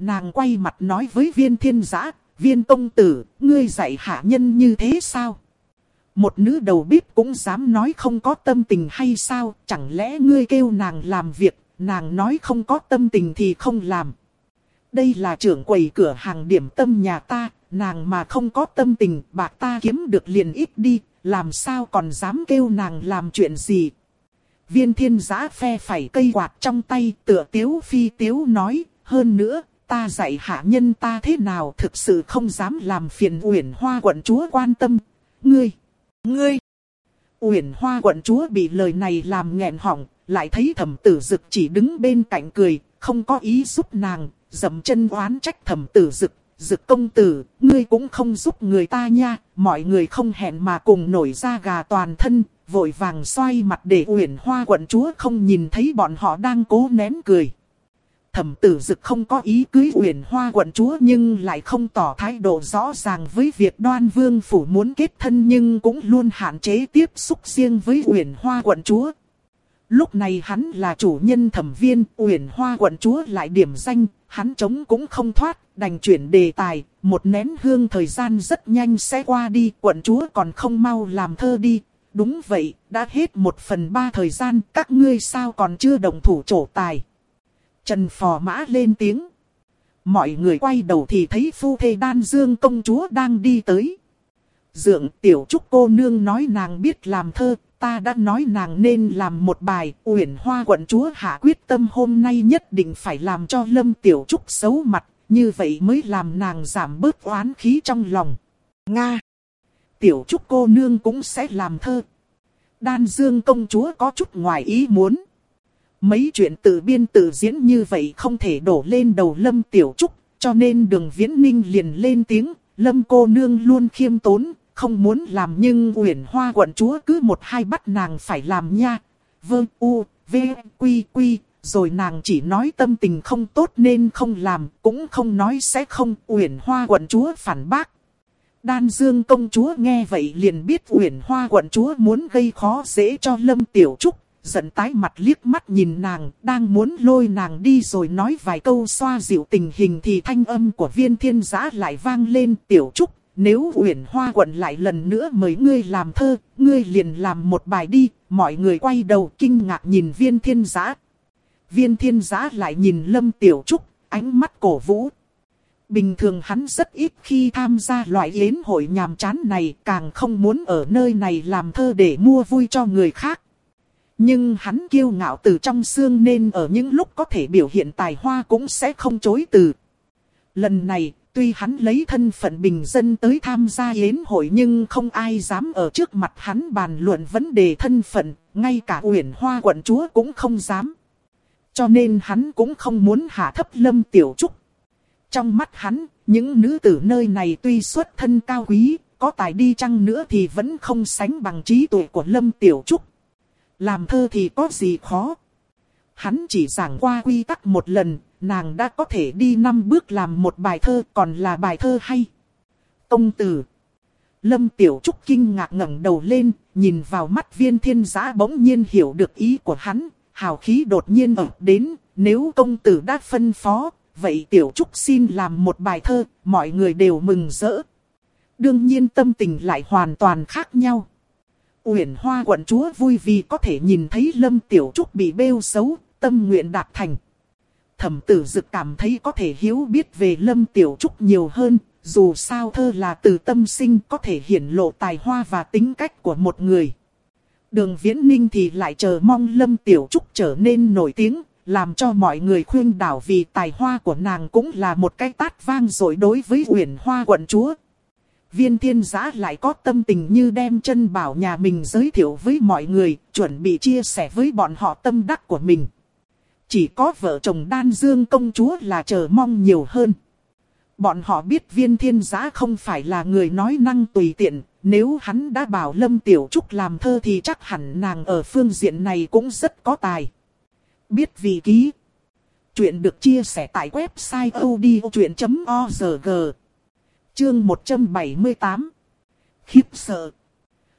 Nàng quay mặt nói với viên thiên giã, viên công tử, ngươi dạy hạ nhân như thế sao? Một nữ đầu bếp cũng dám nói không có tâm tình hay sao, chẳng lẽ ngươi kêu nàng làm việc, nàng nói không có tâm tình thì không làm. Đây là trưởng quầy cửa hàng điểm tâm nhà ta, nàng mà không có tâm tình, bạc ta kiếm được liền ít đi, làm sao còn dám kêu nàng làm chuyện gì. Viên thiên giã phe phải cây quạt trong tay, tựa tiếu phi tiếu nói, hơn nữa, ta dạy hạ nhân ta thế nào thực sự không dám làm phiền uyển hoa quận chúa quan tâm. Ngươi, ngươi, uyển hoa quận chúa bị lời này làm nghẹn họng, lại thấy thẩm tử dực chỉ đứng bên cạnh cười, không có ý giúp nàng, dầm chân oán trách thẩm tử dực. Dực công tử, ngươi cũng không giúp người ta nha, mọi người không hẹn mà cùng nổi ra gà toàn thân, vội vàng xoay mặt để uyển hoa quận chúa không nhìn thấy bọn họ đang cố nén cười. Thẩm tử dực không có ý cưới uyển hoa quận chúa nhưng lại không tỏ thái độ rõ ràng với việc đoan vương phủ muốn kết thân nhưng cũng luôn hạn chế tiếp xúc riêng với uyển hoa quận chúa. Lúc này hắn là chủ nhân thẩm viên, uyển hoa quận chúa lại điểm danh, hắn chống cũng không thoát, đành chuyển đề tài, một nén hương thời gian rất nhanh sẽ qua đi, quận chúa còn không mau làm thơ đi. Đúng vậy, đã hết một phần ba thời gian, các ngươi sao còn chưa đồng thủ trổ tài. Trần Phò Mã lên tiếng. Mọi người quay đầu thì thấy phu thê đan dương công chúa đang đi tới. Dượng tiểu trúc cô nương nói nàng biết làm thơ, ta đã nói nàng nên làm một bài, uyển hoa quận chúa hạ quyết tâm hôm nay nhất định phải làm cho lâm tiểu trúc xấu mặt, như vậy mới làm nàng giảm bớt oán khí trong lòng. Nga! Tiểu trúc cô nương cũng sẽ làm thơ. Đan dương công chúa có chút ngoài ý muốn. Mấy chuyện tự biên tự diễn như vậy không thể đổ lên đầu lâm tiểu trúc, cho nên đường viễn ninh liền lên tiếng, lâm cô nương luôn khiêm tốn, không muốn làm nhưng uyển hoa quận chúa cứ một hai bắt nàng phải làm nha. Vương u, v, quy quy, rồi nàng chỉ nói tâm tình không tốt nên không làm, cũng không nói sẽ không, uyển hoa quận chúa phản bác. Đan Dương công chúa nghe vậy liền biết uyển hoa quận chúa muốn gây khó dễ cho Lâm Tiểu Trúc, giận tái mặt liếc mắt nhìn nàng, đang muốn lôi nàng đi rồi nói vài câu xoa dịu tình hình thì thanh âm của viên thiên giã lại vang lên Tiểu Trúc, nếu Uyển Hoa quận lại lần nữa mời ngươi làm thơ, ngươi liền làm một bài đi, mọi người quay đầu kinh ngạc nhìn viên thiên giã. Viên thiên giã lại nhìn Lâm Tiểu Trúc, ánh mắt cổ vũ. Bình thường hắn rất ít khi tham gia loại yến hội nhàm chán này, càng không muốn ở nơi này làm thơ để mua vui cho người khác. Nhưng hắn kiêu ngạo từ trong xương nên ở những lúc có thể biểu hiện tài hoa cũng sẽ không chối từ. Lần này, Tuy hắn lấy thân phận bình dân tới tham gia yến hội nhưng không ai dám ở trước mặt hắn bàn luận vấn đề thân phận, ngay cả uyển hoa quận chúa cũng không dám. Cho nên hắn cũng không muốn hạ thấp lâm tiểu trúc. Trong mắt hắn, những nữ tử nơi này tuy xuất thân cao quý, có tài đi chăng nữa thì vẫn không sánh bằng trí tuệ của lâm tiểu trúc. Làm thơ thì có gì khó. Hắn chỉ giảng qua quy tắc một lần, nàng đã có thể đi năm bước làm một bài thơ còn là bài thơ hay. Công tử. Lâm Tiểu Trúc kinh ngạc ngẩng đầu lên, nhìn vào mắt viên thiên giã bỗng nhiên hiểu được ý của hắn, hào khí đột nhiên ập đến, nếu công tử đã phân phó, vậy Tiểu Trúc xin làm một bài thơ, mọi người đều mừng rỡ. Đương nhiên tâm tình lại hoàn toàn khác nhau. Uyển Hoa quận chúa vui vì có thể nhìn thấy Lâm Tiểu Trúc bị bêu xấu, tâm nguyện đạt thành thẩm tử dực cảm thấy có thể hiếu biết về Lâm Tiểu Trúc nhiều hơn, dù sao thơ là từ tâm sinh có thể hiển lộ tài hoa và tính cách của một người. Đường Viễn Ninh thì lại chờ mong Lâm Tiểu Trúc trở nên nổi tiếng, làm cho mọi người khuyên đảo vì tài hoa của nàng cũng là một cái tát vang dội đối với uyển hoa quận chúa. Viên thiên giã lại có tâm tình như đem chân bảo nhà mình giới thiệu với mọi người, chuẩn bị chia sẻ với bọn họ tâm đắc của mình. Chỉ có vợ chồng đan dương công chúa là chờ mong nhiều hơn. Bọn họ biết viên thiên giã không phải là người nói năng tùy tiện, nếu hắn đã bảo Lâm Tiểu Trúc làm thơ thì chắc hẳn nàng ở phương diện này cũng rất có tài. Biết vì ký. Chuyện được chia sẻ tại website odchuyện.org. Chương 178. Khiếp sợ.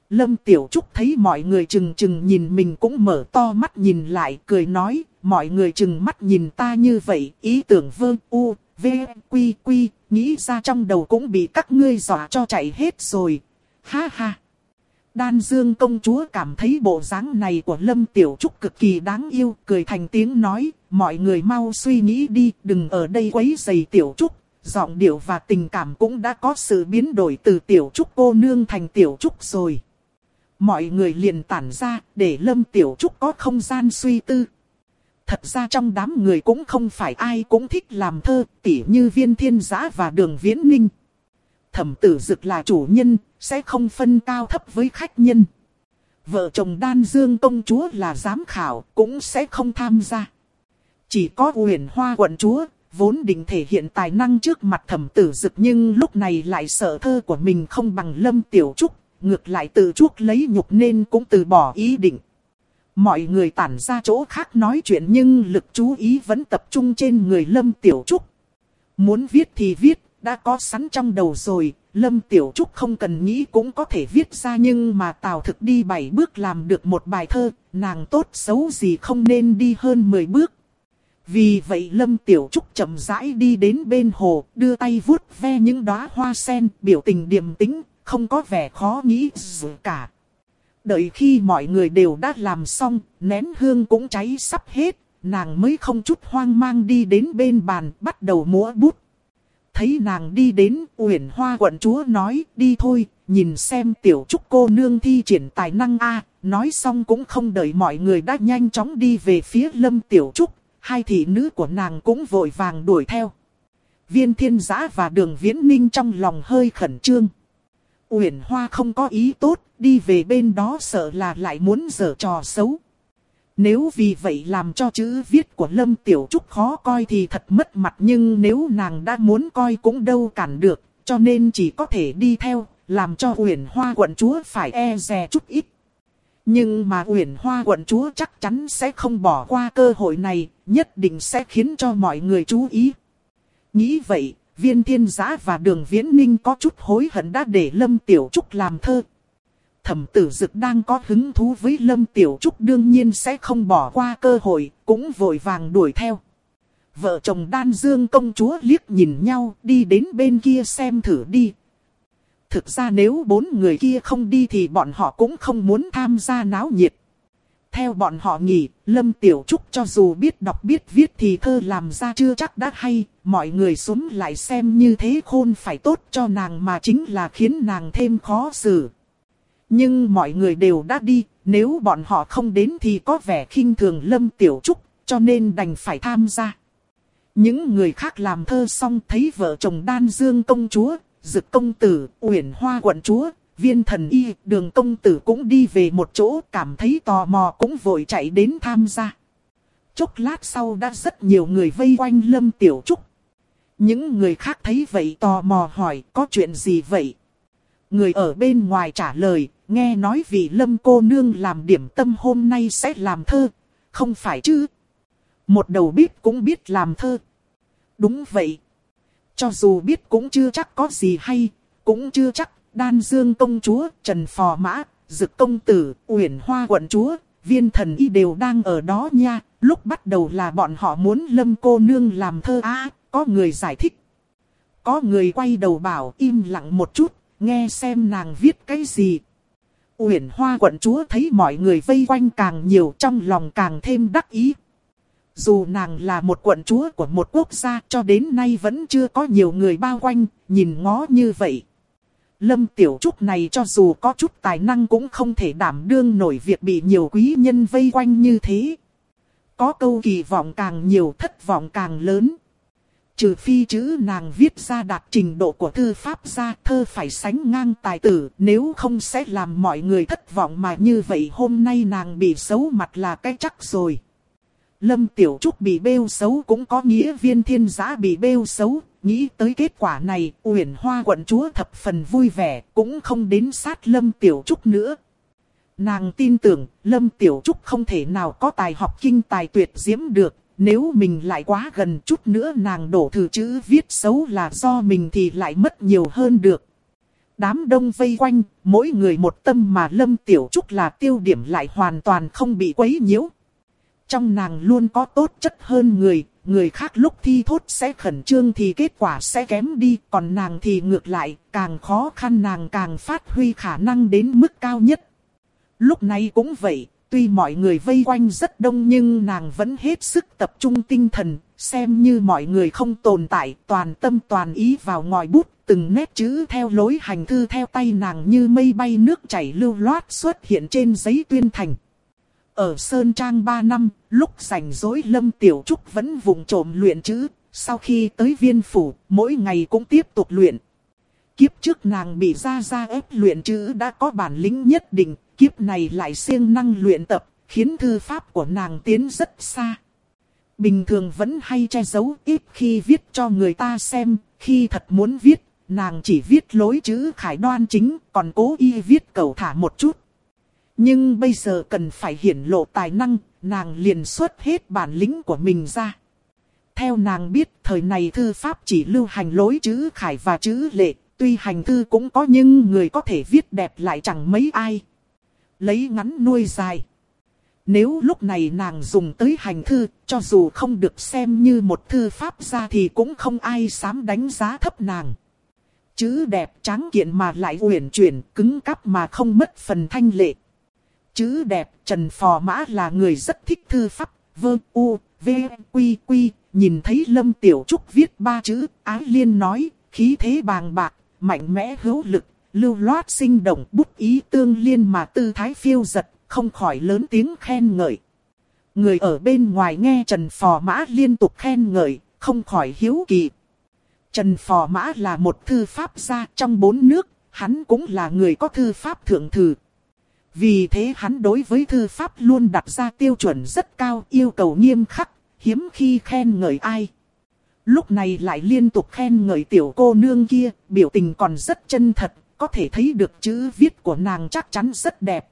Lâm Tiểu Trúc thấy mọi người chừng chừng nhìn mình cũng mở to mắt nhìn lại cười nói, mọi người chừng mắt nhìn ta như vậy, ý tưởng vơ u, v, quy quy, nghĩ ra trong đầu cũng bị các ngươi dọa cho chạy hết rồi. Ha ha! Đan Dương công chúa cảm thấy bộ dáng này của Lâm Tiểu Trúc cực kỳ đáng yêu, cười thành tiếng nói, mọi người mau suy nghĩ đi, đừng ở đây quấy rầy Tiểu Trúc. Giọng điệu và tình cảm cũng đã có sự biến đổi từ Tiểu Trúc cô nương thành Tiểu Trúc rồi. Mọi người liền tản ra, để Lâm Tiểu Trúc có không gian suy tư. Thật ra trong đám người cũng không phải ai cũng thích làm thơ, tỉ như viên thiên giã và đường viễn ninh. Thẩm tử dực là chủ nhân, sẽ không phân cao thấp với khách nhân. Vợ chồng đan dương công chúa là giám khảo, cũng sẽ không tham gia. Chỉ có huyền hoa quận chúa, vốn định thể hiện tài năng trước mặt thẩm tử dực nhưng lúc này lại sợ thơ của mình không bằng lâm tiểu trúc, ngược lại tự chuốc lấy nhục nên cũng từ bỏ ý định. Mọi người tản ra chỗ khác nói chuyện nhưng lực chú ý vẫn tập trung trên người Lâm Tiểu Trúc. Muốn viết thì viết, đã có sẵn trong đầu rồi, Lâm Tiểu Trúc không cần nghĩ cũng có thể viết ra nhưng mà Tào thực đi 7 bước làm được một bài thơ, nàng tốt xấu gì không nên đi hơn 10 bước. Vì vậy Lâm Tiểu Trúc chậm rãi đi đến bên hồ, đưa tay vuốt ve những đóa hoa sen, biểu tình điềm tĩnh, không có vẻ khó nghĩ gì cả. Đợi khi mọi người đều đã làm xong, nén hương cũng cháy sắp hết, nàng mới không chút hoang mang đi đến bên bàn, bắt đầu múa bút. Thấy nàng đi đến, uyển hoa quận chúa nói, đi thôi, nhìn xem tiểu trúc cô nương thi triển tài năng a nói xong cũng không đợi mọi người đã nhanh chóng đi về phía lâm tiểu trúc, hai thị nữ của nàng cũng vội vàng đuổi theo. Viên thiên giã và đường viễn ninh trong lòng hơi khẩn trương. Uyển Hoa không có ý tốt, đi về bên đó sợ là lại muốn dở trò xấu. Nếu vì vậy làm cho chữ viết của Lâm Tiểu Trúc khó coi thì thật mất mặt nhưng nếu nàng đã muốn coi cũng đâu cản được, cho nên chỉ có thể đi theo, làm cho Uyển Hoa quận chúa phải e dè chút ít. Nhưng mà Uyển Hoa quận chúa chắc chắn sẽ không bỏ qua cơ hội này, nhất định sẽ khiến cho mọi người chú ý. Nghĩ vậy, viên thiên giã và đường viễn ninh có chút hối hận đã để Lâm Tiểu Trúc làm thơ. Thẩm tử dực đang có hứng thú với Lâm Tiểu Trúc đương nhiên sẽ không bỏ qua cơ hội, cũng vội vàng đuổi theo. Vợ chồng đan dương công chúa liếc nhìn nhau đi đến bên kia xem thử đi. Thực ra nếu bốn người kia không đi thì bọn họ cũng không muốn tham gia náo nhiệt. Theo bọn họ nghĩ, Lâm Tiểu Trúc cho dù biết đọc biết viết thì thơ làm ra chưa chắc đã hay, mọi người xuống lại xem như thế khôn phải tốt cho nàng mà chính là khiến nàng thêm khó xử. Nhưng mọi người đều đã đi, nếu bọn họ không đến thì có vẻ khinh thường Lâm Tiểu Trúc, cho nên đành phải tham gia. Những người khác làm thơ xong thấy vợ chồng Đan Dương công chúa, Dực công tử, Uyển Hoa quận chúa, viên thần y, đường công tử cũng đi về một chỗ cảm thấy tò mò cũng vội chạy đến tham gia. Chốc lát sau đã rất nhiều người vây quanh Lâm Tiểu Trúc. Những người khác thấy vậy tò mò hỏi có chuyện gì vậy? Người ở bên ngoài trả lời, nghe nói vì Lâm cô nương làm điểm tâm hôm nay sẽ làm thơ, không phải chứ? Một đầu bếp cũng biết làm thơ. Đúng vậy. Cho dù biết cũng chưa chắc có gì hay, cũng chưa chắc Đan Dương công chúa, Trần Phò Mã, Dực công tử, Uyển Hoa quận chúa, viên thần y đều đang ở đó nha. Lúc bắt đầu là bọn họ muốn lâm cô nương làm thơ á, có người giải thích. Có người quay đầu bảo im lặng một chút, nghe xem nàng viết cái gì. Uyển Hoa quận chúa thấy mọi người vây quanh càng nhiều trong lòng càng thêm đắc ý. Dù nàng là một quận chúa của một quốc gia cho đến nay vẫn chưa có nhiều người bao quanh, nhìn ngó như vậy. Lâm Tiểu Trúc này cho dù có chút tài năng cũng không thể đảm đương nổi việc bị nhiều quý nhân vây quanh như thế. Có câu kỳ vọng càng nhiều thất vọng càng lớn. Trừ phi chữ nàng viết ra đạt trình độ của thư pháp ra thơ phải sánh ngang tài tử nếu không sẽ làm mọi người thất vọng mà như vậy hôm nay nàng bị xấu mặt là cái chắc rồi. Lâm Tiểu Trúc bị bêu xấu cũng có nghĩa viên thiên Giá bị bêu xấu, nghĩ tới kết quả này, Uyển Hoa quận chúa thập phần vui vẻ, cũng không đến sát Lâm Tiểu Trúc nữa. Nàng tin tưởng, Lâm Tiểu Trúc không thể nào có tài học kinh tài tuyệt diễm được, nếu mình lại quá gần chút nữa nàng đổ thử chữ viết xấu là do mình thì lại mất nhiều hơn được. Đám đông vây quanh, mỗi người một tâm mà Lâm Tiểu Trúc là tiêu điểm lại hoàn toàn không bị quấy nhiễu. Trong nàng luôn có tốt chất hơn người, người khác lúc thi thốt sẽ khẩn trương thì kết quả sẽ kém đi, còn nàng thì ngược lại, càng khó khăn nàng càng phát huy khả năng đến mức cao nhất. Lúc này cũng vậy, tuy mọi người vây quanh rất đông nhưng nàng vẫn hết sức tập trung tinh thần, xem như mọi người không tồn tại, toàn tâm toàn ý vào ngòi bút, từng nét chữ theo lối hành thư theo tay nàng như mây bay nước chảy lưu loát xuất hiện trên giấy tuyên thành. Ở Sơn Trang 3 năm, lúc rảnh rỗi Lâm Tiểu Trúc vẫn vùng trộm luyện chữ, sau khi tới viên phủ, mỗi ngày cũng tiếp tục luyện. Kiếp trước nàng bị ra ra ép luyện chữ đã có bản lĩnh nhất định, kiếp này lại siêng năng luyện tập, khiến thư pháp của nàng tiến rất xa. Bình thường vẫn hay che giấu ít khi viết cho người ta xem, khi thật muốn viết, nàng chỉ viết lối chữ khải đoan chính, còn cố ý viết cầu thả một chút. Nhưng bây giờ cần phải hiển lộ tài năng, nàng liền xuất hết bản lĩnh của mình ra. Theo nàng biết, thời này thư pháp chỉ lưu hành lối chữ khải và chữ lệ, tuy hành thư cũng có nhưng người có thể viết đẹp lại chẳng mấy ai. Lấy ngắn nuôi dài. Nếu lúc này nàng dùng tới hành thư, cho dù không được xem như một thư pháp ra thì cũng không ai dám đánh giá thấp nàng. Chữ đẹp tráng kiện mà lại uyển chuyển, cứng cắp mà không mất phần thanh lệ. Chữ đẹp, Trần Phò Mã là người rất thích thư pháp, vơ u, v, quy quy, nhìn thấy Lâm Tiểu Trúc viết ba chữ, ái liên nói, khí thế bàng bạc, mạnh mẽ hữu lực, lưu loát sinh động, bút ý tương liên mà tư thái phiêu giật, không khỏi lớn tiếng khen ngợi. Người ở bên ngoài nghe Trần Phò Mã liên tục khen ngợi, không khỏi hiếu kỳ. Trần Phò Mã là một thư pháp gia trong bốn nước, hắn cũng là người có thư pháp thượng thừa. Vì thế hắn đối với thư pháp luôn đặt ra tiêu chuẩn rất cao, yêu cầu nghiêm khắc, hiếm khi khen ngợi ai. Lúc này lại liên tục khen ngợi tiểu cô nương kia, biểu tình còn rất chân thật, có thể thấy được chữ viết của nàng chắc chắn rất đẹp.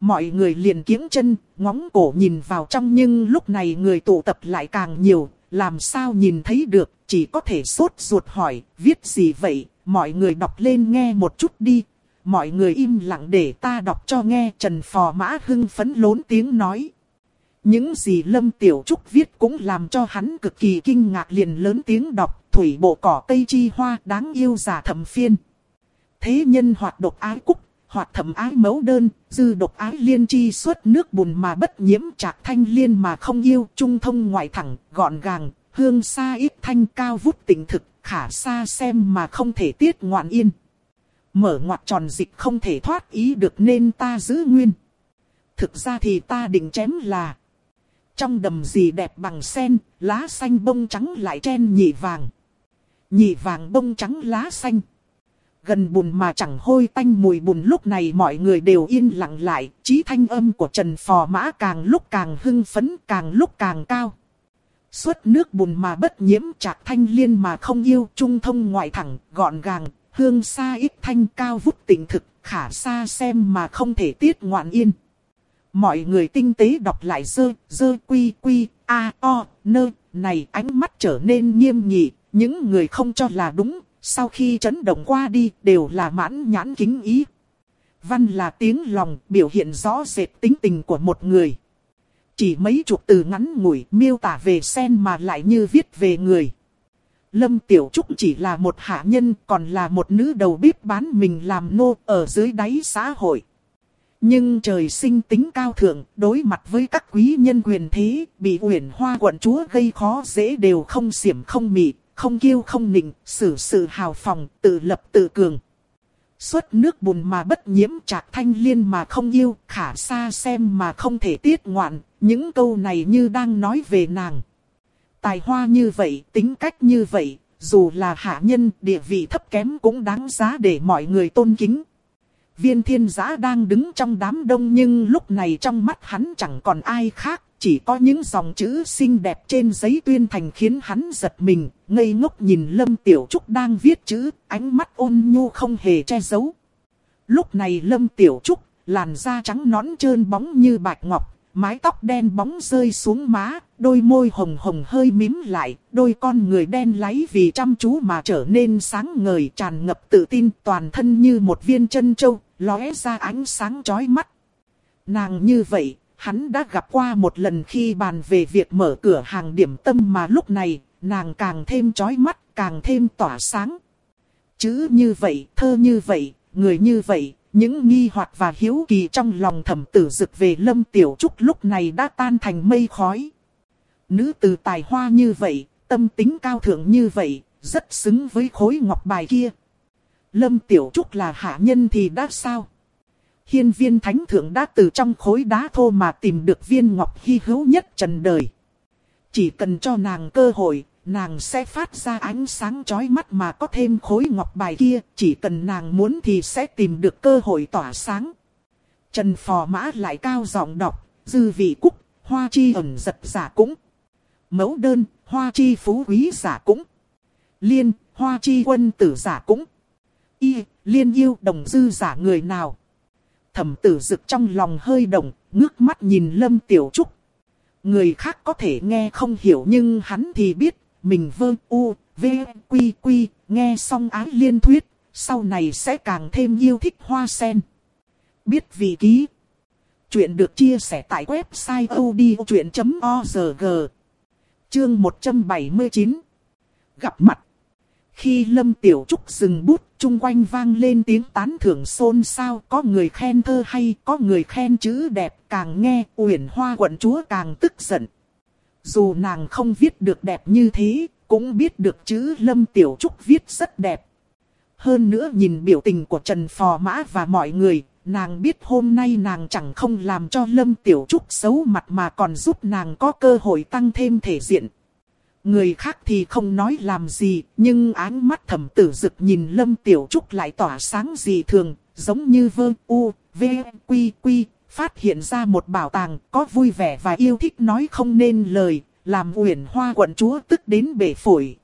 Mọi người liền kiếng chân, ngóng cổ nhìn vào trong nhưng lúc này người tụ tập lại càng nhiều, làm sao nhìn thấy được, chỉ có thể sốt ruột hỏi, viết gì vậy, mọi người đọc lên nghe một chút đi, mọi người im lặng để ta đọc cho nghe Trần Phò Mã hưng phấn lốn tiếng nói. Những gì Lâm Tiểu Trúc viết cũng làm cho hắn cực kỳ kinh ngạc liền lớn tiếng đọc, thủy bộ cỏ cây chi hoa đáng yêu giả thẩm phiên. Thế nhân hoạt độc ái cúc, hoạt thẩm ái mấu đơn, dư độc ái liên chi xuất nước bùn mà bất nhiễm trạc thanh liên mà không yêu, trung thông ngoại thẳng, gọn gàng, hương xa ít thanh cao vút tình thực, khả xa xem mà không thể tiết ngoạn yên. Mở ngoặt tròn dịch không thể thoát ý được nên ta giữ nguyên. Thực ra thì ta định chém là. Trong đầm gì đẹp bằng sen, lá xanh bông trắng lại chen nhị vàng. Nhị vàng bông trắng lá xanh. Gần bùn mà chẳng hôi tanh mùi bùn lúc này mọi người đều yên lặng lại, trí thanh âm của Trần Phò Mã càng lúc càng hưng phấn, càng lúc càng cao. Xuất nước bùn mà bất nhiễm chạc thanh liên mà không yêu, trung thông ngoại thẳng, gọn gàng, hương xa ít thanh cao vút tình thực, khả xa xem mà không thể tiết ngoạn yên. Mọi người tinh tế đọc lại dơ, dơ quy quy, a o, nơ, này ánh mắt trở nên nghiêm nghị, những người không cho là đúng, sau khi chấn động qua đi đều là mãn nhãn kính ý. Văn là tiếng lòng biểu hiện rõ rệt tính tình của một người. Chỉ mấy chục từ ngắn ngủi miêu tả về sen mà lại như viết về người. Lâm Tiểu Trúc chỉ là một hạ nhân còn là một nữ đầu bếp bán mình làm nô ở dưới đáy xã hội. Nhưng trời sinh tính cao thượng, đối mặt với các quý nhân quyền thế, bị uyển hoa quận chúa gây khó dễ đều không xiểm không mị, không kiêu không nịnh, xử sự hào phòng, tự lập tự cường. Xuất nước bùn mà bất nhiễm trạc thanh liên mà không yêu, khả xa xem mà không thể tiết ngoạn, những câu này như đang nói về nàng. Tài hoa như vậy, tính cách như vậy, dù là hạ nhân, địa vị thấp kém cũng đáng giá để mọi người tôn kính. Viên thiên giã đang đứng trong đám đông nhưng lúc này trong mắt hắn chẳng còn ai khác, chỉ có những dòng chữ xinh đẹp trên giấy tuyên thành khiến hắn giật mình, ngây ngốc nhìn Lâm Tiểu Trúc đang viết chữ, ánh mắt ôn nhu không hề che giấu. Lúc này Lâm Tiểu Trúc, làn da trắng nõn trơn bóng như bạch ngọc, mái tóc đen bóng rơi xuống má, đôi môi hồng hồng hơi mím lại, đôi con người đen láy vì chăm chú mà trở nên sáng ngời tràn ngập tự tin toàn thân như một viên chân châu, lóe ra ánh sáng chói mắt. Nàng như vậy, Hắn đã gặp qua một lần khi bàn về việc mở cửa hàng điểm tâm mà lúc này, nàng càng thêm chói mắt, càng thêm tỏa sáng. Chữ như vậy, thơ như vậy, người như vậy, những nghi hoặc và hiếu kỳ trong lòng thẩm tử dực về lâm tiểu trúc lúc này đã tan thành mây khói. Nữ từ tài hoa như vậy, tâm tính cao thượng như vậy, rất xứng với khối ngọc bài kia. Lâm tiểu trúc là hạ nhân thì đã sao? Hiên viên thánh thượng đã từ trong khối đá thô mà tìm được viên ngọc hy hữu nhất trần đời. Chỉ cần cho nàng cơ hội, nàng sẽ phát ra ánh sáng chói mắt mà có thêm khối ngọc bài kia, chỉ cần nàng muốn thì sẽ tìm được cơ hội tỏa sáng. Trần Phò Mã lại cao giọng đọc, dư vị cúc, hoa chi ẩn giật giả cũng. Mẫu đơn, hoa chi phú quý giả cũng. Liên, hoa chi quân tử giả cũng. Y, liên yêu đồng dư giả người nào. Thẩm tử dực trong lòng hơi động, ngước mắt nhìn Lâm Tiểu Trúc. Người khác có thể nghe không hiểu nhưng hắn thì biết mình vơ u, v, quy quy, nghe xong ái liên thuyết, sau này sẽ càng thêm yêu thích hoa sen. Biết vị ký. Chuyện được chia sẻ tại website odchuyện.org. Chương 179. Gặp mặt. Khi Lâm Tiểu Trúc dừng bút, chung quanh vang lên tiếng tán thưởng xôn xao, có người khen thơ hay, có người khen chữ đẹp, càng nghe, uyển hoa quận chúa càng tức giận. Dù nàng không viết được đẹp như thế, cũng biết được chữ Lâm Tiểu Trúc viết rất đẹp. Hơn nữa nhìn biểu tình của Trần Phò Mã và mọi người, nàng biết hôm nay nàng chẳng không làm cho Lâm Tiểu Trúc xấu mặt mà còn giúp nàng có cơ hội tăng thêm thể diện. Người khác thì không nói làm gì, nhưng áng mắt thầm tử dực nhìn Lâm Tiểu Trúc lại tỏa sáng dị thường, giống như vơ u, v, quy quy, phát hiện ra một bảo tàng có vui vẻ và yêu thích nói không nên lời, làm uyển hoa quận chúa tức đến bể phổi.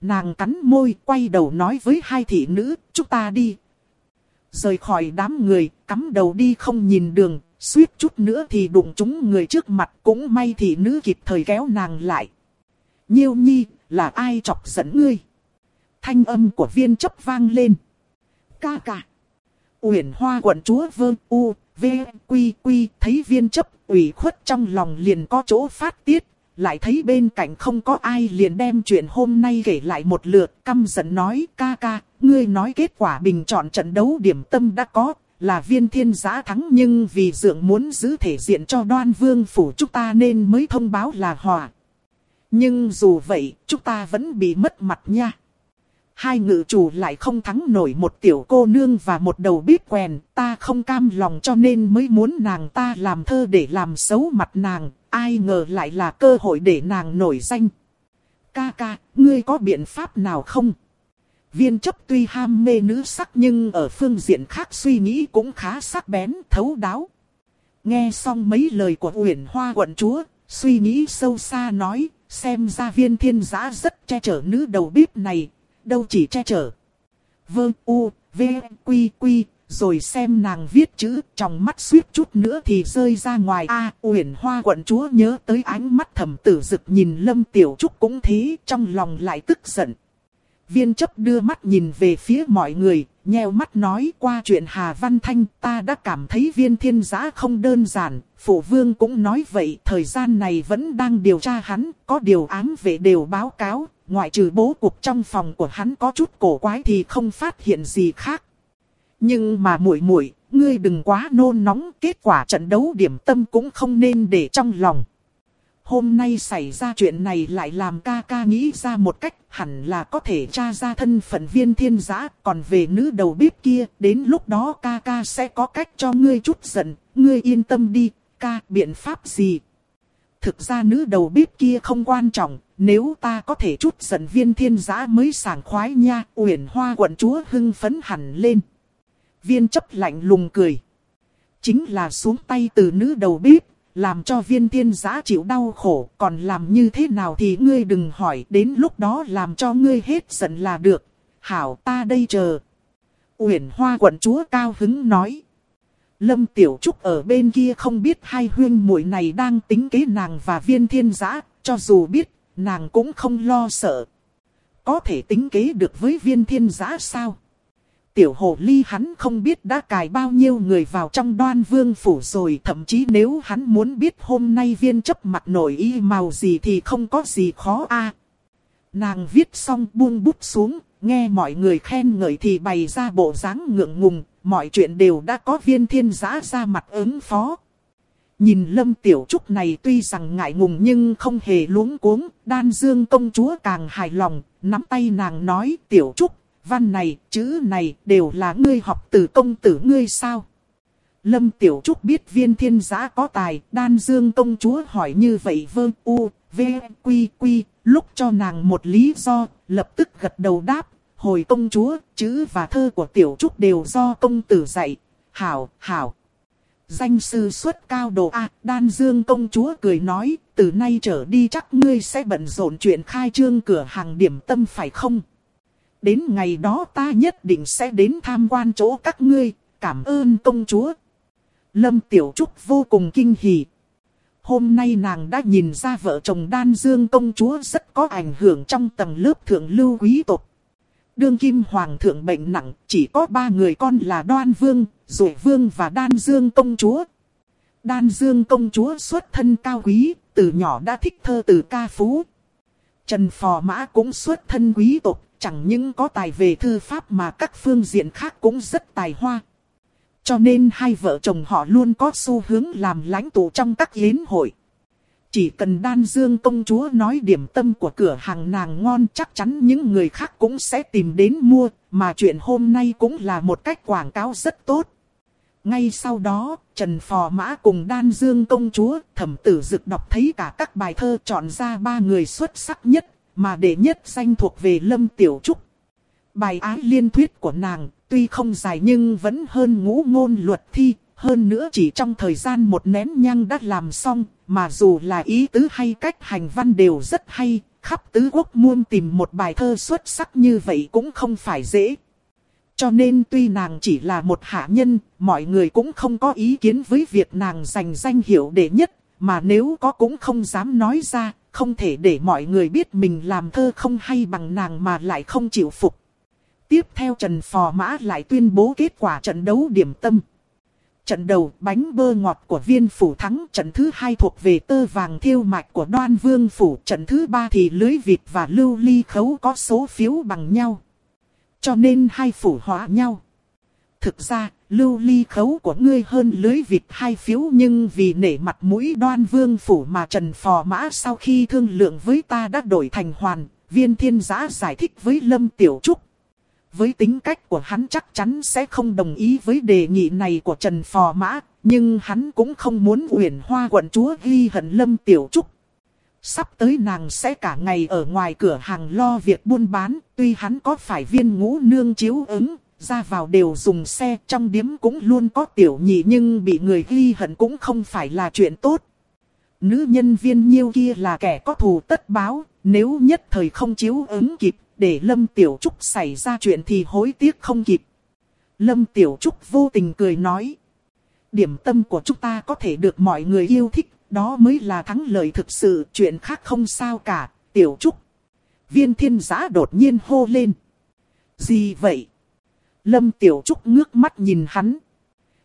Nàng cắn môi quay đầu nói với hai thị nữ, chúng ta đi. Rời khỏi đám người, cắm đầu đi không nhìn đường, suýt chút nữa thì đụng chúng người trước mặt cũng may thị nữ kịp thời kéo nàng lại. Nhiêu nhi, là ai chọc giận ngươi? Thanh âm của viên chấp vang lên. Ca ca. Uyển hoa quận chúa vương u, v, quy quy, thấy viên chấp ủy khuất trong lòng liền có chỗ phát tiết. Lại thấy bên cạnh không có ai liền đem chuyện hôm nay kể lại một lượt căm giận nói ca ca, ngươi nói kết quả bình chọn trận đấu điểm tâm đã có, là viên thiên giã thắng nhưng vì dượng muốn giữ thể diện cho đoan vương phủ chúng ta nên mới thông báo là hòa. Nhưng dù vậy, chúng ta vẫn bị mất mặt nha. Hai ngự chủ lại không thắng nổi một tiểu cô nương và một đầu bếp quèn, ta không cam lòng cho nên mới muốn nàng ta làm thơ để làm xấu mặt nàng, ai ngờ lại là cơ hội để nàng nổi danh. Ca ca, ngươi có biện pháp nào không? Viên chấp tuy ham mê nữ sắc nhưng ở phương diện khác suy nghĩ cũng khá sắc bén, thấu đáo. Nghe xong mấy lời của Uyển Hoa quận chúa, suy nghĩ sâu xa nói, Xem ra viên thiên giã rất che chở nữ đầu bếp này, đâu chỉ che chở. Vương u, v, quy quy, rồi xem nàng viết chữ trong mắt suýt chút nữa thì rơi ra ngoài. A, uyển hoa quận chúa nhớ tới ánh mắt thầm tử dực nhìn lâm tiểu trúc cũng thế, trong lòng lại tức giận. Viên chấp đưa mắt nhìn về phía mọi người, nheo mắt nói qua chuyện Hà Văn Thanh ta đã cảm thấy viên thiên giã không đơn giản, phụ vương cũng nói vậy thời gian này vẫn đang điều tra hắn, có điều ám vệ đều báo cáo, ngoại trừ bố cục trong phòng của hắn có chút cổ quái thì không phát hiện gì khác. Nhưng mà muội muội, ngươi đừng quá nôn nóng, kết quả trận đấu điểm tâm cũng không nên để trong lòng. Hôm nay xảy ra chuyện này lại làm ca ca nghĩ ra một cách hẳn là có thể tra ra thân phận viên thiên giã. Còn về nữ đầu bếp kia, đến lúc đó ca ca sẽ có cách cho ngươi chút giận. Ngươi yên tâm đi, ca biện pháp gì? Thực ra nữ đầu bếp kia không quan trọng, nếu ta có thể chút giận viên thiên giã mới sảng khoái nha. Uyển hoa quận chúa hưng phấn hẳn lên. Viên chấp lạnh lùng cười. Chính là xuống tay từ nữ đầu bếp làm cho viên thiên giã chịu đau khổ, còn làm như thế nào thì ngươi đừng hỏi, đến lúc đó làm cho ngươi hết giận là được. Hảo ta đây chờ. Uyển Hoa quận chúa cao hứng nói. Lâm Tiểu Trúc ở bên kia không biết hai huyên muội này đang tính kế nàng và viên thiên giã, cho dù biết, nàng cũng không lo sợ. Có thể tính kế được với viên thiên giã sao? Tiểu hồ ly hắn không biết đã cài bao nhiêu người vào trong đoan vương phủ rồi. Thậm chí nếu hắn muốn biết hôm nay viên chấp mặt nổi y màu gì thì không có gì khó a Nàng viết xong buông bút xuống, nghe mọi người khen ngợi thì bày ra bộ dáng ngượng ngùng, mọi chuyện đều đã có viên thiên giã ra mặt ứng phó. Nhìn lâm tiểu trúc này tuy rằng ngại ngùng nhưng không hề luống cuống, đan dương công chúa càng hài lòng, nắm tay nàng nói tiểu trúc, văn này, chữ này đều là ngươi học từ công tử ngươi sao. Lâm Tiểu Trúc biết viên thiên giã có tài, đan dương công chúa hỏi như vậy vơ u, v, quy quy, lúc cho nàng một lý do, lập tức gật đầu đáp, hồi công chúa, chữ và thơ của Tiểu Trúc đều do công tử dạy, hảo, hảo. Danh sư xuất cao độ A, đan dương công chúa cười nói, từ nay trở đi chắc ngươi sẽ bận rộn chuyện khai trương cửa hàng điểm tâm phải không? Đến ngày đó ta nhất định sẽ đến tham quan chỗ các ngươi, cảm ơn công chúa. Lâm Tiểu Trúc vô cùng kinh hỉ. Hôm nay nàng đã nhìn ra vợ chồng đan dương công chúa rất có ảnh hưởng trong tầng lớp thượng lưu quý tộc. Đương kim hoàng thượng bệnh nặng, chỉ có ba người con là đoan vương, rồi vương và đan dương công chúa. Đan dương công chúa xuất thân cao quý, từ nhỏ đã thích thơ từ ca phú. Trần Phò Mã cũng xuất thân quý tộc, chẳng những có tài về thư pháp mà các phương diện khác cũng rất tài hoa. Cho nên hai vợ chồng họ luôn có xu hướng làm lãnh tụ trong các yến hội. Chỉ cần đan dương công chúa nói điểm tâm của cửa hàng nàng ngon chắc chắn những người khác cũng sẽ tìm đến mua, mà chuyện hôm nay cũng là một cách quảng cáo rất tốt. Ngay sau đó, Trần Phò Mã cùng Đan Dương công chúa, thẩm tử dực đọc thấy cả các bài thơ chọn ra ba người xuất sắc nhất, mà đệ nhất danh thuộc về Lâm Tiểu Trúc. Bài ái liên thuyết của nàng, tuy không dài nhưng vẫn hơn ngũ ngôn luật thi, hơn nữa chỉ trong thời gian một nén nhang đã làm xong, mà dù là ý tứ hay cách hành văn đều rất hay, khắp tứ quốc muôn tìm một bài thơ xuất sắc như vậy cũng không phải dễ. Cho nên tuy nàng chỉ là một hạ nhân, mọi người cũng không có ý kiến với việc nàng giành danh hiệu đệ nhất, mà nếu có cũng không dám nói ra, không thể để mọi người biết mình làm thơ không hay bằng nàng mà lại không chịu phục. Tiếp theo Trần Phò Mã lại tuyên bố kết quả trận đấu điểm tâm. Trận đầu bánh bơ ngọt của viên phủ thắng, trận thứ hai thuộc về tơ vàng thiêu mạch của đoan vương phủ, trận thứ ba thì lưới vịt và lưu ly khấu có số phiếu bằng nhau. Cho nên hai phủ hóa nhau. Thực ra, lưu ly khấu của ngươi hơn lưới vịt hai phiếu nhưng vì nể mặt mũi đoan vương phủ mà Trần Phò Mã sau khi thương lượng với ta đã đổi thành hoàn, viên thiên giã giải thích với Lâm Tiểu Trúc. Với tính cách của hắn chắc chắn sẽ không đồng ý với đề nghị này của Trần Phò Mã, nhưng hắn cũng không muốn uyển hoa quận chúa ghi hận Lâm Tiểu Trúc. Sắp tới nàng sẽ cả ngày ở ngoài cửa hàng lo việc buôn bán, tuy hắn có phải viên ngũ nương chiếu ứng, ra vào đều dùng xe, trong điếm cũng luôn có tiểu nhị nhưng bị người ghi hận cũng không phải là chuyện tốt. Nữ nhân viên nhiêu kia là kẻ có thù tất báo, nếu nhất thời không chiếu ứng kịp, để Lâm Tiểu Trúc xảy ra chuyện thì hối tiếc không kịp. Lâm Tiểu Trúc vô tình cười nói. Điểm tâm của chúng ta có thể được mọi người yêu thích, đó mới là thắng lợi thực sự, chuyện khác không sao cả, Tiểu Trúc. Viên thiên giã đột nhiên hô lên. Gì vậy? Lâm Tiểu Trúc ngước mắt nhìn hắn.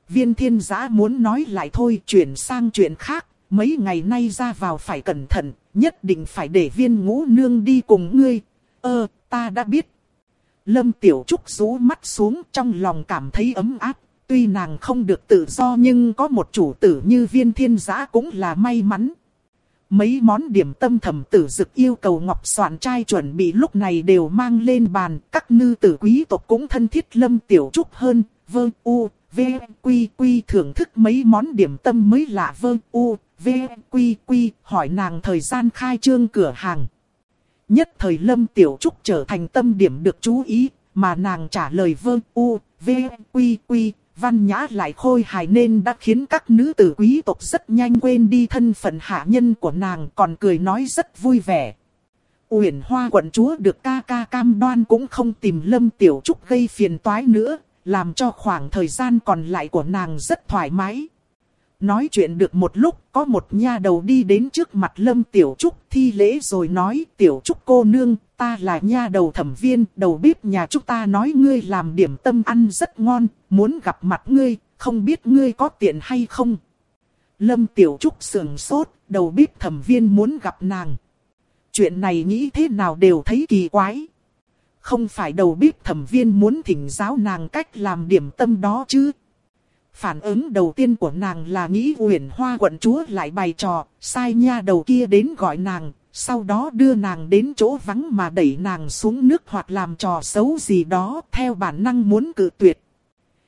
Viên thiên giã muốn nói lại thôi chuyển sang chuyện khác. Mấy ngày nay ra vào phải cẩn thận, nhất định phải để viên ngũ nương đi cùng ngươi. Ơ, ta đã biết. Lâm Tiểu Trúc rú mắt xuống trong lòng cảm thấy ấm áp. Tuy nàng không được tự do nhưng có một chủ tử như viên thiên giã cũng là may mắn. Mấy món điểm tâm thẩm tử dực yêu cầu ngọc soạn trai chuẩn bị lúc này đều mang lên bàn. Các nư tử quý tộc cũng thân thiết lâm tiểu trúc hơn. Vơ u, v, quy quy thưởng thức mấy món điểm tâm mới lạ vơ u, v, quy quy hỏi nàng thời gian khai trương cửa hàng. Nhất thời lâm tiểu trúc trở thành tâm điểm được chú ý, mà nàng trả lời vơ u, v, quy quy văn nhã lại khôi hài nên đã khiến các nữ tử quý tộc rất nhanh quên đi thân phận hạ nhân của nàng còn cười nói rất vui vẻ. Uyển Hoa quận chúa được ca ca cam đoan cũng không tìm Lâm Tiểu Trúc gây phiền toái nữa, làm cho khoảng thời gian còn lại của nàng rất thoải mái. Nói chuyện được một lúc, có một nha đầu đi đến trước mặt Lâm Tiểu Trúc thi lễ rồi nói, Tiểu Trúc cô nương, ta là nha đầu thẩm viên, đầu bếp nhà chúng ta nói ngươi làm điểm tâm ăn rất ngon, muốn gặp mặt ngươi, không biết ngươi có tiện hay không. Lâm Tiểu Trúc sườn sốt, đầu bếp thẩm viên muốn gặp nàng. Chuyện này nghĩ thế nào đều thấy kỳ quái. Không phải đầu bếp thẩm viên muốn thỉnh giáo nàng cách làm điểm tâm đó chứ. Phản ứng đầu tiên của nàng là nghĩ uyển hoa quận chúa lại bày trò, sai nha đầu kia đến gọi nàng, sau đó đưa nàng đến chỗ vắng mà đẩy nàng xuống nước hoặc làm trò xấu gì đó theo bản năng muốn cự tuyệt.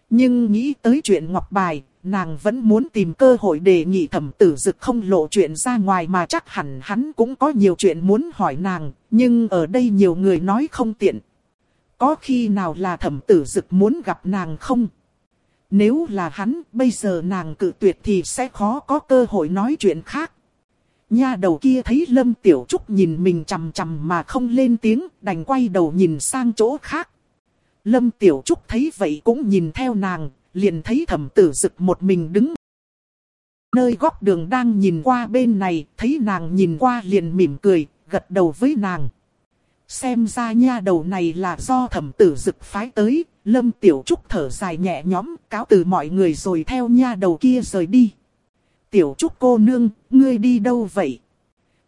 Nhưng nghĩ tới chuyện ngọc bài, nàng vẫn muốn tìm cơ hội để nghị thẩm tử dực không lộ chuyện ra ngoài mà chắc hẳn hắn cũng có nhiều chuyện muốn hỏi nàng, nhưng ở đây nhiều người nói không tiện. Có khi nào là thẩm tử dực muốn gặp nàng không? Nếu là hắn, bây giờ nàng cự tuyệt thì sẽ khó có cơ hội nói chuyện khác. Nha đầu kia thấy Lâm Tiểu Trúc nhìn mình chằm chằm mà không lên tiếng, đành quay đầu nhìn sang chỗ khác. Lâm Tiểu Trúc thấy vậy cũng nhìn theo nàng, liền thấy thẩm tử dực một mình đứng. Nơi góc đường đang nhìn qua bên này, thấy nàng nhìn qua liền mỉm cười, gật đầu với nàng. Xem ra nha đầu này là do thẩm tử dực phái tới, Lâm Tiểu Trúc thở dài nhẹ nhõm, cáo từ mọi người rồi theo nha đầu kia rời đi. Tiểu Trúc cô nương, ngươi đi đâu vậy?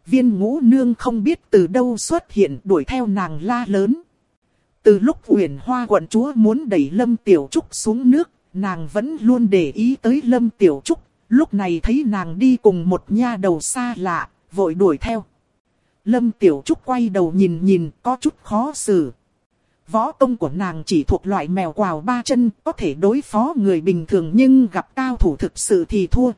Viên ngũ nương không biết từ đâu xuất hiện đuổi theo nàng la lớn. Từ lúc Uyển Hoa quận chúa muốn đẩy Lâm Tiểu Trúc xuống nước, nàng vẫn luôn để ý tới Lâm Tiểu Trúc. Lúc này thấy nàng đi cùng một nha đầu xa lạ, vội đuổi theo. Lâm Tiểu Trúc quay đầu nhìn nhìn, có chút khó xử. Võ công của nàng chỉ thuộc loại mèo quào ba chân, có thể đối phó người bình thường nhưng gặp cao thủ thực sự thì thua.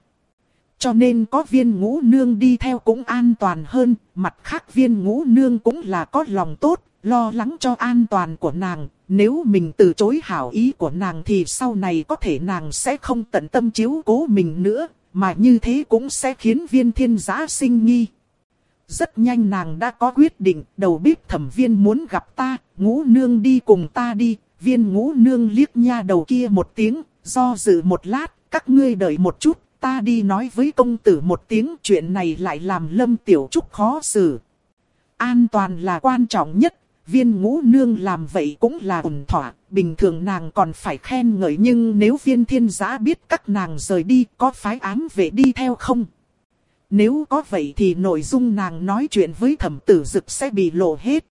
Cho nên có viên ngũ nương đi theo cũng an toàn hơn, mặt khác viên ngũ nương cũng là có lòng tốt, lo lắng cho an toàn của nàng. Nếu mình từ chối hảo ý của nàng thì sau này có thể nàng sẽ không tận tâm chiếu cố mình nữa, mà như thế cũng sẽ khiến viên thiên giã sinh nghi. Rất nhanh nàng đã có quyết định, đầu bếp thẩm viên muốn gặp ta, ngũ nương đi cùng ta đi, viên ngũ nương liếc nha đầu kia một tiếng, do dự một lát, các ngươi đợi một chút, ta đi nói với công tử một tiếng chuyện này lại làm lâm tiểu trúc khó xử. An toàn là quan trọng nhất, viên ngũ nương làm vậy cũng là ổn thỏa, bình thường nàng còn phải khen ngợi nhưng nếu viên thiên giã biết các nàng rời đi có phái ám vệ đi theo không? Nếu có vậy thì nội dung nàng nói chuyện với thẩm tử dực sẽ bị lộ hết.